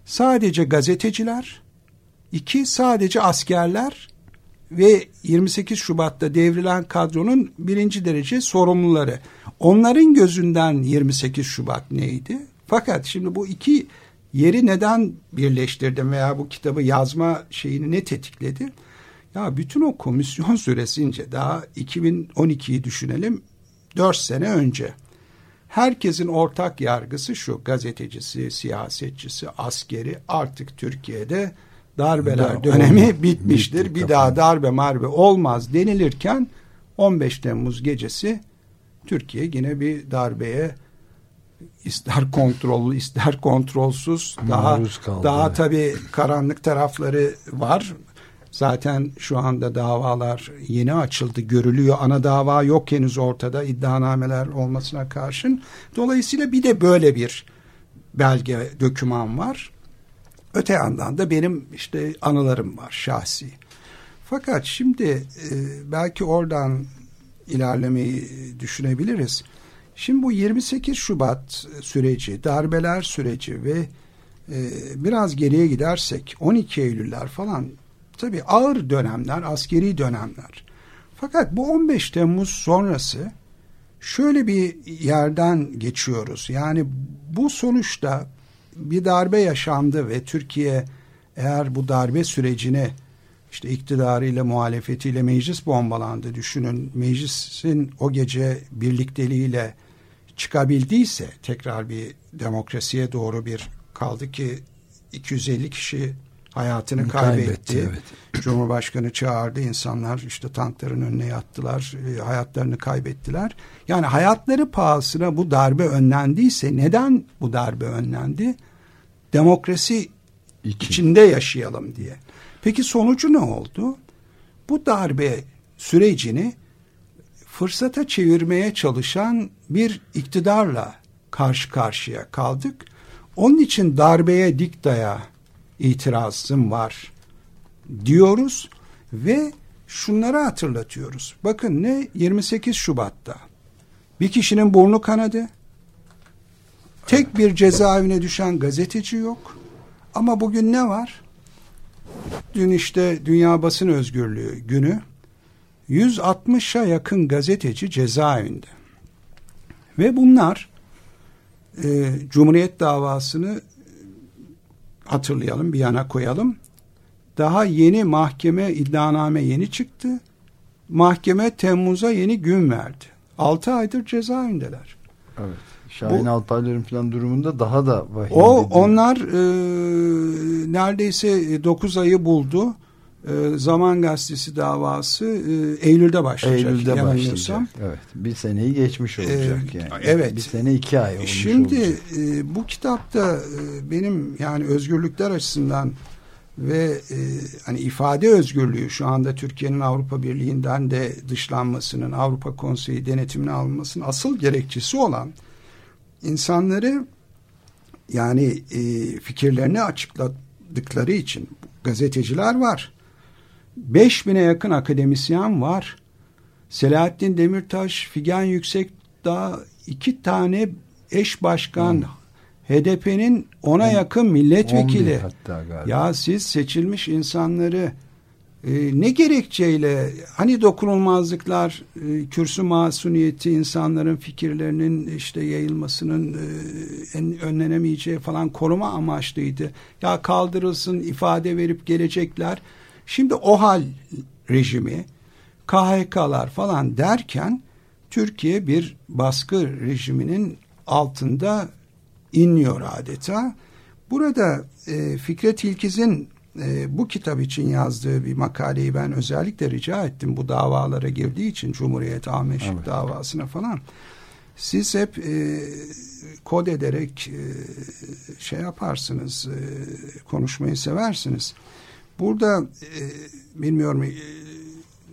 sadece gazeteciler. iki sadece askerler ve 28 Şubat'ta devrilen kadronun birinci derece sorumluları. Onların gözünden 28 Şubat neydi? Fakat şimdi bu iki yeri neden birleştirdim veya bu kitabı yazma şeyini ne tetikledi? Ya bütün o komisyon süresince daha 2012'yi düşünelim 4 sene önce. Herkesin ortak yargısı şu gazetecisi, siyasetçisi, askeri artık Türkiye'de darbeler Da- dönemi olmaz. bitmiştir. Bitti, bir kapandı. daha darbe marbe olmaz denilirken 15 Temmuz gecesi Türkiye yine bir darbeye ister kontrollü ister kontrolsüz daha daha tabii karanlık tarafları var. Zaten şu anda davalar yeni açıldı, görülüyor. Ana dava yok henüz ortada iddianameler olmasına karşın. Dolayısıyla bir de böyle bir belge, döküman var. Öte yandan da benim işte anılarım var şahsi. Fakat şimdi e, belki oradan ilerlemeyi düşünebiliriz. Şimdi bu 28 Şubat süreci, darbeler süreci ve e, biraz geriye gidersek 12 Eylüller falan tabii ağır dönemler, askeri dönemler. Fakat bu 15 Temmuz sonrası şöyle bir yerden geçiyoruz. Yani bu sonuçta bir darbe yaşandı ve Türkiye eğer bu darbe sürecine işte iktidarıyla muhalefetiyle meclis bombalandı düşünün. Meclisin o gece birlikteliğiyle çıkabildiyse tekrar bir demokrasiye doğru bir kaldı ki 250 kişi hayatını kaybetti. Kaybetti, evet. Cumhurbaşkanı çağırdı insanlar işte tankların önüne yattılar e, hayatlarını kaybettiler. Yani hayatları pahasına bu darbe önlendiyse neden bu darbe önlendi? Demokrasi İki. içinde yaşayalım diye. Peki sonucu ne oldu? Bu darbe sürecini fırsata çevirmeye çalışan bir iktidarla karşı karşıya kaldık. Onun için darbeye diktaya itirazım var diyoruz ve şunları hatırlatıyoruz. Bakın ne 28 Şubat'ta bir kişinin burnu kanadı. Tek bir cezaevine düşen gazeteci yok. Ama bugün ne var? Dün işte Dünya Basın Özgürlüğü günü 160'a yakın gazeteci cezaevinde. Ve bunlar e, Cumhuriyet davasını hatırlayalım bir yana koyalım. Daha yeni mahkeme iddianame yeni çıktı. Mahkeme Temmuz'a yeni gün verdi. 6 aydır cezaevindeler. Evet. Şahin Alpaylar'ın falan durumunda daha da vahim. O onlar e, neredeyse 9 ayı buldu. E, Zaman Gazetesi davası e, Eylül'de başlayacak. Eylül'de başlayacak. Evet. Bir seneyi geçmiş olacak e, yani. Evet. Bir sene iki ay olmuş Şimdi olacak. e, bu kitapta e, benim yani özgürlükler açısından ve e, hani ifade özgürlüğü şu anda Türkiye'nin Avrupa Birliği'nden de dışlanmasının, Avrupa Konseyi denetimine alınmasının asıl gerekçesi olan insanları yani e, fikirlerini açıkladıkları için gazeteciler var. 5000'e yakın akademisyen var. Selahattin Demirtaş, Figen Yüksekdağ iki tane eş başkan hmm. HDP'nin ona yakın milletvekili. Ya siz seçilmiş insanları e, ne gerekçeyle hani dokunulmazlıklar, e, kürsü masuniyeti, insanların fikirlerinin işte yayılmasının e, en önlenemeyeceği falan koruma amaçlıydı. Ya kaldırılsın ifade verip gelecekler. Şimdi o hal rejimi, KHK'lar falan derken Türkiye bir baskı rejiminin altında inliyor adeta. Burada e, Fikret İlkiz'in e, bu kitap için yazdığı bir makaleyi ben özellikle rica ettim. Bu davalara girdiği için Cumhuriyet Ahmet evet. davasına falan. Siz hep e, kod ederek e, şey yaparsınız, e, konuşmayı seversiniz. Burada e, bilmiyorum e,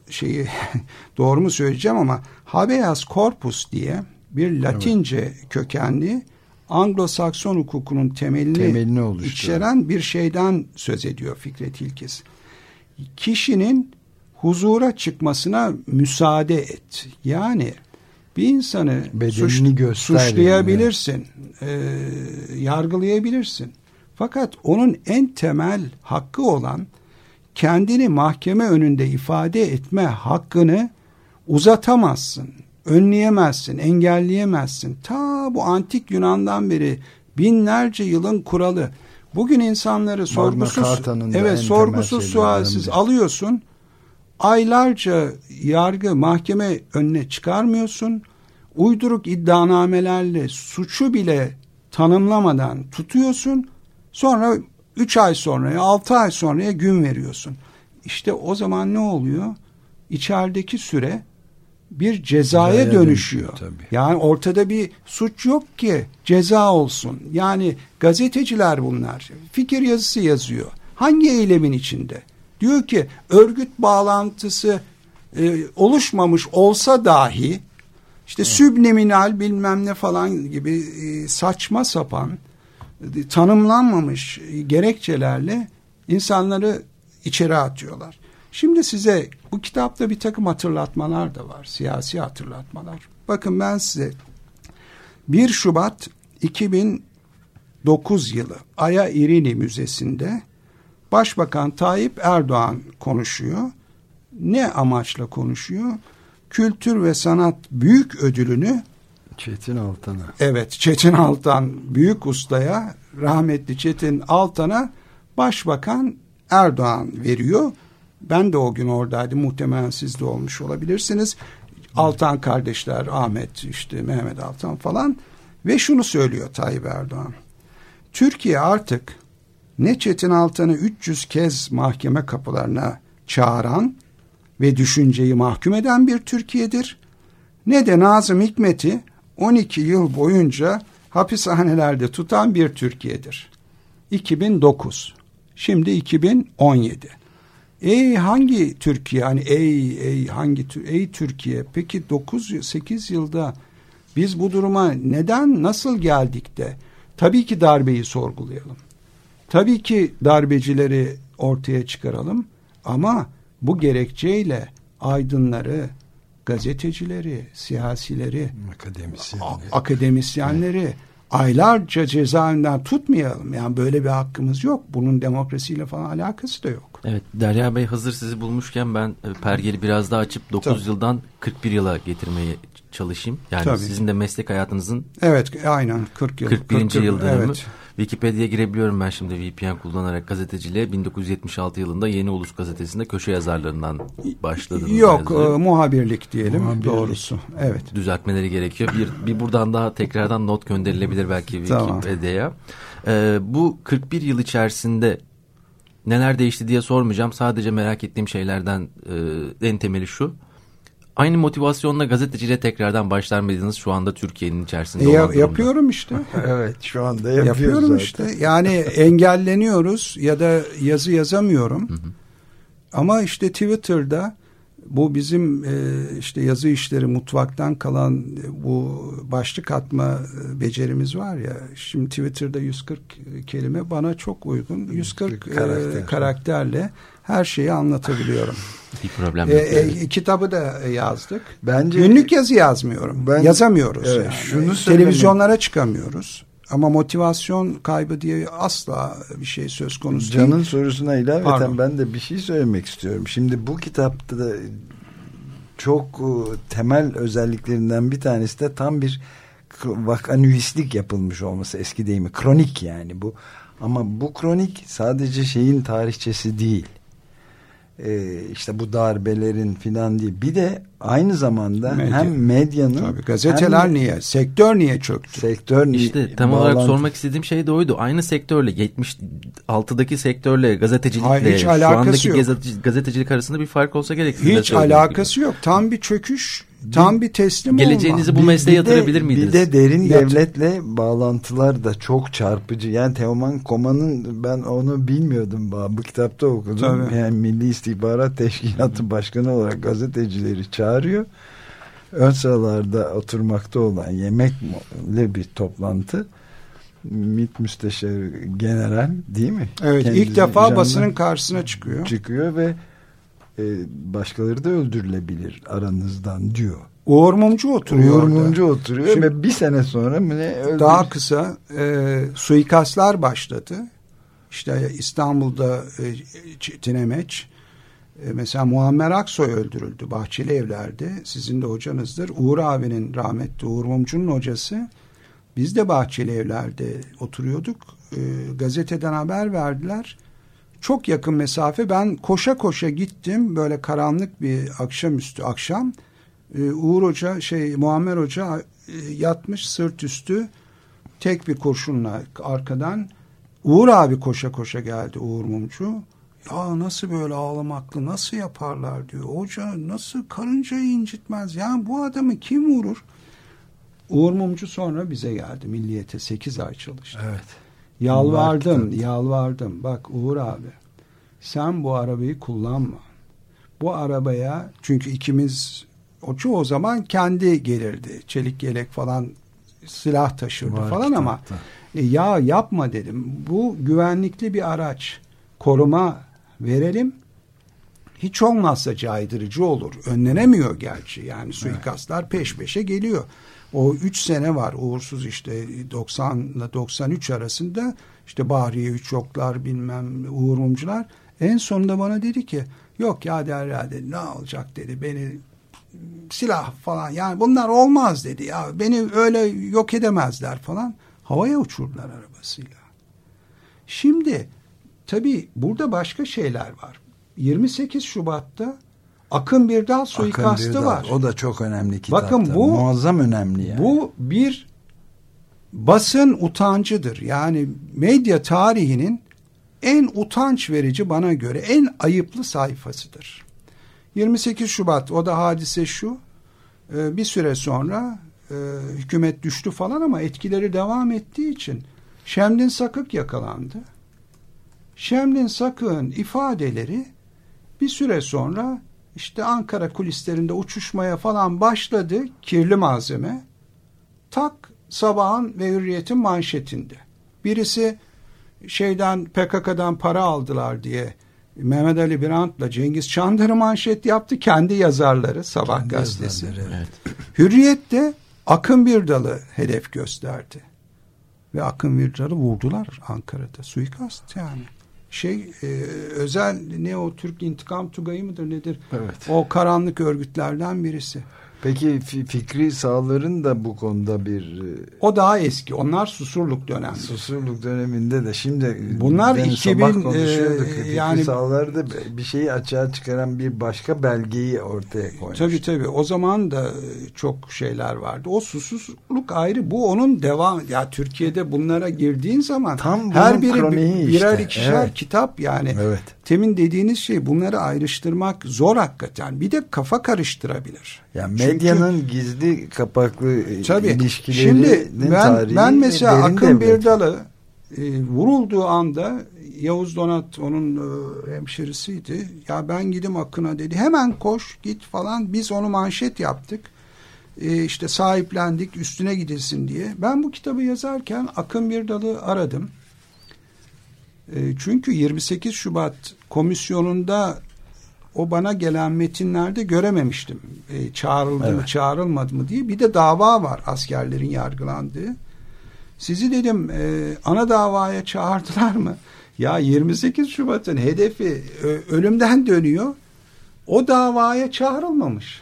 şeyi doğru mu söyleyeceğim ama habeas corpus diye bir Latince evet. kökenli Anglo-Sakson hukukunun temelini, temelini içeren bir şeyden söz ediyor Fikret İlkiz. Kişinin huzura çıkmasına müsaade et. Yani bir insanı suç, suçlayabilirsin, yani. e, yargılayabilirsin. Fakat onun en temel hakkı olan kendini mahkeme önünde ifade etme hakkını uzatamazsın önleyemezsin, engelleyemezsin. Ta bu antik Yunan'dan beri binlerce yılın kuralı. Bugün insanları sorgusuz evet sorgusuz sualsiz alıyorsun. Aylarca yargı mahkeme önüne çıkarmıyorsun. Uyduruk iddianamelerle suçu bile tanımlamadan tutuyorsun. Sonra 3 ay sonraya 6 ay sonraya gün veriyorsun. İşte o zaman ne oluyor? İçerideki süre bir cezaya Cezaya dönüşüyor. Tabii. Yani ortada bir suç yok ki ceza olsun. Yani gazeteciler bunlar. Fikir yazısı yazıyor. Hangi eylemin içinde? Diyor ki örgüt bağlantısı e, oluşmamış olsa dahi işte evet. sübliminal bilmem ne falan gibi e, saçma sapan tanımlanmamış gerekçelerle insanları içeri atıyorlar. Şimdi size bu kitapta bir takım hatırlatmalar da var. Siyasi hatırlatmalar. Bakın ben size 1 Şubat 2009 yılı Aya İrini Müzesi'nde Başbakan Tayyip Erdoğan konuşuyor. Ne amaçla konuşuyor? Kültür ve Sanat Büyük Ödülünü Çetin Altan'a. Evet, Çetin Altan büyük ustaya, rahmetli Çetin Altan'a Başbakan Erdoğan veriyor. Ben de o gün oradaydım. Muhtemelen siz de olmuş olabilirsiniz. Altan kardeşler, Ahmet, işte Mehmet Altan falan. Ve şunu söylüyor Tayyip Erdoğan. Türkiye artık ne Çetin Altan'ı 300 kez mahkeme kapılarına çağıran ve düşünceyi mahkum eden bir Türkiye'dir. Ne de Nazım Hikmet'i 12 yıl boyunca hapishanelerde tutan bir Türkiye'dir. 2009. Şimdi 2017. Ey hangi Türkiye hani ey ey hangi ey Türkiye peki 9 8 yılda biz bu duruma neden nasıl geldik de tabii ki darbeyi sorgulayalım. Tabii ki darbecileri ortaya çıkaralım ama bu gerekçeyle aydınları, gazetecileri, siyasileri, akademisyenleri, akademisyenleri evet. aylarca cezaevinden tutmayalım. Yani böyle bir hakkımız yok. Bunun demokrasiyle falan alakası da yok. Evet Derya Bey hazır sizi bulmuşken ben e, pergeli biraz daha açıp 9 Tabii. yıldan 41 yıla getirmeye çalışayım. Yani Tabii. sizin de meslek hayatınızın Evet aynen 40 yıl. 41. 40 yıl dönümü. Evet. Wikipedia'ya girebiliyorum ben şimdi VPN kullanarak gazeteciliğe 1976 yılında Yeni Ulus gazetesinde köşe yazarlarından başladınız. Yok e, muhabirlik diyelim muhabirlik. doğrusu. Evet. Düzeltmeleri gerekiyor. Bir, bir buradan daha tekrardan not gönderilebilir belki Wikipedia'ya. Tamam. E, bu 41 yıl içerisinde neler değişti diye sormayacağım. Sadece merak ettiğim şeylerden e, en temeli şu. Aynı motivasyonla gazeteciliğe tekrardan başlar mıydınız şu anda Türkiye'nin içerisinde? E, ya, yapıyorum işte. evet şu anda yapıyoruz yapıyorum zaten. işte. Yani engelleniyoruz ya da yazı yazamıyorum. Hı hı. Ama işte Twitter'da bu bizim e, işte yazı işleri mutfaktan kalan e, bu başlık atma e, becerimiz var ya. Şimdi Twitter'da 140 kelime bana çok uygun. 140 karakter. e, karakterle her şeyi anlatabiliyorum. Bir problem yok. E, e, kitabı da yazdık. Bence günlük yazı yazmıyorum. Ben, Yazamıyoruz. Evet, yani. Şunu Televizyonlara çıkamıyoruz. Ama motivasyon kaybı diye asla bir şey söz konusu Can'ın değil. Can'ın sorusuna ilaveten Pardon. ben de bir şey söylemek istiyorum. Şimdi bu kitapta da çok e, temel özelliklerinden bir tanesi de tam bir vakanüvislik yapılmış olması eski deyimi. Kronik yani bu. Ama bu kronik sadece şeyin tarihçesi değil e, işte bu darbelerin filan değil. Bir de aynı zamanda Medya. hem medyanın Tabii, gazeteler hem, niye? Sektör niye çöktü? Sektör niye? İşte tam bağlantı. olarak sormak istediğim şey de oydu. Aynı sektörle 76'daki sektörle gazetecilikle Hayır, hiç şu andaki yok. gazetecilik arasında bir fark olsa gerek. Hiç alakası gibi. yok. Tam bir çöküş Tam bir teslim Geleceğinizi olma. bu mesleğe yatırabilir de, miydiniz? Bir de derin Yat devletle bağlantılar da çok çarpıcı. Yani Teoman Koma'nın ben onu bilmiyordum. Bu kitapta okudum. Tabii. Yani Milli İstihbarat Teşkilatı Başkanı olarak gazetecileri çağırıyor. Ön sıralarda oturmakta olan yemekle bir toplantı. MİT Müsteşarı General değil mi? Evet Kendisi ilk defa basının karşısına çıkıyor. Çıkıyor ve e, başkaları da öldürülebilir aranızdan diyor. Uğur Mumcu oturuyor Uğur Mumcu oturuyor Şimdi, ve bir sene sonra mı ne öldür... Daha kısa e, suikastlar başladı. İşte İstanbul'da e, Çetinemeç e, mesela Muammer Aksoy öldürüldü Bahçeli Evler'de. Sizin de hocanızdır. Uğur abinin rahmetli Uğur Mumcu'nun hocası. Biz de Bahçeli Evler'de oturuyorduk. E, gazeteden haber verdiler çok yakın mesafe. Ben koşa koşa gittim. Böyle karanlık bir akşamüstü akşam. Ee, Uğur Hoca şey Muammer Hoca e, yatmış sırt üstü tek bir kurşunla arkadan. Uğur abi koşa koşa geldi Uğur Mumcu. Ya nasıl böyle ağlamaklı nasıl yaparlar diyor. Hoca nasıl karıncayı incitmez? Yani bu adamı kim vurur? Uğur Mumcu sonra bize geldi. Milliyete 8 ay çalıştı. Evet Yalvardım, yalvardım. Bak Uğur abi, sen bu arabayı kullanma. Bu arabaya, çünkü ikimiz o çoğu zaman kendi gelirdi. Çelik yelek falan silah taşırdı Var falan ama e, ya yapma dedim. Bu güvenlikli bir araç. Koruma verelim. Hiç olmazsa caydırıcı olur. Önlenemiyor gerçi. Yani suikastlar peş peşe geliyor. O üç sene var uğursuz işte 90 ile 93 arasında işte Bahriye Üçoklar bilmem Uğur Mumcular en sonunda bana dedi ki yok ya Derya dedi ne olacak dedi beni silah falan yani bunlar olmaz dedi ya beni öyle yok edemezler falan havaya uçurdular arabasıyla. Şimdi tabi burada başka şeyler var. 28 Şubat'ta Akın Birdal suikastı Akın Birdal, var. O da çok önemli kitapta. Bakın bu muazzam önemli yani. Bu bir basın utancıdır. Yani medya tarihinin en utanç verici bana göre en ayıplı sayfasıdır. 28 Şubat o da hadise şu. E, bir süre sonra e, hükümet düştü falan ama etkileri devam ettiği için Şemdin Sakık yakalandı. Şemdin Sakık'ın ifadeleri bir süre sonra işte Ankara kulislerinde uçuşmaya falan başladı kirli malzeme. Tak sabahın ve hürriyetin manşetinde. Birisi şeyden PKK'dan para aldılar diye Mehmet Ali Birant'la Cengiz Çandır'ı manşet yaptı. Kendi yazarları Sabah kendi gazetesi. Yazarları, evet. Hürriyet de Akın Birdal'ı hedef gösterdi. Ve Akın Birdal'ı vurdular Ankara'da. Suikast yani. Şey e, özel ne o Türk İntikam Tugayı mıdır nedir? Evet. O karanlık örgütlerden birisi. Peki Fikri Sağlar'ın da bu konuda bir... E, o daha eski. Onlar Susurluk dönemi. Susurluk döneminde de şimdi... Bunlar 2000... E, yani, Sağlar da bir şeyi açığa çıkaran bir başka belgeyi ortaya koymuş. Tabii tabii. O zaman da çok şeyler vardı. O susuzluk ayrı. Bu onun devam... Ya Türkiye'de bunlara girdiğin zaman Tam her biri birer işte. ikişer evet. kitap yani. Evet. Temin dediğiniz şey bunları ayrıştırmak zor hakikaten. Bir de kafa karıştırabilir. Yani medyanın Çünkü, gizli kapaklı tabii, ilişkileri Şimdi ben, ben mesela Akın Birdalı e, vurulduğu anda Yavuz Donat onun e, hemşerisiydi. Ya ben gidim Akın'a dedi. Hemen koş git falan. Biz onu manşet yaptık. E, işte sahiplendik üstüne gidilsin diye. Ben bu kitabı yazarken Akın Birdalı aradım. E, çünkü 28 Şubat komisyonunda o bana gelen metinlerde görememiştim. E, çağrıldı evet. mı çağrılmadı mı diye. Bir de dava var askerlerin yargılandığı. Sizi dedim e, ana davaya çağırdılar mı? Ya 28 Şubat'ın hedefi ölümden dönüyor. O davaya çağrılmamış.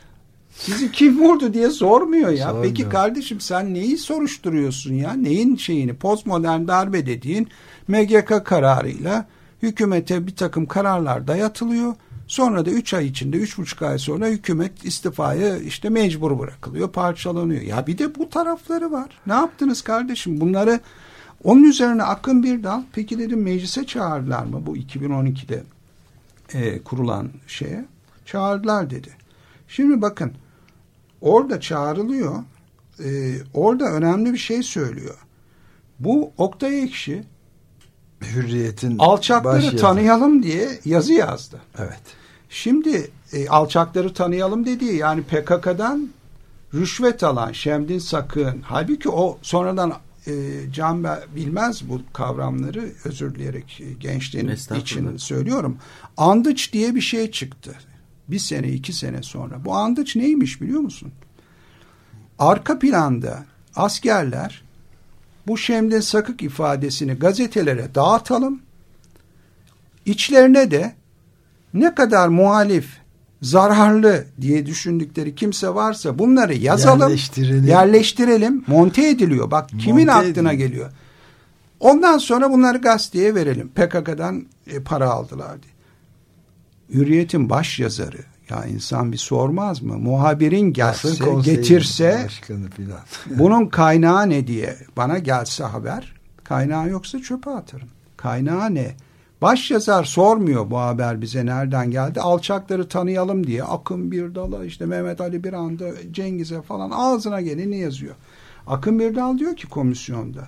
Sizi kim vurdu diye sormuyor ya. Sormuyor. Peki kardeşim sen neyi soruşturuyorsun ya? Neyin şeyini? Postmodern darbe dediğin MGK kararıyla hükümete bir takım kararlar dayatılıyor. Sonra da 3 ay içinde, 3,5 ay sonra hükümet istifaya işte mecbur bırakılıyor, parçalanıyor. Ya bir de bu tarafları var. Ne yaptınız kardeşim? Bunları onun üzerine Akın bir dal. Peki dedim meclise çağırdılar mı bu 2012'de e, kurulan şeye? Çağırdılar dedi. Şimdi bakın orada çağrılıyor. E, orada önemli bir şey söylüyor. Bu Oktay Ekşi Hürriyet'in alçakları tanıyalım diye yazı yazdı. Evet. Şimdi e, alçakları tanıyalım dediği yani PKK'dan rüşvet alan Şemdin Sakın halbuki o sonradan e, Can bilmez bu kavramları özür dileyerek e, gençliğin için söylüyorum. Andıç diye bir şey çıktı. Bir sene iki sene sonra. Bu andıç neymiş biliyor musun? Arka planda askerler bu Şemdin Sakık ifadesini gazetelere dağıtalım. İçlerine de ne kadar muhalif, zararlı diye düşündükleri kimse varsa bunları yazalım, yerleştirelim, yerleştirelim monte ediliyor. Bak kimin monte aklına geliyor. Ondan sonra bunları gazeteye verelim. PKK'dan e, para aldılar diye. Hürriyet'in baş yazarı ya insan bir sormaz mı? Muhabirin gelse, getirse bunun kaynağı ne diye bana gelse haber. Kaynağı yoksa çöpe atarım. Kaynağı ne? Baş yazar sormuyor bu haber bize nereden geldi. Alçakları tanıyalım diye Akın Birdal'a işte Mehmet Ali Birand'a Cengiz'e falan ağzına geleni yazıyor. Akın Birdal diyor ki komisyonda.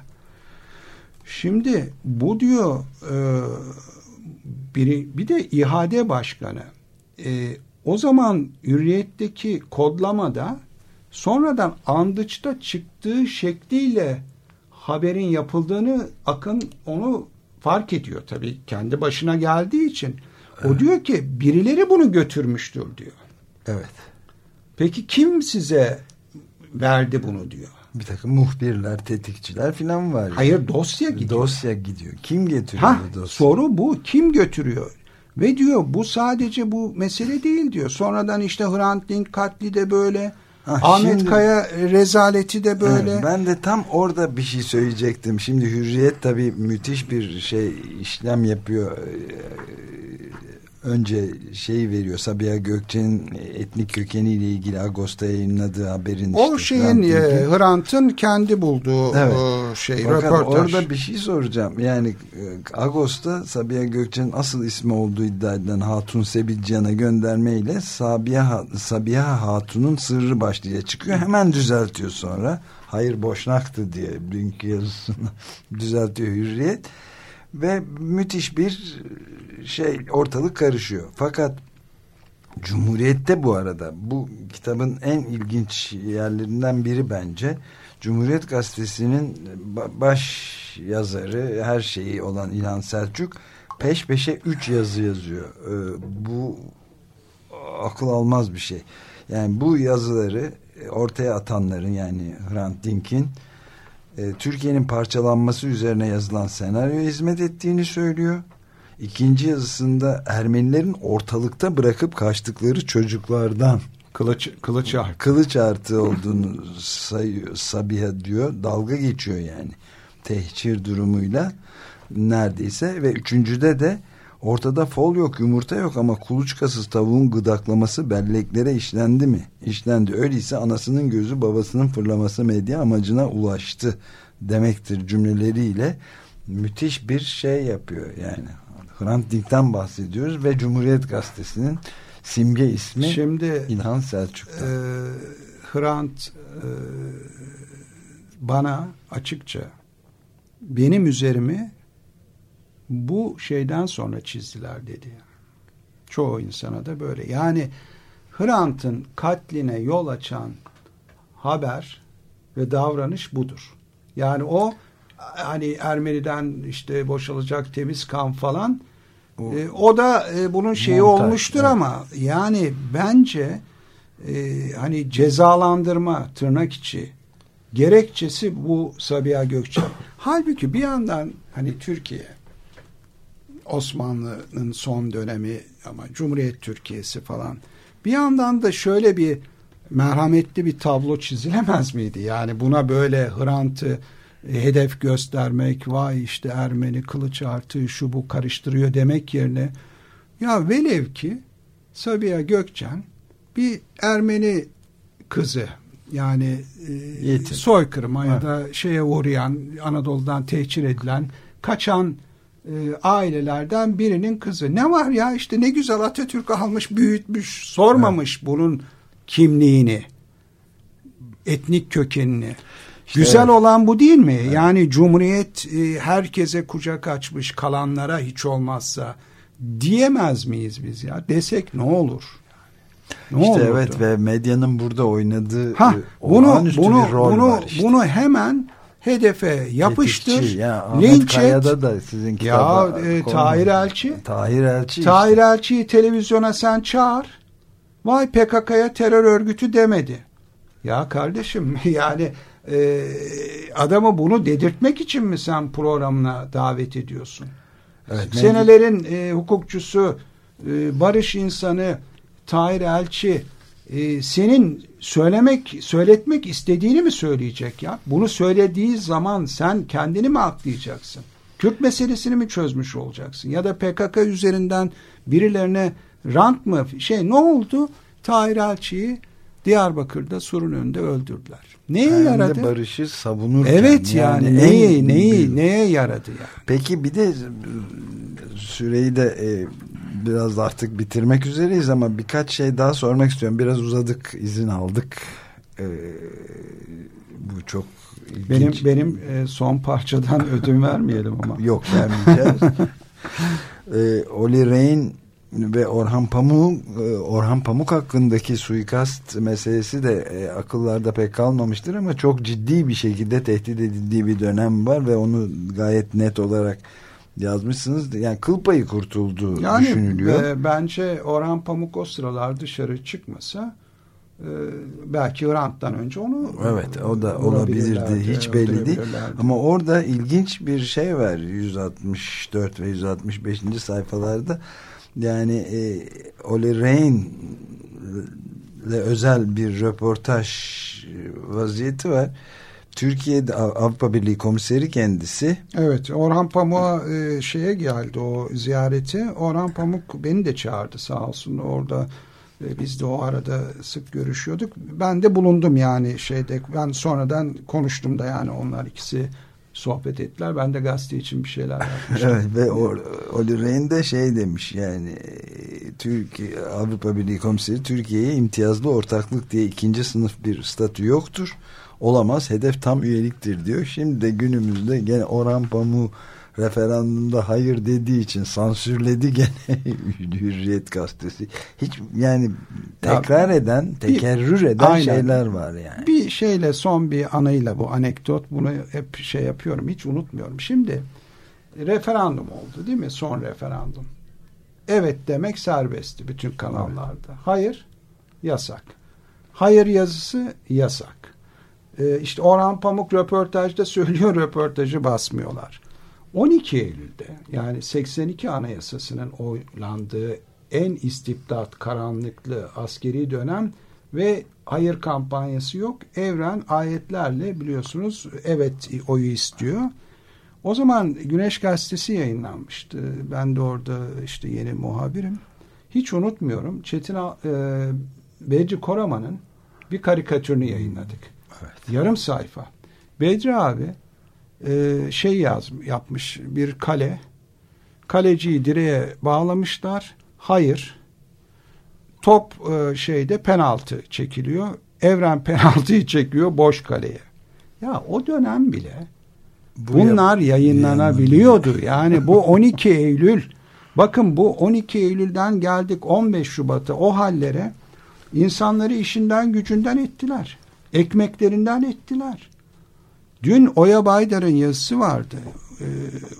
Şimdi bu diyor e, biri, bir de ihade başkanı e, o zaman hürriyetteki kodlamada sonradan andıçta çıktığı şekliyle haberin yapıldığını Akın onu fark ediyor tabii kendi başına geldiği için. O evet. diyor ki birileri bunu götürmüştür diyor. Evet. Peki kim size verdi bunu diyor. Bir takım muhbirler, tetikçiler filan var. Hayır dosya gidiyor. Dosya gidiyor. Kim getiriyor ha, dosya? Soru bu. Kim götürüyor? Ve diyor bu sadece bu mesele değil diyor. Sonradan işte Hrant Dink katli de böyle. Ha, Ahmet şimdi, Kaya rezaleti de böyle. Evet, ben de tam orada bir şey söyleyecektim. Şimdi Hürriyet tabii müthiş bir şey işlem yapıyor önce şey veriyor Sabiha Gökçen'in etnik kökeniyle ilgili Ağustos'ta yayınladığı haberin o işte, şeyin e, Hrant'ın kendi bulduğu evet. o şey Fakat röportaj. orada bir şey soracağım. Yani e, Ağustos'ta Sabiha Gökçen'in asıl ismi olduğu iddia edilen Hatun Sebilcan'a göndermeyle Sabiha, Sabiha Hatun'un sırrı başlıca çıkıyor. Hemen düzeltiyor sonra. Hayır boşnaktı diye dünkü yazısını düzeltiyor Hürriyet. Ve müthiş bir şey ortalık karışıyor. Fakat Cumhuriyet'te bu arada bu kitabın en ilginç yerlerinden biri bence Cumhuriyet Gazetesi'nin baş yazarı her şeyi olan İlhan Selçuk peş peşe üç yazı yazıyor. Ee, bu akıl almaz bir şey. Yani bu yazıları ortaya atanların yani Hrant Dink'in e, Türkiye'nin parçalanması üzerine yazılan senaryo hizmet ettiğini söylüyor. İkinci yazısında Ermenilerin ortalıkta bırakıp kaçtıkları çocuklardan Kılıç, kılıç artı. Kılıç artı olduğunu sayıyor Sabiha diyor. Dalga geçiyor yani. Tehcir durumuyla neredeyse ve üçüncüde de ortada fol yok yumurta yok ama kuluçkasız tavuğun gıdaklaması belleklere işlendi mi? İşlendi. Öyleyse anasının gözü babasının fırlaması medya amacına ulaştı demektir cümleleriyle müthiş bir şey yapıyor yani. Hrant Dink'ten bahsediyoruz ve Cumhuriyet Gazetesi'nin simge ismi Şimdi İlhan Selçuk'tan. e, Hrant e, bana açıkça benim üzerimi bu şeyden sonra çizdiler dedi. Çoğu insana da böyle. Yani Hrant'ın katline yol açan haber ve davranış budur. Yani o hani Ermeni'den işte boşalacak temiz kan falan e, o da e, bunun şeyi Montaj, olmuştur evet. ama yani bence e, hani cezalandırma tırnak içi gerekçesi bu Sabiha Gökçen. Halbuki bir yandan hani Türkiye Osmanlı'nın son dönemi ama Cumhuriyet Türkiye'si falan bir yandan da şöyle bir merhametli bir tablo çizilemez miydi? Yani buna böyle Hrant'ı e, hedef göstermek, vay işte Ermeni kılıç artı şu bu karıştırıyor demek yerine ya velev ki Sabiha Gökçen bir Ermeni kızı yani e, Yetim. soykırıma ya Evet. da şeye uğrayan Anadolu'dan tehcir edilen kaçan e, ailelerden birinin kızı. Ne var ya işte ne güzel Atatürk almış büyütmüş sormamış bunun kimliğini etnik kökenini. Güzel evet. olan bu değil mi? Yani Cumhuriyet e, herkese kucak açmış kalanlara hiç olmazsa diyemez miyiz biz ya? Desek ne olur? Ne İşte olurdu? evet ve medyanın burada oynadığı Ha, e, bunu bunu bir rol bunu var işte. bunu hemen hedefe yapıştır. Tetikçi, ya, linç et. Da sizin Ya e, konu- Tahir Elçi. Tahir Elçi Tahir işte. Elçi'yi televizyona sen çağır. Vay PKK'ya terör örgütü demedi. Ya kardeşim yani e, adamı bunu dedirtmek için mi sen programına davet ediyorsun? Evet, Senelerin e, hukukçusu, e, barış insanı Tahir Elçi e, senin söylemek, söyletmek istediğini mi söyleyecek ya? Bunu söylediği zaman sen kendini mi aklayacaksın? Kürt meselesini mi çözmüş olacaksın? Ya da PKK üzerinden birilerine rant mı? Şey ne oldu? Tahir Elçi'yi Diyarbakır'da surun önünde öldürdüler. Neye Hem de yaradı? barışı savunurken. Evet yani, en neyi, neyi, neye yaradı yani? Peki bir de süreyi de e, biraz artık bitirmek üzereyiz ama birkaç şey daha sormak istiyorum. Biraz uzadık, izin aldık. E, bu çok ilginç. Benim benim e, son parçadan ödün vermeyelim ama. Yok vermeyeceğiz. e, Oli Rehn ve Orhan Pamuk e, Orhan Pamuk hakkındaki suikast meselesi de e, akıllarda pek kalmamıştır ama çok ciddi bir şekilde tehdit edildiği bir dönem var ve onu gayet net olarak yazmışsınız. Yani kıl payı kurtulduğu Yani düşünülüyor. e, bence Orhan Pamuk o sıralar dışarı çıkmasa e, belki Hrant'tan önce onu Evet o da olabilirdi hiç belli değil ama orada ilginç bir şey var 164 ve 165. sayfalarda yani e, Oli Rehn ile özel bir röportaj vaziyeti var Türkiye'de Av- Avrupa Birliği komiseri kendisi Evet Orhan Pamuk'a e, şeye geldi o ziyareti. Orhan Pamuk beni de çağırdı sağ olsun orada e, biz de o arada sık görüşüyorduk. Ben de bulundum yani şeyde ben sonradan konuştum da yani onlar ikisi sohbet ettiler. Ben de gazete için bir şeyler yapmıştım. Evet ve Oli Rehn de şey demiş yani e, Türkiye Avrupa Birliği Komiseri Türkiye'ye imtiyazlı ortaklık diye ikinci sınıf bir statü yoktur. Olamaz. Hedef tam üyeliktir diyor. Şimdi de günümüzde gene Orhan Pamuk referandumda hayır dediği için sansürledi gene Hürriyet gazetesi. Hiç yani tekrar eden, tekerrür eden Aynen. şeyler var yani. Bir şeyle son bir anıyla bu anekdot bunu hep şey yapıyorum hiç unutmuyorum. Şimdi referandum oldu değil mi? Son referandum. Evet demek serbestti bütün kanallarda. Hayır yasak. Hayır yazısı yasak. Ee, işte Orhan Pamuk röportajda söylüyor röportajı basmıyorlar. 12 Eylül'de yani 82 Anayasası'nın oylandığı en istibdat karanlıklı askeri dönem ve hayır kampanyası yok. Evren ayetlerle biliyorsunuz evet oyu istiyor. O zaman Güneş Gazetesi yayınlanmıştı. Ben de orada işte yeni muhabirim. Hiç unutmuyorum. Çetin e, Bedri Koraman'ın bir karikatürünü yayınladık. Evet. Yarım sayfa. Bedri abi e, şey yaz, yapmış bir kale. Kaleciyi direğe bağlamışlar. Hayır. Top e, şeyde penaltı çekiliyor. Evren penaltıyı çekiyor boş kaleye. Ya o dönem bile Bu bunlar yap- yayınlanabiliyordu. Yani bu 12 Eylül bakın bu 12 Eylül'den geldik 15 Şubat'a o hallere insanları işinden gücünden ettiler. Ekmeklerinden ettiler. Dün Oya Baydar'ın yazısı vardı. Ee,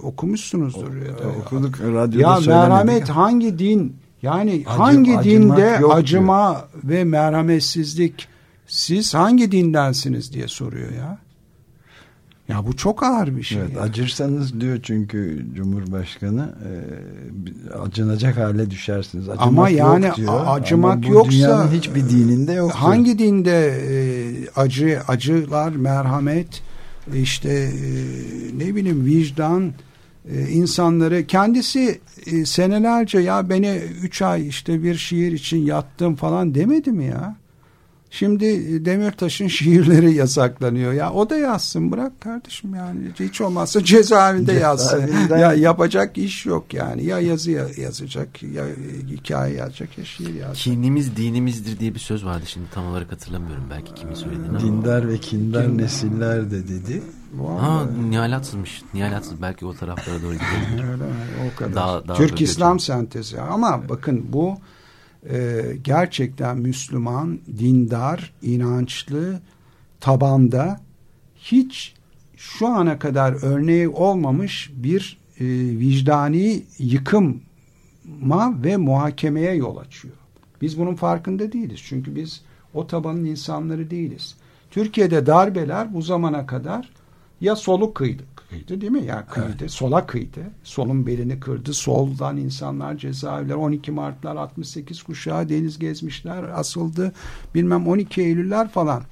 okumuşsunuzdur. ya da- okuduk radyoda ya merhamet hangi din yani Acı- hangi dinde yok acıma ve merhametsizlik siz hangi dindensiniz diye soruyor ya. Ya bu çok ağır bir şey. Evet, ya. acırsanız diyor çünkü Cumhurbaşkanı e, acınacak hale düşersiniz. Acımak Ama yok yani diyor. a- acımak Ama bu yoksa dünyanın hiçbir dininde yok. Hangi dinde e, acı acılar, merhamet, işte e, ne bileyim vicdan e, insanları kendisi e, senelerce ya beni üç ay işte bir şiir için yattım falan demedi mi ya? Şimdi e, Demirtaş'ın şiirleri yasaklanıyor. Ya o da yazsın bırak kardeşim yani. Hiç olmazsa cezaevinde yazsın. Ya yapacak iş yok yani. Ya yazı ya- yazacak ya e, hikaye yazacak ya şiir yazacak. Kinimiz dinimizdir diye bir söz vardı şimdi tam olarak hatırlamıyorum belki kimin söylediğini ama. Dindar ve kindar nesiller de dedi. Ha Nihal Atsız'mış. Nihal Atsız belki o taraflara doğru gidelim. Öyle? O kadar. Daha- daha Türk İslam çok- sentezi. Ama bakın bu e, gerçekten Müslüman, dindar, inançlı, tabanda hiç şu ana kadar örneği olmamış bir e, vicdani yıkıma ve muhakemeye yol açıyor. Biz bunun farkında değiliz. Çünkü biz o tabanın insanları değiliz. Türkiye'de darbeler bu zamana kadar ya solu kıydı, kıydı değil mi? Ya kıydı, sola kıydı. Solun belini kırdı. Soldan insanlar cezaevler 12 Martlar, 68 kuşağı deniz gezmişler, asıldı. Bilmem 12 Eylüller falan.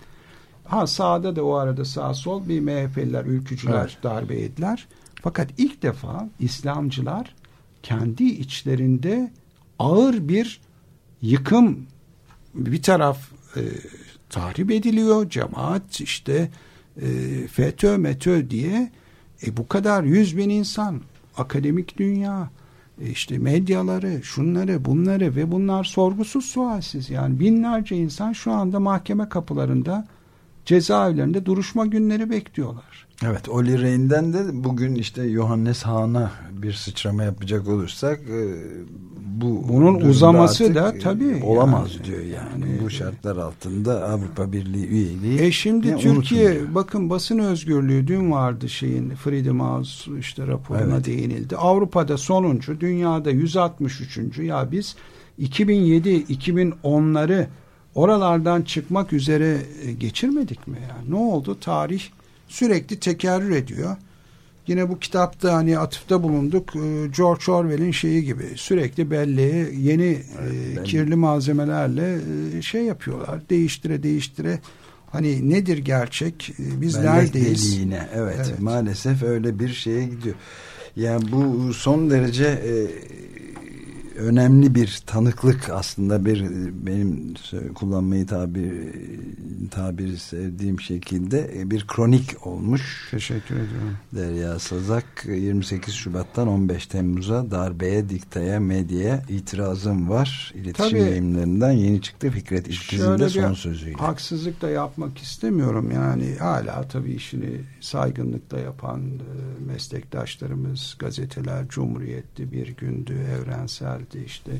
Ha sağda da o arada sağ sol bir MHP'liler, ülkücüler Evet. darbe yediler. Fakat ilk defa İslamcılar kendi içlerinde ağır bir yıkım bir taraf e, tahrip ediliyor cemaat işte e, FETÖ METÖ diye e, bu kadar yüz bin insan akademik dünya e, işte medyaları şunları bunları ve bunlar sorgusuz sualsiz. Yani binlerce insan şu anda mahkeme kapılarında cezaevlerinde duruşma günleri bekliyorlar. Evet Oli Rehn'den de bugün işte Johannes Hahn'a bir sıçrama yapacak olursak e, bu Bunun uzaması da tabii olamaz yani, diyor yani. yani- bu şartlar altında Avrupa Birliği üyeliği E şimdi Türkiye unutulmuyor. bakın basın özgürlüğü dün vardı şeyin Freedom House işte raporuna Evet. değinildi. Avrupa'da sonuncu, dünyada 163. Ya biz 2007 2010'ları oralardan çıkmak üzere e, geçirmedik mi ya? Ne oldu? Tarih sürekli tekerrür ediyor. Yine bu kitapta hani atıfta bulunduk. e, George Orwell'in şeyi gibi sürekli belleğe yeni e, belli. kirli malzemelerle e, şey yapıyorlar. Değiştire değiştire hani nedir gerçek? Biz Bellek neredeyiz? deliğine, evet, Evet. maalesef öyle bir şeye gidiyor. Yani bu son derece e, önemli bir tanıklık aslında bir benim kullanmayı tabir tabiri sevdiğim şekilde e, bir kronik olmuş. Teşekkür ediyorum. Derya Sazak 28 Şubat'tan 15 Temmuz'a darbeye, diktaya, medyaya itirazım var. İletişim Tabii. yayınlarından yeni çıktı Fikret İşkiz'in Şöyle de son sözüyle. Haksızlık da yapmak istemiyorum. Yani hala tabii işini saygınlıkla yapan e, meslektaşlarımız, gazeteler, Cumhuriyet'ti, Bir Gündü, Evrensel'di işte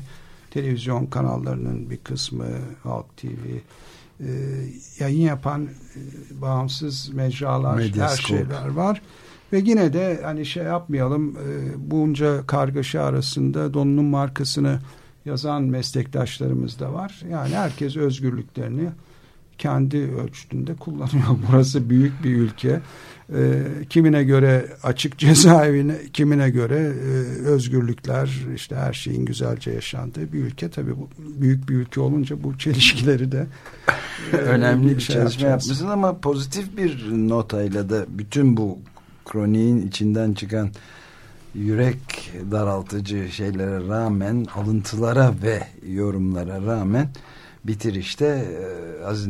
televizyon kanallarının bir kısmı, Halk TV, e, yayın yapan e, bağımsız mecralar, her Medyascope. şeyler var. Ve yine de hani şey yapmayalım, e, bunca kargaşa arasında donunun markasını yazan meslektaşlarımız da var. Yani herkes özgürlüklerini kendi ölçütünde kullanıyor. Burası büyük bir ülke. E, kimine göre açık cezaevine, kimine göre e, özgürlükler, işte her şeyin güzelce yaşandığı bir ülke. Tabii bu büyük bir ülke olunca bu çelişkileri de e, önemli bir şey çalışma yapmışsın ama pozitif bir notayla da bütün bu kroniğin içinden çıkan yürek daraltıcı şeylere rağmen alıntılara ve yorumlara rağmen bitirişte e, Aziz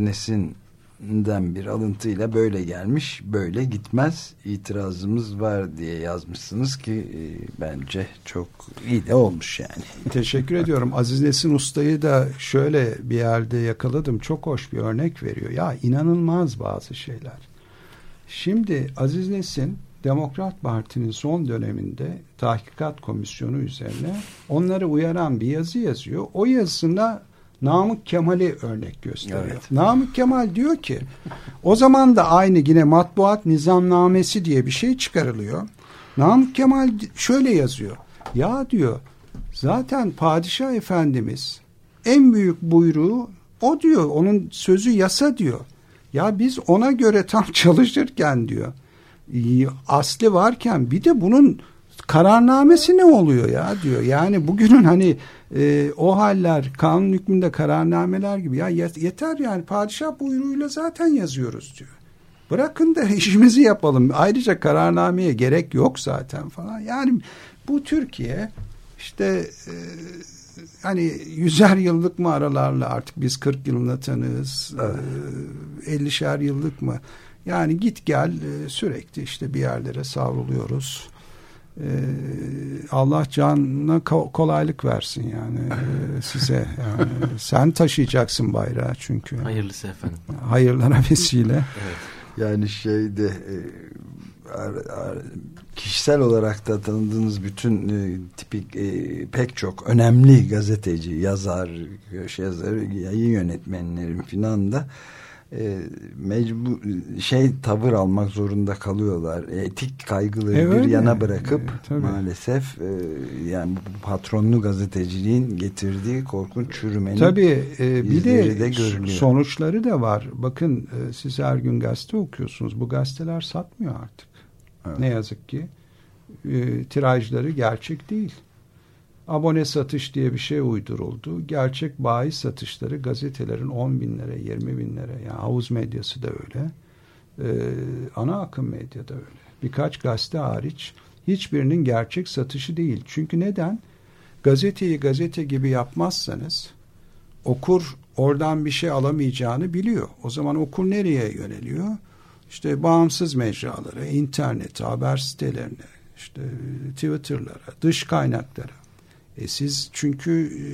Nesin'den bir alıntıyla böyle gelmiş böyle gitmez itirazımız var diye yazmışsınız ki e, bence çok iyi de olmuş yani. Teşekkür ediyorum. Aziz Nesin Usta'yı da şöyle bir yerde yakaladım. Çok hoş bir örnek veriyor. Ya inanılmaz bazı şeyler. Şimdi Aziz Nesin Demokrat Parti'nin son döneminde tahkikat komisyonu üzerine onları uyaran bir yazı yazıyor. O yazısında Namık Kemal'i örnek gösteriyor. Evet. Namık Kemal diyor ki o zaman da aynı yine matbuat nizamnamesi diye bir şey çıkarılıyor. Namık Kemal şöyle yazıyor. Ya diyor zaten padişah efendimiz en büyük buyruğu o diyor. Onun sözü yasa diyor. Ya biz ona göre tam çalışırken diyor asli varken bir de bunun kararnamesi ne oluyor ya diyor. Yani bugünün hani e, o haller kanun hükmünde kararnameler gibi ya yeter yani padişah buyruğuyla zaten yazıyoruz diyor. Bırakın da işimizi yapalım. Ayrıca kararnameye gerek yok zaten falan. Yani bu Türkiye işte e, hani yüzer yıllık mı aralarla artık biz 40 yılına tanığız. E, 50'şer yıllık mı? Yani git gel e, sürekli işte bir yerlere savruluyoruz. Ee, Allah canına kolaylık versin yani e, size. Yani sen taşıyacaksın bayrağı çünkü. Hayırlısı efendim. Hayırlara vesile. evet. Yani şeyde e, kişisel olarak da tanıdığınız bütün e, tipik e, pek çok önemli gazeteci, yazar, köşe yazarı, yayın yönetmenlerin filan da e, mecbur şey tavır almak zorunda kalıyorlar. Etik kaygıları evet, bir yana bırakıp e, maalesef e, yani patronlu gazeteciliğin getirdiği korkunç çürümenin tabii e, bir de, de sonuçları da var. Bakın e, siz her gün gazete okuyorsunuz. Bu gazeteler satmıyor artık. Evet. Ne yazık ki e, tirajları gerçek değil abone satış diye bir şey uyduruldu. Gerçek bayi satışları gazetelerin 10 binlere, 20 binlere yani havuz medyası da öyle. Ee, ana akım medya da öyle. Birkaç gazete hariç hiçbirinin gerçek satışı değil. Çünkü neden? Gazeteyi gazete gibi yapmazsanız okur oradan bir şey alamayacağını biliyor. O zaman okur nereye yöneliyor? İşte bağımsız mecralara, internete, haber sitelerine, işte Twitter'lara, dış kaynaklara. E siz çünkü e,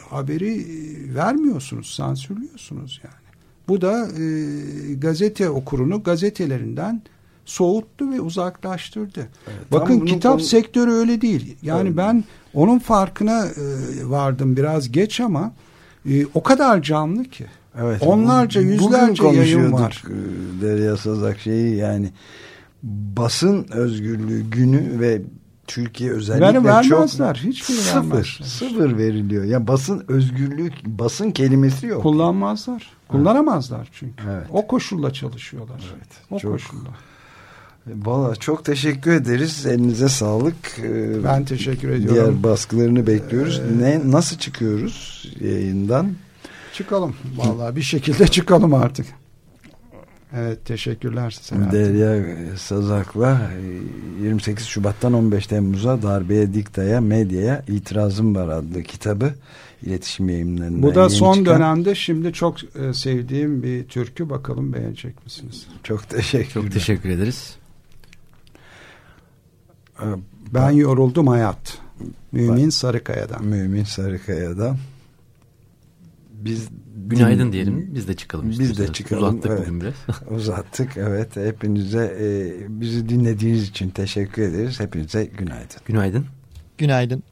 haberi e, vermiyorsunuz, sansürlüyorsunuz yani. Bu da e, gazete okurunu gazetelerinden soğuttu ve uzaklaştırdı. Evet, Bakın kitap konu... sektörü öyle değil. Yani evet. ben onun farkına e, vardım biraz geç ama e, o kadar canlı ki. Evet. Onlarca, yüzlerce yayın var. E, Derya Sazak şeyi yani basın özgürlüğü günü ve Türkiye özellikle yani vermezler, çok hiçbir sıfır, vermezler. sıfır veriliyor. Ya yani basın özgürlük, basın kelimesi yok. Kullanmazlar. Kullanamazlar çünkü. Evet. O koşulla çalışıyorlar. Evet. O çok, koşulla. Valla çok teşekkür ederiz. Elinize sağlık. Ee, ben teşekkür ediyorum. Diğer baskılarını bekliyoruz. Ee, ne nasıl çıkıyoruz yayından? Çıkalım. Vallahi bir şekilde çıkalım artık. Evet teşekkürler Selahattin. Derya Sazak'la 28 e, Şubat'tan 15 Temmuz'a darbeye, diktaya, medyaya itirazım var adlı kitabı iletişim yayınlarından. Bu da son çıkan. dönemde şimdi çok e, sevdiğim bir türkü bakalım beğenecek misiniz? Çok teşekkür Çok teşekkür ederiz. Ee, ben yoruldum hayat. Mümin Sarıkaya'dan. Mümin Sarıkaya'dan. Biz Günaydın diyelim. Biz de çıkalım. Biz de çıkalım. Uzattık evet. bugün biraz. Uzattık evet. Hepinize e, bizi dinlediğiniz için teşekkür ederiz. Hepinize günaydın. Günaydın. Günaydın.